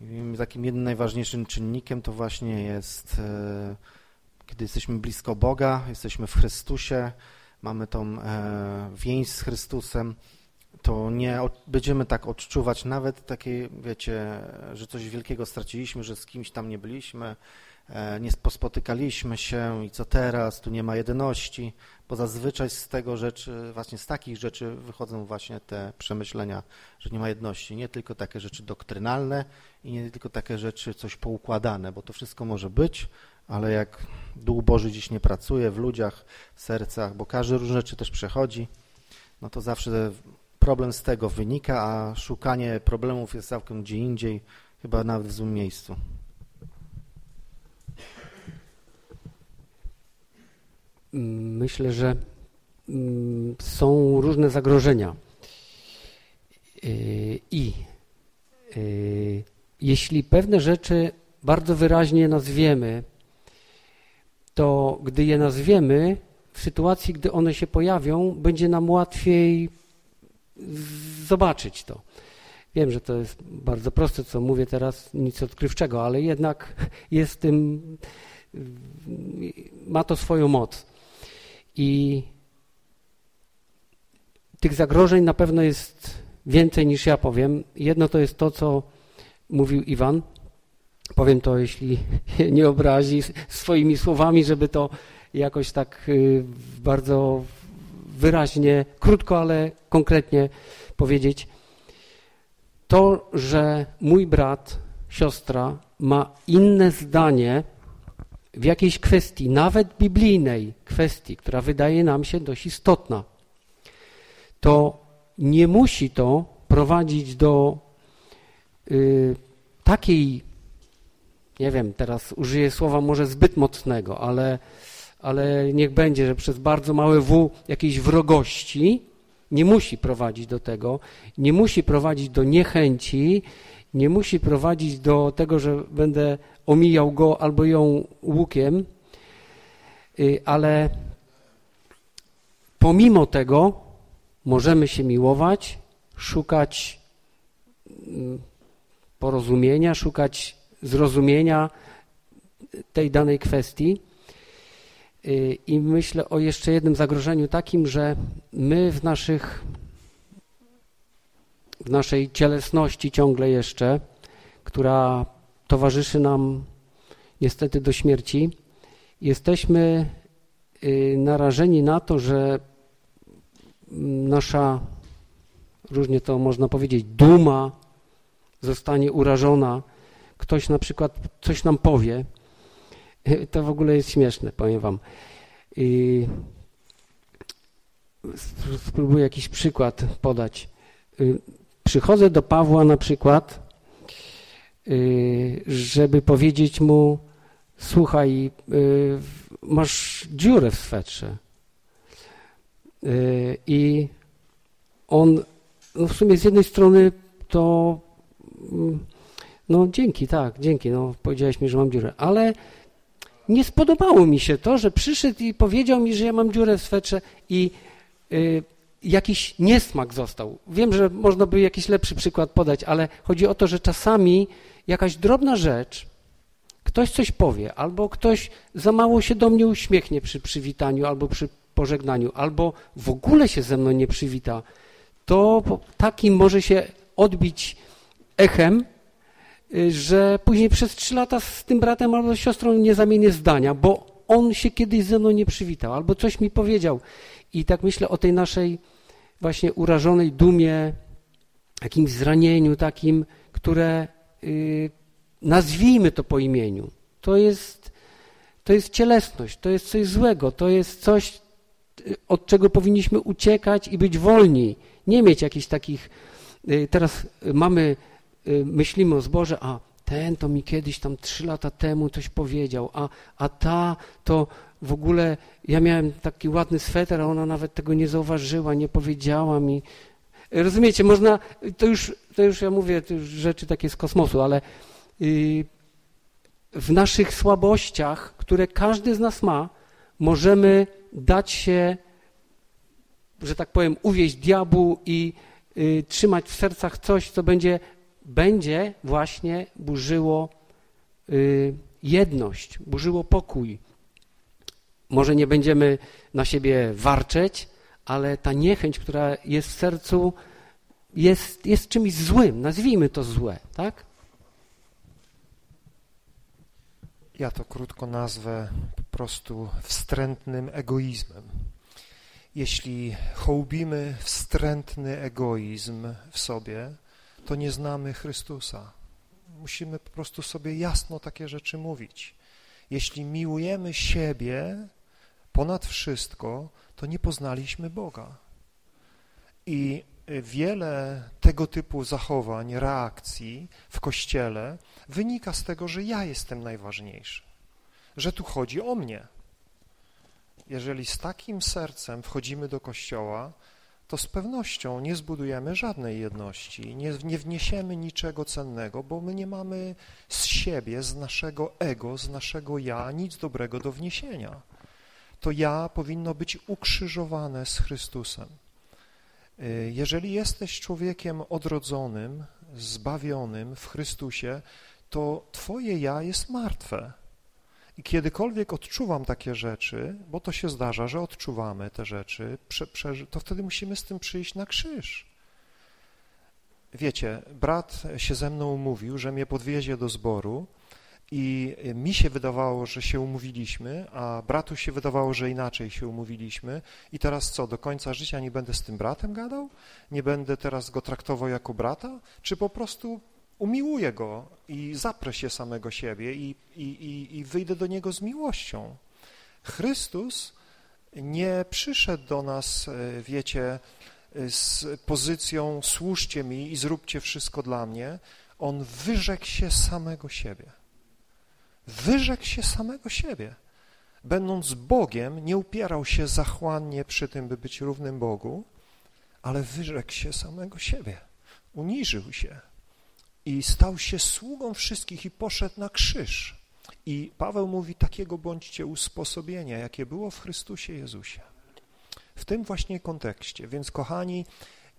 Speaker 11: I takim jednym najważniejszym czynnikiem to właśnie jest, e, kiedy jesteśmy blisko Boga, jesteśmy w Chrystusie, mamy tą e, więź z Chrystusem, to nie będziemy tak odczuwać nawet takie, wiecie, że coś wielkiego straciliśmy, że z kimś tam nie byliśmy, e, nie pospotykaliśmy się i co teraz, tu nie ma jedności, bo zazwyczaj z tego rzeczy, właśnie z takich rzeczy wychodzą właśnie te przemyślenia, że nie ma jedności. Nie tylko takie rzeczy doktrynalne i nie tylko takie rzeczy coś poukładane, bo to wszystko może być, ale jak Duch Boży dziś nie pracuje w ludziach, w sercach, bo każdy różne rzeczy też przechodzi, no to zawsze problem z tego wynika, a szukanie problemów jest całkiem gdzie indziej, chyba nawet w złym miejscu.
Speaker 9: myślę, że mm, są różne zagrożenia. Y, I y, jeśli pewne rzeczy bardzo wyraźnie nazwiemy, to gdy je nazwiemy, w sytuacji, gdy one się pojawią, będzie nam łatwiej zobaczyć to. Wiem, że to jest bardzo proste, co mówię teraz, nic odkrywczego, ale jednak jest tym, ma to swoją moc. I tych zagrożeń na pewno jest więcej niż ja powiem. Jedno to jest to, co mówił Iwan. Powiem to, jeśli nie obrazi, swoimi słowami, żeby to jakoś tak y, bardzo wyraźnie, krótko, ale konkretnie powiedzieć. To, że mój brat, siostra ma inne zdanie w jakiejś kwestii, nawet biblijnej kwestii, która wydaje nam się dość istotna, to nie musi to prowadzić do y, takiej, nie wiem, teraz użyję słowa może zbyt mocnego, ale, ale niech będzie, że przez bardzo małe W jakiejś wrogości nie musi prowadzić do tego, nie musi prowadzić do niechęci, nie musi prowadzić do tego, że będę omijał go albo ją łukiem, y, ale pomimo tego możemy się miłować, szukać mm, porozumienia, szukać zrozumienia tej danej kwestii. Y, I myślę o jeszcze jednym zagrożeniu takim, że my w naszych w naszej cielesności ciągle jeszcze, która towarzyszy nam niestety do śmierci, jesteśmy y, narażeni na to, że nasza, różnie to można powiedzieć, duma zostanie urażona, ktoś na przykład coś nam powie, to w ogóle jest śmieszne, powiem wam. I spróbuję jakiś przykład podać. Y, przychodzę do Pawła na przykład, y, żeby powiedzieć mu, słuchaj, y, masz dziurę w swetrze. I on, no w sumie z jednej strony to, mm, no dzięki, tak, dzięki, no powiedziałeś mi, że mam dziurę, ale nie spodobało mi się to, że przyszedł i powiedział mi, że ja mam dziurę w swetrze i y, jakiś niesmak został. Wiem, że można by jakiś lepszy przykład podać, ale chodzi o to, że czasami jakaś drobna rzecz, ktoś coś powie, albo ktoś za mało się do mnie uśmiechnie przy przywitaniu, albo przy pożegnaniu, albo w ogóle się ze mną nie przywita, to takim może się odbić echem że później przez trzy lata z tym bratem albo z siostrą nie zamienię zdania, bo on się kiedyś ze mną nie przywitał, albo coś mi powiedział. I tak myślę o tej naszej właśnie urażonej dumie, jakimś zranieniu takim, które yy, nazwijmy to po imieniu. To jest, to jest cielesność, to jest coś złego, to jest coś, y, od czego powinniśmy uciekać i być wolni. Nie mieć jakichś takich, teraz mamy Y, myślimy o zborze, a ten to mi kiedyś tam trzy lata temu coś powiedział, a, a ta to w ogóle, ja miałem taki ładny sweter, a ona nawet tego nie zauważyła, nie powiedziała mi. Rozumiecie, można, to już, to już ja mówię to już rzeczy takie z kosmosu, ale yy, w naszych słabościach, które każdy z nas ma, możemy dać się, że tak powiem, uwieść diabłu i y, trzymać w sercach coś, co będzie będzie właśnie burzyło y, jedność, burzyło pokój. Może nie będziemy na siebie warczeć, ale ta niechęć, która jest w sercu, jest, jest czymś złym, nazwijmy to złe, tak?
Speaker 1: Ja to krótko nazwę po prostu wstrętnym egoizmem. Jeśli hołbimy wstrętny egoizm w sobie, to nie znamy Chrystusa. Musimy po prostu sobie jasno takie rzeczy mówić. Jeśli miłujemy siebie ponad wszystko, to nie poznaliśmy Boga. I wiele tego typu zachowań, reakcji w Kościele wynika z tego, że ja jestem najważniejszy, że tu chodzi o mnie, jeżeli z takim sercem wchodzimy do Kościoła, to z pewnością nie zbudujemy żadnej jedności, nie, nie wniesiemy niczego cennego, bo my nie mamy z siebie, z naszego ego, z naszego ja nic dobrego do wniesienia. To ja powinno być ukrzyżowane z Chrystusem. Y, jeżeli jesteś człowiekiem odrodzonym, zbawionym w Chrystusie, to twoje ja jest martwe. I kiedykolwiek odczuwam takie rzeczy, bo to się zdarza, że odczuwamy te rzeczy, to wtedy musimy z tym przyjść na krzyż. Wiecie, brat się ze mną umówił, że mnie podwiezie do zboru i mi się wydawało, że się umówiliśmy, a bratu się wydawało, że inaczej się umówiliśmy i teraz co, do końca życia nie będę z tym bratem gadał? Nie będę teraz go traktował jako brata? Czy po prostu umiłuję go i zaprę się samego siebie i, i, i, i wyjdę do niego z miłością. Chrystus nie przyszedł do nas, e, wiecie, z pozycją służcie mi i zróbcie wszystko dla mnie. On wyrzekł się samego siebie. Wyrzekł się samego siebie. Będąc Bogiem, nie upierał się zachłannie przy tym, by być równym Bogu, ale wyrzekł się samego siebie. Uniżył się i stał się sługą wszystkich i poszedł na krzyż. I Paweł mówi, takiego bądźcie usposobienia, jakie było w Chrystusie Jezusie. W tym właśnie kontekście. Więc kochani,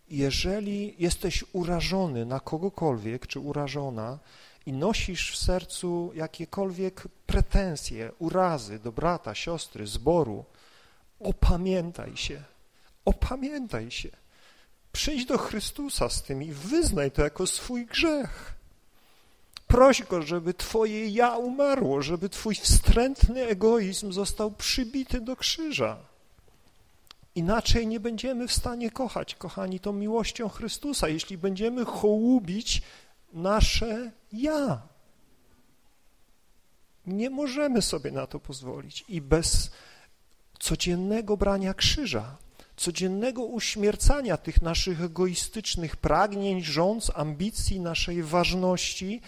Speaker 1: jeżeli jesteś urażony na kogokolwiek, czy urażona i nosisz w sercu jakiekolwiek pretensje, urazy do brata, siostry, zboru, opamiętaj się, opamiętaj się. Przyjdź do Chrystusa z tym i wyznaj to jako swój grzech. Proś Go, żeby Twoje ja umarło, żeby Twój wstrętny egoizm został przybity do krzyża. Inaczej nie będziemy w stanie kochać, kochani, tą miłością Chrystusa, jeśli będziemy hołubić nasze ja. Nie możemy sobie na to pozwolić i bez codziennego brania krzyża codziennego uśmiercania tych naszych egoistycznych pragnień, rządz, ambicji, naszej ważności,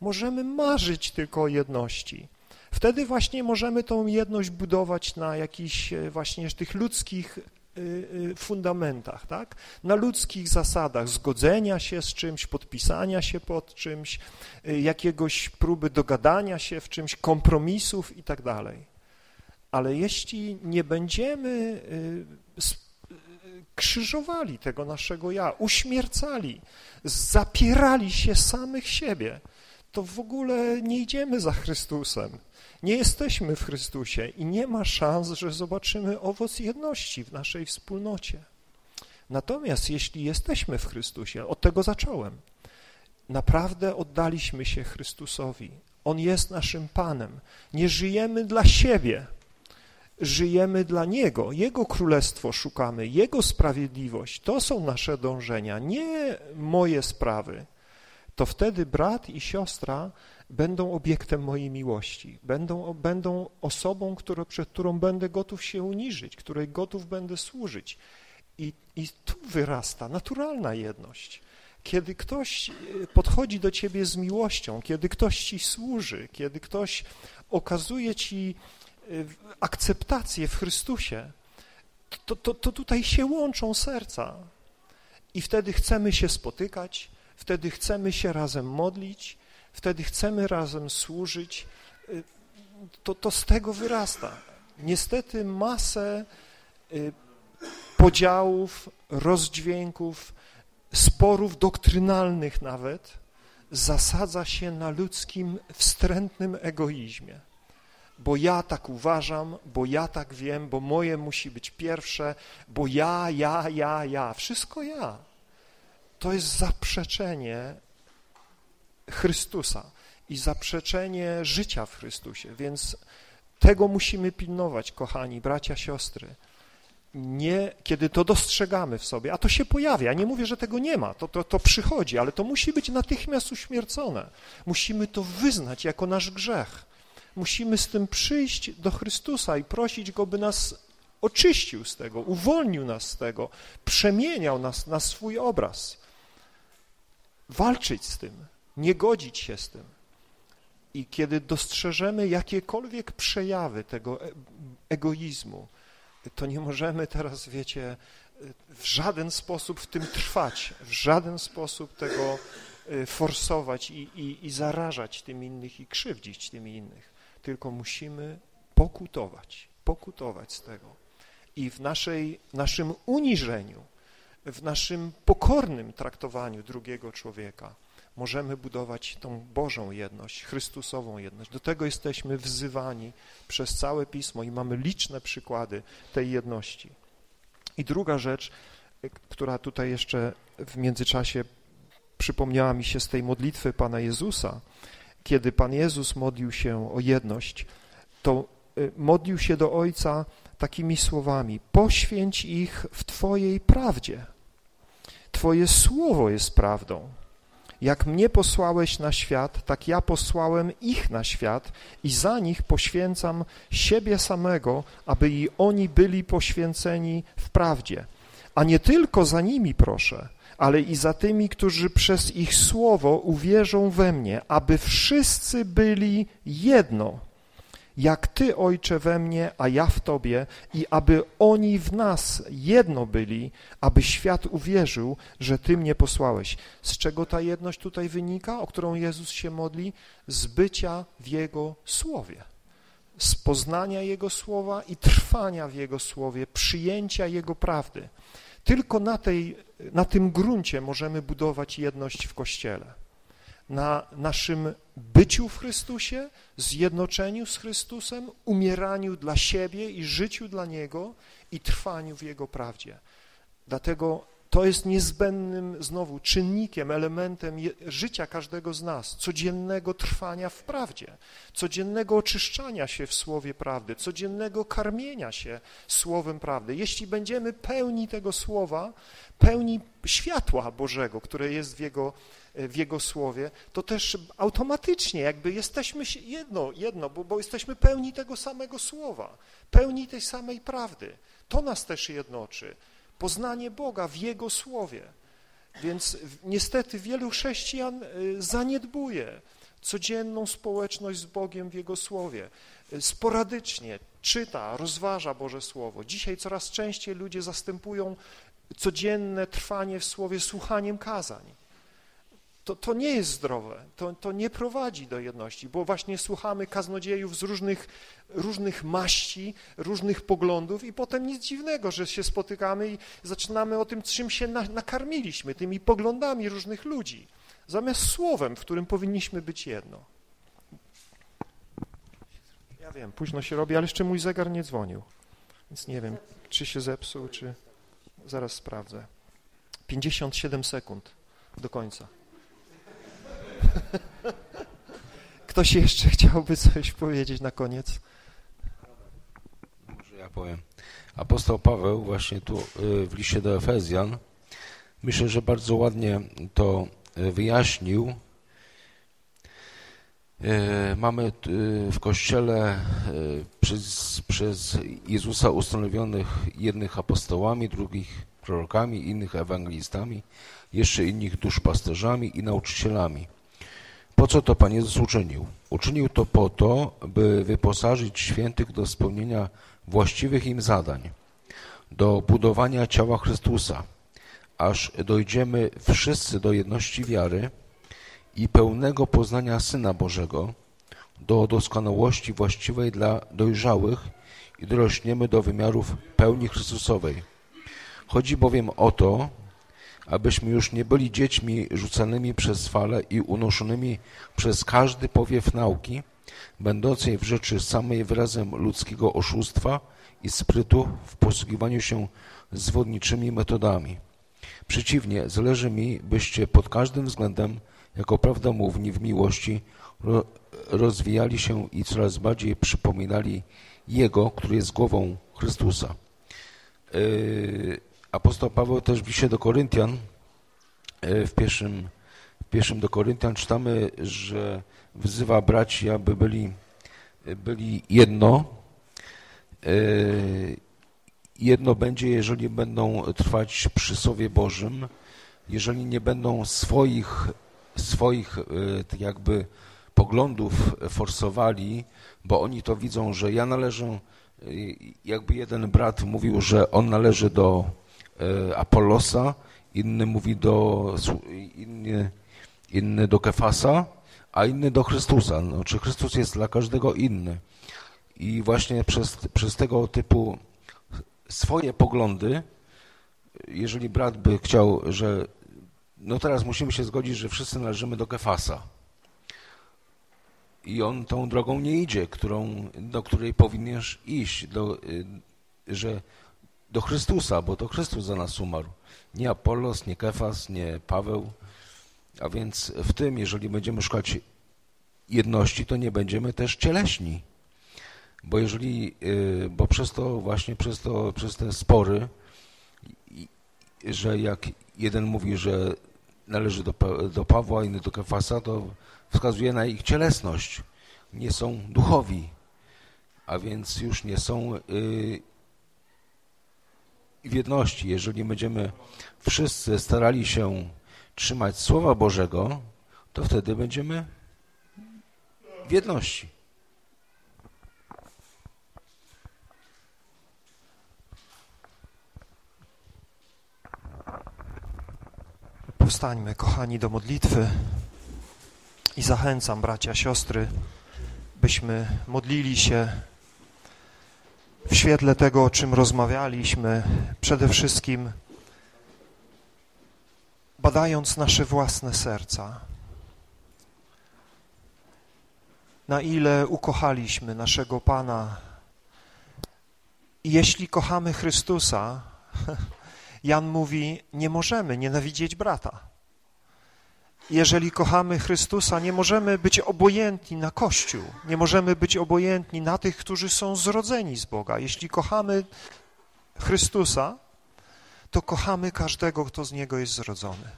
Speaker 1: możemy marzyć tylko o jedności. Wtedy właśnie możemy tą jedność budować na jakichś e, właśnie tych ludzkich e, e, fundamentach, tak? na ludzkich zasadach zgodzenia się z czymś, podpisania się pod czymś, jakiegoś próby dogadania się w czymś, kompromisów i tak dalej. Ale jeśli nie będziemy krzyżowali tego naszego ja, uśmiercali, zapierali się samych siebie, to w ogóle nie idziemy za Chrystusem. Nie jesteśmy w Chrystusie i nie ma szans, że zobaczymy owoc jedności w naszej wspólnocie. Natomiast jeśli jesteśmy w Chrystusie, od tego zacząłem, naprawdę oddaliśmy się Chrystusowi. On jest naszym Panem. Nie żyjemy dla siebie, żyjemy dla Niego, Jego królestwo szukamy, Jego sprawiedliwość, to są nasze dążenia, nie moje sprawy, to wtedy brat i siostra będą obiektem mojej miłości, będą, będą osobą, która, przed którą będę gotów się uniżyć, której gotów będę służyć. I, I tu wyrasta naturalna jedność. Kiedy ktoś e, podchodzi do ciebie z miłością, kiedy ktoś ci służy, kiedy ktoś okazuje ci akceptację w Chrystusie, to, to, to tutaj się łączą serca. I wtedy chcemy się spotykać, wtedy chcemy się razem modlić, wtedy chcemy razem służyć. Y, to, to z tego wyrasta. Niestety masę y, podziałów, rozdźwięków, sporów doktrynalnych nawet zasadza się na ludzkim wstrętnym egoizmie bo ja tak uważam, bo ja tak wiem, bo moje musi być pierwsze, bo ja, ja, ja, ja, wszystko ja. To jest zaprzeczenie Chrystusa i zaprzeczenie życia w Chrystusie, więc tego musimy pilnować, kochani bracia, siostry. Nie, kiedy to dostrzegamy w sobie, a to się pojawia, nie mówię, że tego nie ma, to, to, to przychodzi, ale to musi być natychmiast uśmiercone. Musimy to wyznać jako nasz grzech musimy z tym przyjść do Chrystusa i prosić Go, by nas oczyścił z tego, uwolnił nas z tego, przemieniał nas na swój obraz. Walczyć z tym, nie godzić się z tym. I kiedy dostrzeżemy jakiekolwiek przejawy tego e, egoizmu, to nie możemy teraz, wiecie, w żaden sposób w tym trwać, w żaden sposób tego y, forsować i, i, i zarażać tym innych i krzywdzić tym innych, tylko musimy pokutować, pokutować z tego i w naszej, naszym uniżeniu, w naszym pokornym traktowaniu drugiego człowieka możemy budować tą Bożą jedność, Chrystusową jedność. Do tego jesteśmy wzywani przez całe Pismo i mamy liczne przykłady tej jedności. I druga rzecz, która tutaj jeszcze w międzyczasie przypomniała mi się z tej modlitwy Pana Jezusa, kiedy Pan Jezus modlił się o jedność, to y, modlił się do Ojca takimi słowami, poświęć ich w Twojej prawdzie. Twoje słowo jest prawdą. Jak mnie posłałeś na świat, tak ja posłałem ich na świat i za nich poświęcam siebie samego, aby i oni byli poświęceni w prawdzie. A nie tylko za nimi proszę, ale i za tymi, którzy przez ich słowo uwierzą we mnie, aby wszyscy byli jedno, jak Ty, Ojcze, we mnie, a ja w Tobie i aby oni w nas jedno byli, aby świat uwierzył, że Ty mnie posłałeś. Z czego ta jedność tutaj wynika, o którą Jezus się modli? Z bycia w Jego Słowie, z poznania Jego Słowa i trwania w Jego Słowie, przyjęcia Jego prawdy. Tylko na, tej, na tym gruncie możemy budować jedność w Kościele na naszym byciu w Chrystusie, zjednoczeniu z Chrystusem, umieraniu dla siebie i życiu dla Niego i trwaniu w Jego prawdzie. Dlatego to jest niezbędnym znowu czynnikiem, elementem życia każdego z nas, codziennego trwania w prawdzie, codziennego oczyszczania się w Słowie prawdy, codziennego karmienia się Słowem prawdy. Jeśli będziemy pełni tego Słowa, pełni światła Bożego, które jest w Jego w Jego Słowie, to też automatycznie jakby jesteśmy jedno, jedno bo, bo jesteśmy pełni tego samego Słowa, pełni tej samej prawdy. To nas też jednoczy. Poznanie Boga w Jego Słowie. Więc niestety wielu chrześcijan y, zaniedbuje codzienną społeczność z Bogiem w Jego Słowie. Y, sporadycznie czyta, rozważa Boże Słowo. Dzisiaj coraz częściej ludzie zastępują codzienne trwanie w Słowie słuchaniem kazań to, to nie jest zdrowe, to, to nie prowadzi do jedności, bo właśnie słuchamy kaznodziejów z różnych, różnych maści, różnych poglądów i potem nic dziwnego, że się spotykamy i zaczynamy o tym, czym się na, nakarmiliśmy, tymi poglądami różnych ludzi, zamiast słowem, w którym powinniśmy być jedno. Ja wiem, późno się robi, ale jeszcze mój zegar nie dzwonił, więc nie wiem, czy się zepsuł, czy zaraz sprawdzę. 57 sekund do końca. Ktoś jeszcze chciałby coś powiedzieć na koniec?
Speaker 7: Może ja powiem. Apostoł Paweł właśnie tu y, w liście do Efezjan myślę, że bardzo ładnie to y, wyjaśnił. Y, mamy w Kościele przez, przez Jezusa ustanowionych jednych apostołami, drugich prorokami, innych ewangelistami, jeszcze innych duszpasterzami i nauczycielami. Po co to Pan Jezus uczynił? Uczynił to po to, by wyposażyć świętych do spełnienia właściwych im zadań, do budowania ciała Chrystusa, aż dojdziemy wszyscy do jedności wiary i pełnego poznania Syna Bożego, do doskonałości właściwej dla dojrzałych i dorośniemy do wymiarów pełni Chrystusowej. Chodzi bowiem o to, abyśmy już nie byli dziećmi rzucanymi przez fale i unoszonymi przez każdy powiew nauki, będącej w rzeczy samej wyrazem ludzkiego oszustwa i sprytu w posługiwaniu się zwodniczymi metodami. Przeciwnie, zależy mi, byście pod każdym względem, jako prawdomówni w miłości, rozwijali się i coraz bardziej przypominali Jego, który jest głową Chrystusa. Yy, Apostoł Paweł też w do Koryntian, e, w pierwszym, w pierwszym do Koryntian czytamy, że wzywa braci, aby byli, byli jedno. E, jedno będzie, jeżeli będą trwać przy Słowie Bożym, jeżeli nie będą swoich, swoich e, tak jakby poglądów forsowali, bo oni to widzą, że ja należę jakby jeden brat mówił, że on należy do Apollosa, inny mówi do, inny, inny do Kefasa, a inny do Chrystusa. No, czy Chrystus jest dla każdego inny? I właśnie przez, przez tego typu swoje poglądy, jeżeli brat by chciał, że no teraz musimy się zgodzić, że wszyscy należymy do Kefasa. I on tą drogą nie idzie, którą, do której powinieneś iść, do, y, że do Chrystusa, bo to Chrystus za nas umarł. Nie Apollos, nie Kefas, nie Paweł. A więc w tym, jeżeli będziemy szukać jedności, to nie będziemy też cieleśni. Bo jeżeli, y, bo przez to właśnie, przez, to, przez te spory, że jak jeden mówi, że należy do, do Pawła, inny do Kefasa, to wskazuje na ich cielesność. Nie są duchowi, a więc już nie są w jedności. Jeżeli będziemy wszyscy starali się trzymać Słowa Bożego, to wtedy będziemy w jedności.
Speaker 1: Powstańmy, kochani, do modlitwy i zachęcam bracia, siostry, byśmy modlili się w świetle tego, o czym rozmawialiśmy, przede wszystkim badając nasze własne serca, na ile ukochaliśmy naszego Pana. Jeśli kochamy Chrystusa, Jan mówi, nie możemy nienawidzieć brata. Jeżeli kochamy Chrystusa, nie możemy być obojętni na Kościół, nie możemy być obojętni na tych, którzy są zrodzeni z Boga. Jeśli kochamy Chrystusa, to kochamy każdego, kto z Niego jest zrodzony.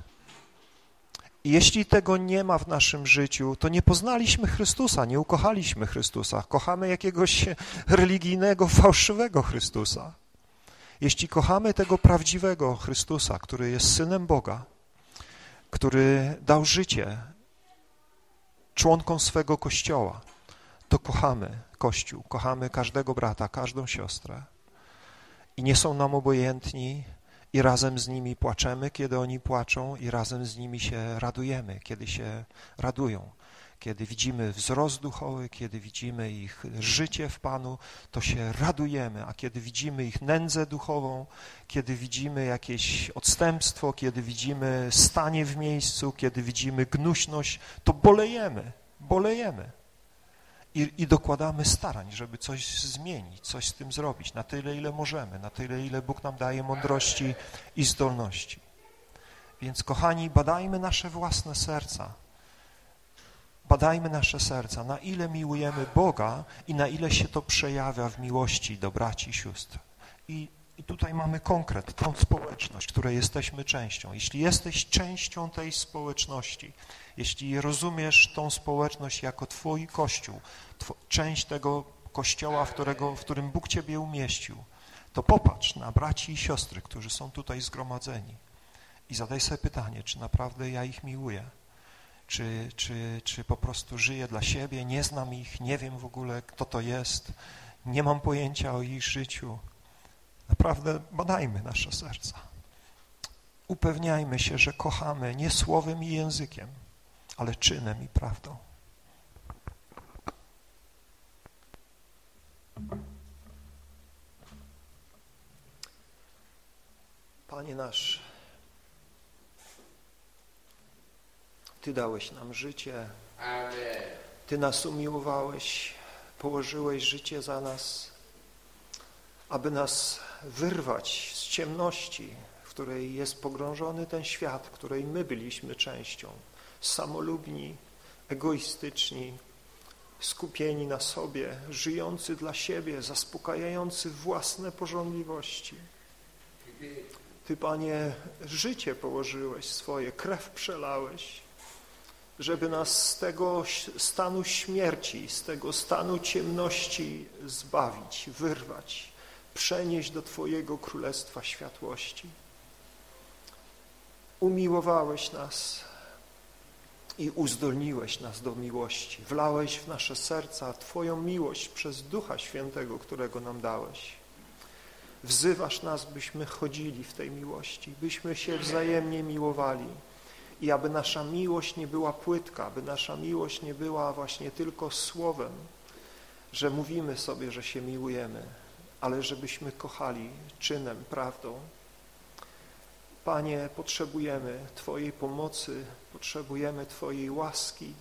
Speaker 1: Jeśli tego nie ma w naszym życiu, to nie poznaliśmy Chrystusa, nie ukochaliśmy Chrystusa. Kochamy jakiegoś religijnego, fałszywego Chrystusa. Jeśli kochamy tego prawdziwego Chrystusa, który jest Synem Boga, który dał życie członkom swego Kościoła, to kochamy Kościół, kochamy każdego brata, każdą siostrę i nie są nam obojętni i razem z nimi płaczemy, kiedy oni płaczą i razem z nimi się radujemy, kiedy się radują. Kiedy widzimy wzrost duchowy, kiedy widzimy ich życie w Panu, to się radujemy, a kiedy widzimy ich nędzę duchową, kiedy widzimy jakieś odstępstwo, kiedy widzimy stanie w miejscu, kiedy widzimy gnuśność, to bolejemy, bolejemy. I, I, dokładamy starań, żeby coś zmienić, coś z tym zrobić, na tyle, ile możemy, na tyle, ile Bóg nam daje mądrości i zdolności. Więc, kochani, badajmy nasze własne serca, Badajmy nasze serca, na ile miłujemy Boga i na ile się to przejawia w miłości do braci i sióstr. I, I tutaj mamy konkret, tą społeczność, której jesteśmy częścią. Jeśli jesteś częścią tej społeczności, jeśli rozumiesz tą społeczność jako Twój Kościół, tw część tego Kościoła, w, którego, w którym Bóg Ciebie umieścił, to popatrz na braci i siostry, którzy są tutaj zgromadzeni i zadaj sobie pytanie, czy naprawdę ja ich miłuję czy, czy, czy po prostu żyję dla siebie, nie znam ich, nie wiem w ogóle, kto to jest, nie mam pojęcia o ich życiu. Naprawdę badajmy nasze serca. Upewniajmy się, że kochamy nie słowem i językiem, ale czynem i prawdą. Panie nasz, Ty dałeś nam życie. Ty nas umiłowałeś, położyłeś życie za nas, aby nas wyrwać z ciemności, w której jest pogrążony ten świat, której my byliśmy częścią. Samolubni, egoistyczni, skupieni na sobie, żyjący dla siebie, zaspokajający własne porządliwości. Ty, Panie, życie położyłeś swoje, krew przelałeś, żeby nas z tego stanu śmierci, z tego stanu ciemności zbawić, wyrwać, przenieść do Twojego Królestwa Światłości. Umiłowałeś nas i uzdolniłeś nas do miłości. Wlałeś w nasze serca Twoją miłość przez Ducha Świętego, którego nam dałeś. Wzywasz nas, byśmy chodzili w tej miłości, byśmy się wzajemnie miłowali i aby nasza miłość nie była płytka, aby nasza miłość nie była właśnie tylko słowem, że mówimy sobie, że się miłujemy, ale żebyśmy kochali czynem, prawdą. Panie, potrzebujemy Twojej pomocy, potrzebujemy Twojej łaski,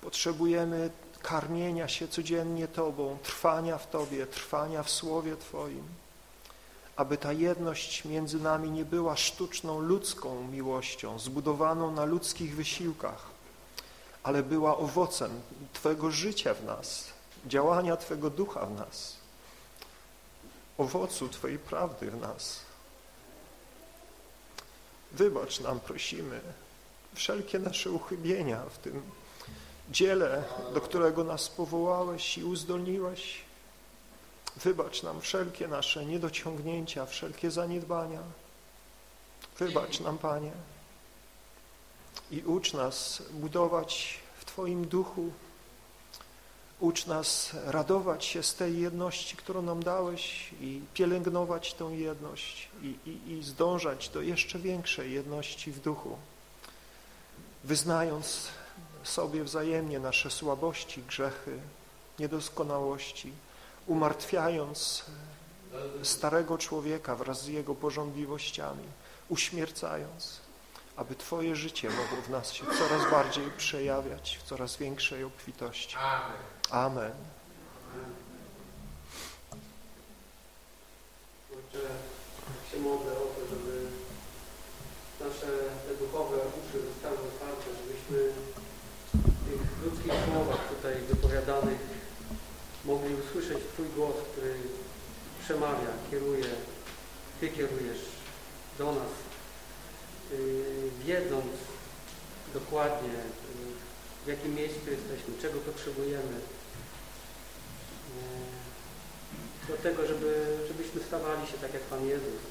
Speaker 1: potrzebujemy karmienia się codziennie Tobą, trwania w Tobie, trwania w Słowie Twoim, aby ta jedność między nami nie była sztuczną, ludzką miłością, zbudowaną na ludzkich wysiłkach, ale była owocem Twojego życia w nas, działania Twego ducha w nas, owocu Twojej prawdy w nas. Wybacz nam, prosimy, wszelkie nasze uchybienia w tym dziele, do którego nas powołałeś i uzdolniłeś. Wybacz nam wszelkie nasze niedociągnięcia, wszelkie zaniedbania. Wybacz nam, Panie, i ucz nas budować w Twoim duchu Ucz nas radować się z tej jedności, którą nam dałeś i pielęgnować tę jedność i, i, i zdążać do jeszcze większej jedności w duchu, wyznając sobie wzajemnie nasze słabości, grzechy, niedoskonałości, umartwiając starego człowieka wraz z jego porządliwościami, uśmiercając, aby Twoje życie mogło w nas się coraz bardziej przejawiać w coraz większej obfitości. Amen. Amen.
Speaker 9: Kurczę, się modlę o to, żeby nasze te duchowe uszy zostały otwarte, żebyśmy w tych ludzkich słowach tutaj wypowiadanych mogli usłyszeć Twój głos, który przemawia, kieruje, Ty kierujesz do nas, yy, wiedząc dokładnie, w jakim miejscu jesteśmy, czego potrzebujemy. E, do tego, żeby, żebyśmy stawali się tak jak Pan Jezus,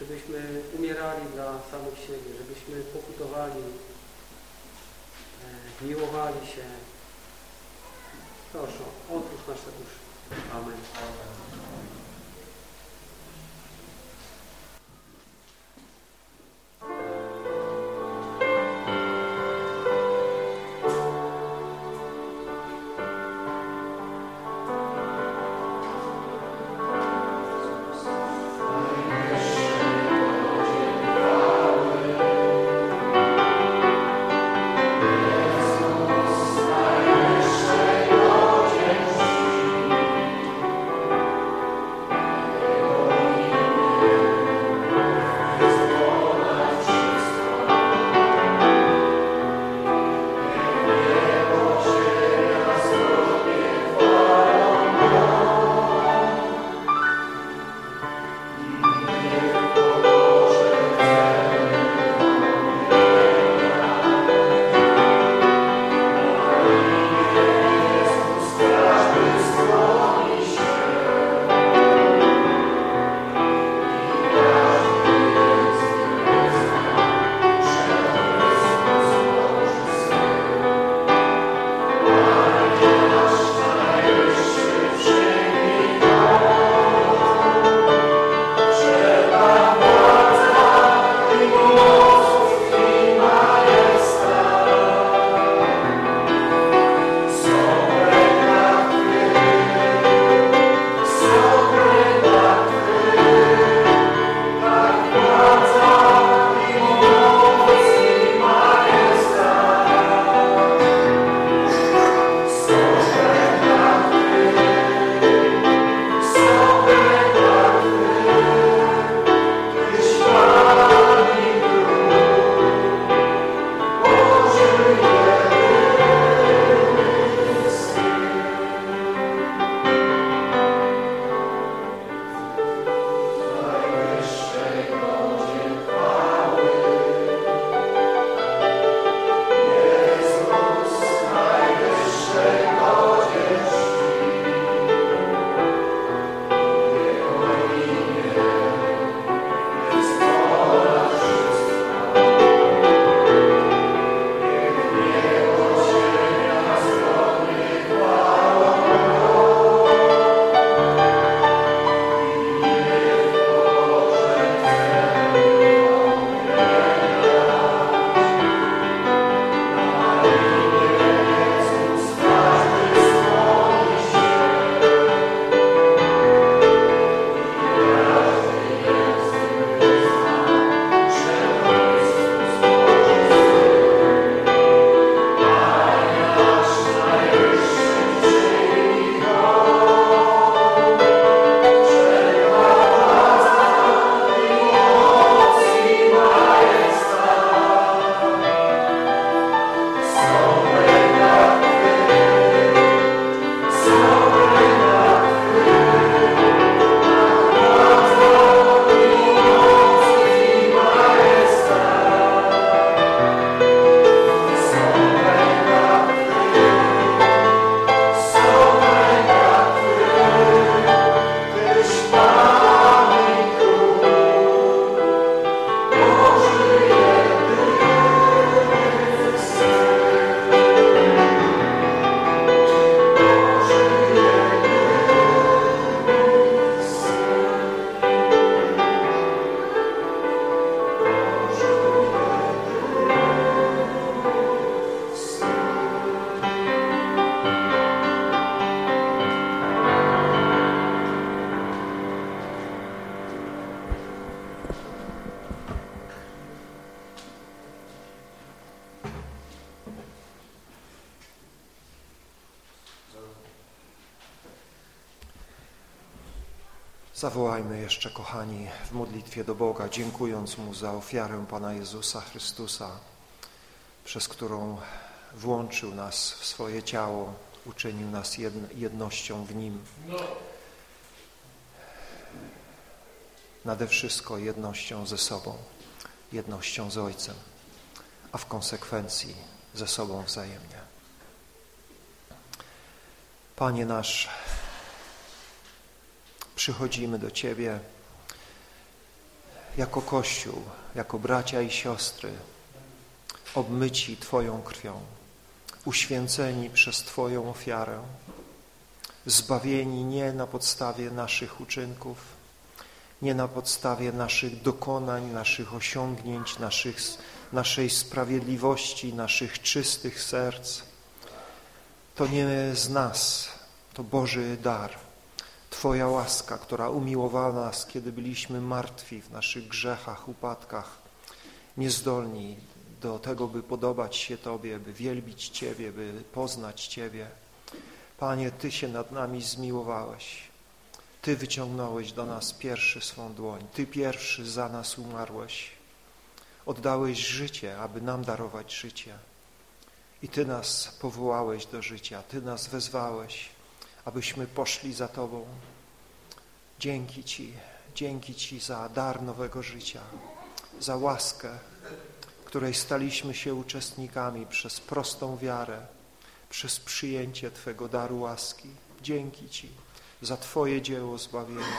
Speaker 9: żebyśmy umierali dla samych siebie, żebyśmy pokutowali, miłowali się. Proszę, otwórz nasze uszy. Amen.
Speaker 1: Modlitwie do Boga, dziękując Mu za ofiarę Pana Jezusa Chrystusa, przez którą włączył nas w swoje ciało, uczynił nas jednością w Nim. Nade wszystko jednością ze sobą, jednością z Ojcem, a w konsekwencji ze sobą wzajemnie. Panie nasz, przychodzimy do Ciebie jako Kościół, jako bracia i siostry, obmyci Twoją krwią, uświęceni przez Twoją ofiarę, zbawieni nie na podstawie naszych uczynków, nie na podstawie naszych dokonań, naszych osiągnięć, naszych, naszej sprawiedliwości, naszych czystych serc. To nie z nas, to Boży dar Twoja łaska, która umiłowała nas, kiedy byliśmy martwi w naszych grzechach, upadkach, niezdolni do tego, by podobać się Tobie, by wielbić Ciebie, by poznać Ciebie. Panie, Ty się nad nami zmiłowałeś. Ty wyciągnąłeś do nas pierwszy swą dłoń. Ty pierwszy za nas umarłeś. Oddałeś życie, aby nam darować życie. I Ty nas powołałeś do życia. Ty nas wezwałeś abyśmy poszli za Tobą. Dzięki Ci, dzięki Ci za dar nowego życia, za łaskę, której staliśmy się uczestnikami przez prostą wiarę, przez przyjęcie Twego daru łaski. Dzięki Ci za Twoje dzieło zbawienia.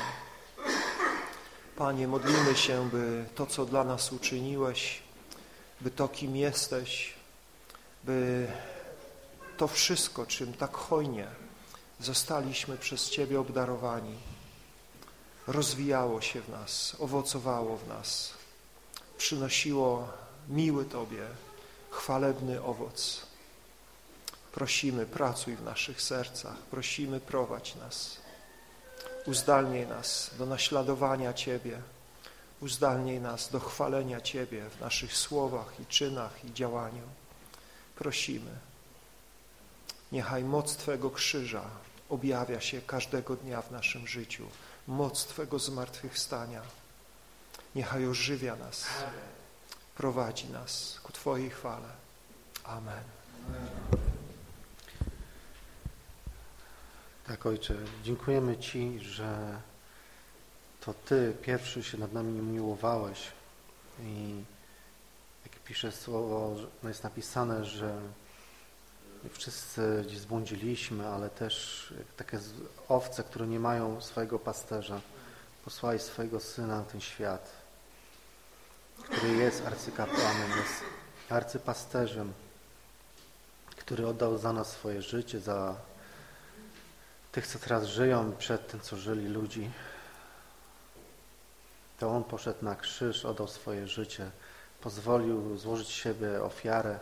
Speaker 1: Panie, modlimy się, by to, co dla nas uczyniłeś, by to, kim jesteś, by to wszystko, czym tak hojnie zostaliśmy przez Ciebie obdarowani, rozwijało się w nas, owocowało w nas, przynosiło miły Tobie, chwalebny owoc. Prosimy, pracuj w naszych sercach, prosimy, prowadź nas, uzdalnij nas do naśladowania Ciebie, uzdalnij nas do chwalenia Ciebie w naszych słowach i czynach i działaniu. Prosimy, niechaj moc Twego krzyża objawia się każdego dnia w naszym życiu. Moc Twego zmartwychwstania niechaj ożywia nas, prowadzi nas ku Twojej chwale. Amen.
Speaker 11: Tak, Ojcze, dziękujemy Ci, że to Ty pierwszy się nad nami umiłowałeś i jak pisze słowo, no jest napisane, że wszyscy gdzieś zbłądziliśmy, ale też takie owce, które nie mają swojego pasterza, posłałeś swojego Syna na ten świat, który jest arcykapłanem, jest arcypasterzem, który oddał za nas swoje życie, za tych, co teraz żyją, przed tym, co żyli ludzi. To On poszedł na krzyż, oddał swoje życie, pozwolił złożyć siebie ofiarę,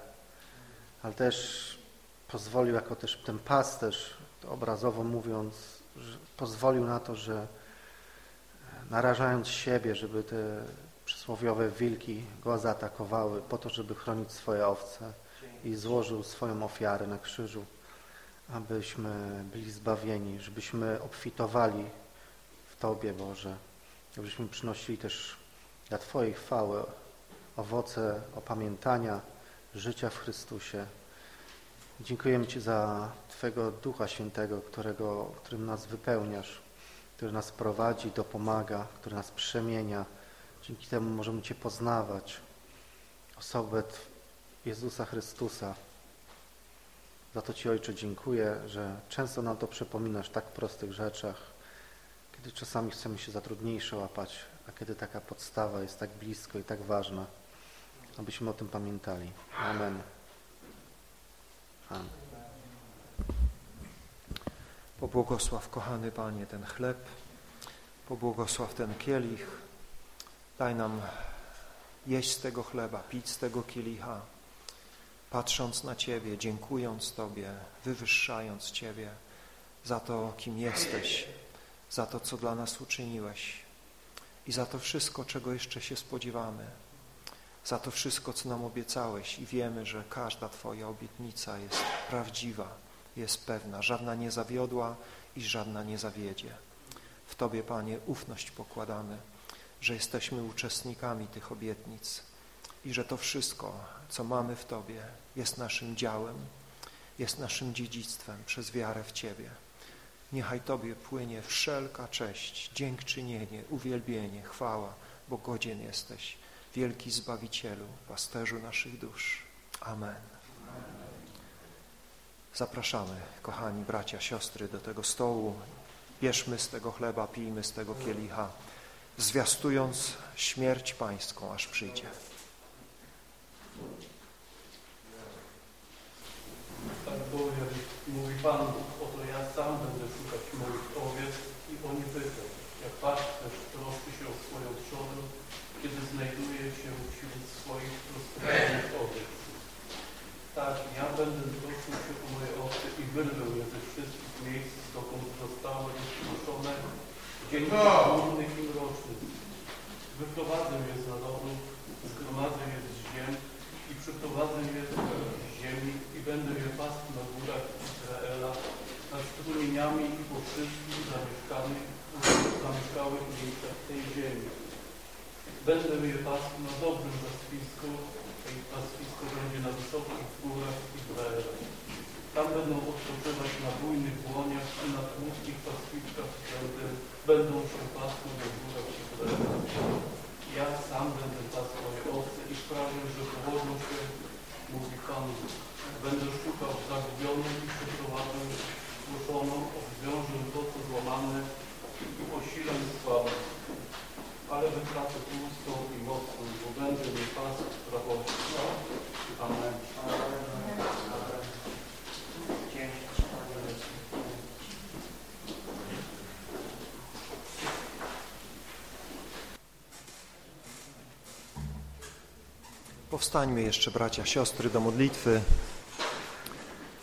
Speaker 11: ale też pozwolił jako też ten pasterz, obrazowo mówiąc, pozwolił na to, że narażając siebie, żeby te przysłowiowe wilki go zaatakowały po to, żeby chronić swoje owce i złożył swoją ofiarę na krzyżu, abyśmy byli zbawieni, żebyśmy obfitowali w Tobie, Boże, abyśmy przynosili też dla Twojej chwały owoce opamiętania, życia w Chrystusie. Dziękujemy Ci za Twego Ducha Świętego, którego, którym nas wypełniasz, który nas prowadzi, dopomaga, który nas przemienia. Dzięki temu możemy Cię poznawać, osobę Jezusa Chrystusa. Za to Ci, Ojcze, dziękuję, że często nam to przypominasz w tak prostych rzeczach, kiedy czasami chcemy się za trudniejsze łapać, a kiedy taka podstawa jest tak blisko i tak ważna, abyśmy o tym pamiętali. Amen. Amen.
Speaker 1: Pobłogosław, kochany Panie, ten chleb, pobłogosław ten kielich. Daj nam jeść z tego chleba, pić z tego kielicha, patrząc na Ciebie, dziękując Tobie, wywyższając Ciebie za to, kim jesteś, za to, co dla nas uczyniłeś. i za to wszystko, czego jeszcze się spodziewamy, za to wszystko, co nam obiecałeś i wiemy, że każda Twoja obietnica jest prawdziwa, jest pewna, żadna nie zawiodła i żadna nie zawiedzie. W Tobie, Panie, ufność pokładamy, że jesteśmy uczestnikami tych obietnic i że to wszystko, co mamy w Tobie, jest naszym działem, jest naszym dziedzictwem przez wiarę w Ciebie. Niechaj Tobie płynie wszelka cześć, dziękczynienie, uwielbienie, chwała, bo godzien jesteś, wielki Zbawicielu, pasterzu naszych dusz. Amen. Zapraszamy, kochani bracia, siostry, do tego stołu. Bierzmy z tego chleba, pijmy z tego kielicha, zwiastując śmierć pańską, aż przyjdzie.
Speaker 12: Tak bowiem mówi Pan oto ja sam będę szukać moich owiec i o nie pytam. Jak pasterz troszczy się o swoją trzodę, kiedy znajduje się wśród swoich rozprowadzonych owiec. Tak, ja będę troszczył się o moje owce i wyrwę je ze wszystkich miejsc, dokąd zostały rozproszone w dzień górnych i mrocznych. Wyprowadzę je z narodów, zgromadzę je z ziem i przyprowadzę je z ziemi i będę je pasł na górach Izraela, nad strumieniami i po wszystkich zamieszkanych, zamieszkałych miejscach tej ziemi. Będę je pasł na dobrym pastwisku, i pastwisko będzie na wysokich górach Izraela. Tam będą odpoczywać na bujnych błoniach i na tłuskich pastwiskach będę, będą się pasły na górach Izraela. Ja sam będę pasł moje owce i sprawię, że powodzą się, mówi Pan. Będę szukał zagubionych i przeprowadzę zgłoszoną, odwiążę to, co złamane i posilę słabą. Ale wytracę tłustą i mocną, bo będę mi pas prawości. Amen.
Speaker 4: Dzięki Panie Jezu.
Speaker 1: Powstańmy jeszcze, bracia, siostry, do modlitwy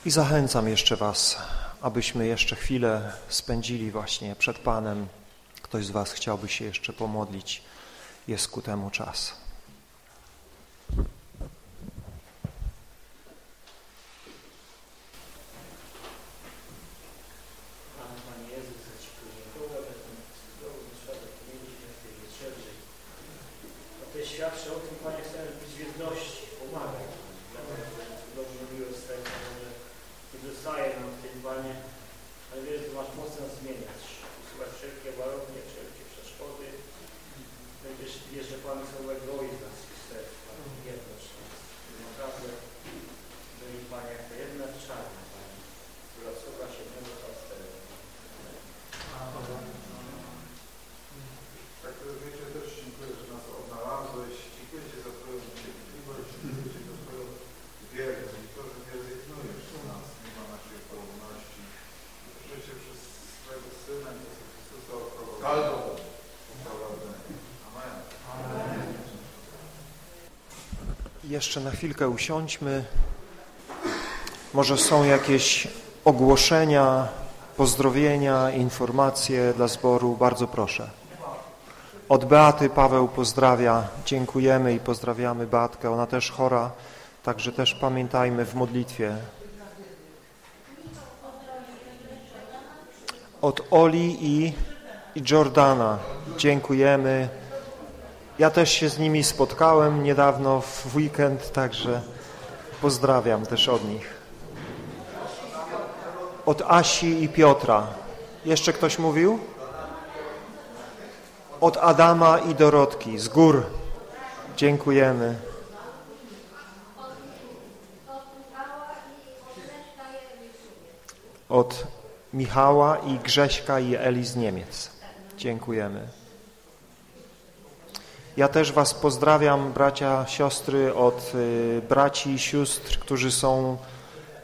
Speaker 1: i zachęcam jeszcze Was, abyśmy jeszcze chwilę spędzili właśnie przed Panem. Ktoś z Was chciałby się jeszcze pomodlić, jest ku temu czas.
Speaker 4: Panie, Panie Jezu, za Ci podziękować za ten cudowny świadek mieliśmy w tej wieczerzy. A to świadczy o tym, Panie, chcemy być w jedności, pomagać. Dlatego cudowną miłość z tego, że Ty dostaje nam w tym, Panie, ale wiesz, że masz moc nas zmieniać, usuwać wszelkie warunki, wszelkie przeszkody. Będziesz, wiesz, że Pan są egoizm nas i serc, Panie, jedność nas. I Naprawdę, byli Panie, jak ta jedna czarna, Panie, która słucha się tego pasterza.
Speaker 13: Tak, wiecie, też dziękuję, że nas odnalazłeś. Dziękuję Ci za Twoją cierpliwość, dziękuję Ci za Twoją wierę i to, że nie rezygnujesz z nas, mimo naszej porówności. Proszę Cię przez swojego Syna Jezusa Chrystusa o prowadzenie. Amen.
Speaker 1: Jeszcze na chwilkę usiądźmy. Może są jakieś ogłoszenia, pozdrowienia, informacje dla zboru. Bardzo proszę. Od Beaty Paweł pozdrawia. Dziękujemy i pozdrawiamy Beatkę. Ona też chora, także też pamiętajmy w modlitwie. Od Oli i, i Jordana. Dziękujemy. Ja też się z nimi spotkałem niedawno w weekend, także pozdrawiam też od nich. Od Asi i Piotra. Jeszcze ktoś mówił? Od Adama i Dorotki, z gór. Dziękujemy. Od Michała i Grześka i Eli z Niemiec. Dziękujemy. Ja też Was pozdrawiam, bracia, siostry, od y, braci i sióstr, którzy są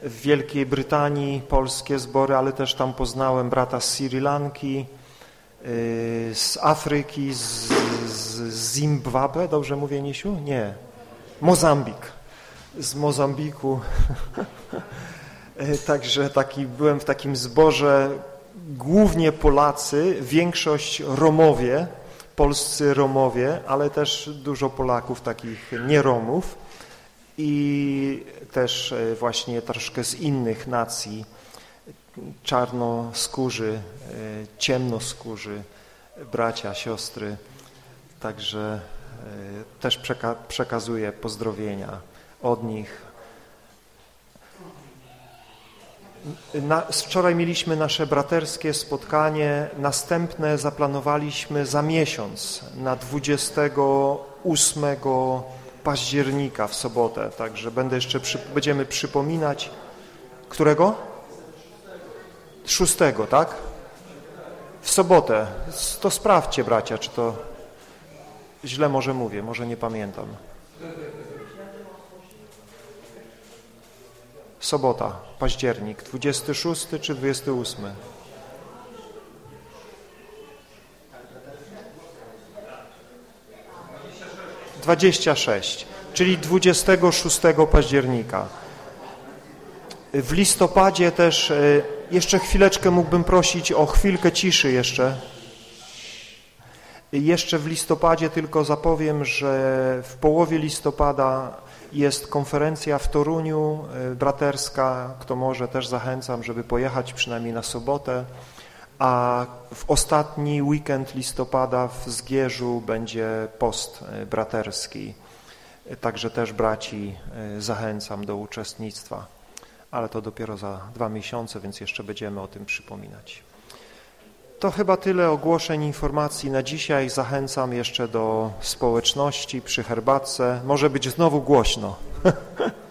Speaker 1: w Wielkiej Brytanii, polskie zbory, ale też tam poznałem brata z Sri Lanki, y, z Afryki, z, Zimbabwe, dobrze mówię, Nisiu? Nie, Mozambik, z Mozambiku. Y, Także taki, byłem w takim zborze, głównie Polacy, większość Romowie, polscy Romowie, ale też dużo Polaków, takich nie Romów i też e, właśnie troszkę z innych nacji, czarnoskórzy, e, ciemnoskórzy, bracia, siostry. Także e, też przeka przekazuję pozdrowienia od nich. Na, wczoraj mieliśmy nasze braterskie spotkanie, następne zaplanowaliśmy za miesiąc, na 28 października w sobotę, także będę jeszcze przy, będziemy przypominać, którego? Szóstego, tak? W sobotę. To sprawdźcie, bracia, czy to źle może mówię, może nie pamiętam. Sobota, październik, 26 czy 28? Dwadzieścia sześć, czyli 26 października. W listopadzie też, e, jeszcze chwileczkę mógłbym prosić o chwilkę ciszy jeszcze. Jeszcze w listopadzie tylko zapowiem, że w połowie listopada jest konferencja w Toruniu e, braterska, kto może też zachęcam, żeby pojechać przynajmniej na sobotę, a w ostatni weekend listopada w Zgierzu będzie post e, braterski, także też braci e, zachęcam do uczestnictwa, ale to dopiero za dwa miesiące, więc jeszcze będziemy o tym przypominać. To chyba tyle ogłoszeń, informacji na dzisiaj. Zachęcam jeszcze do społeczności przy herbatce. Może być znowu głośno.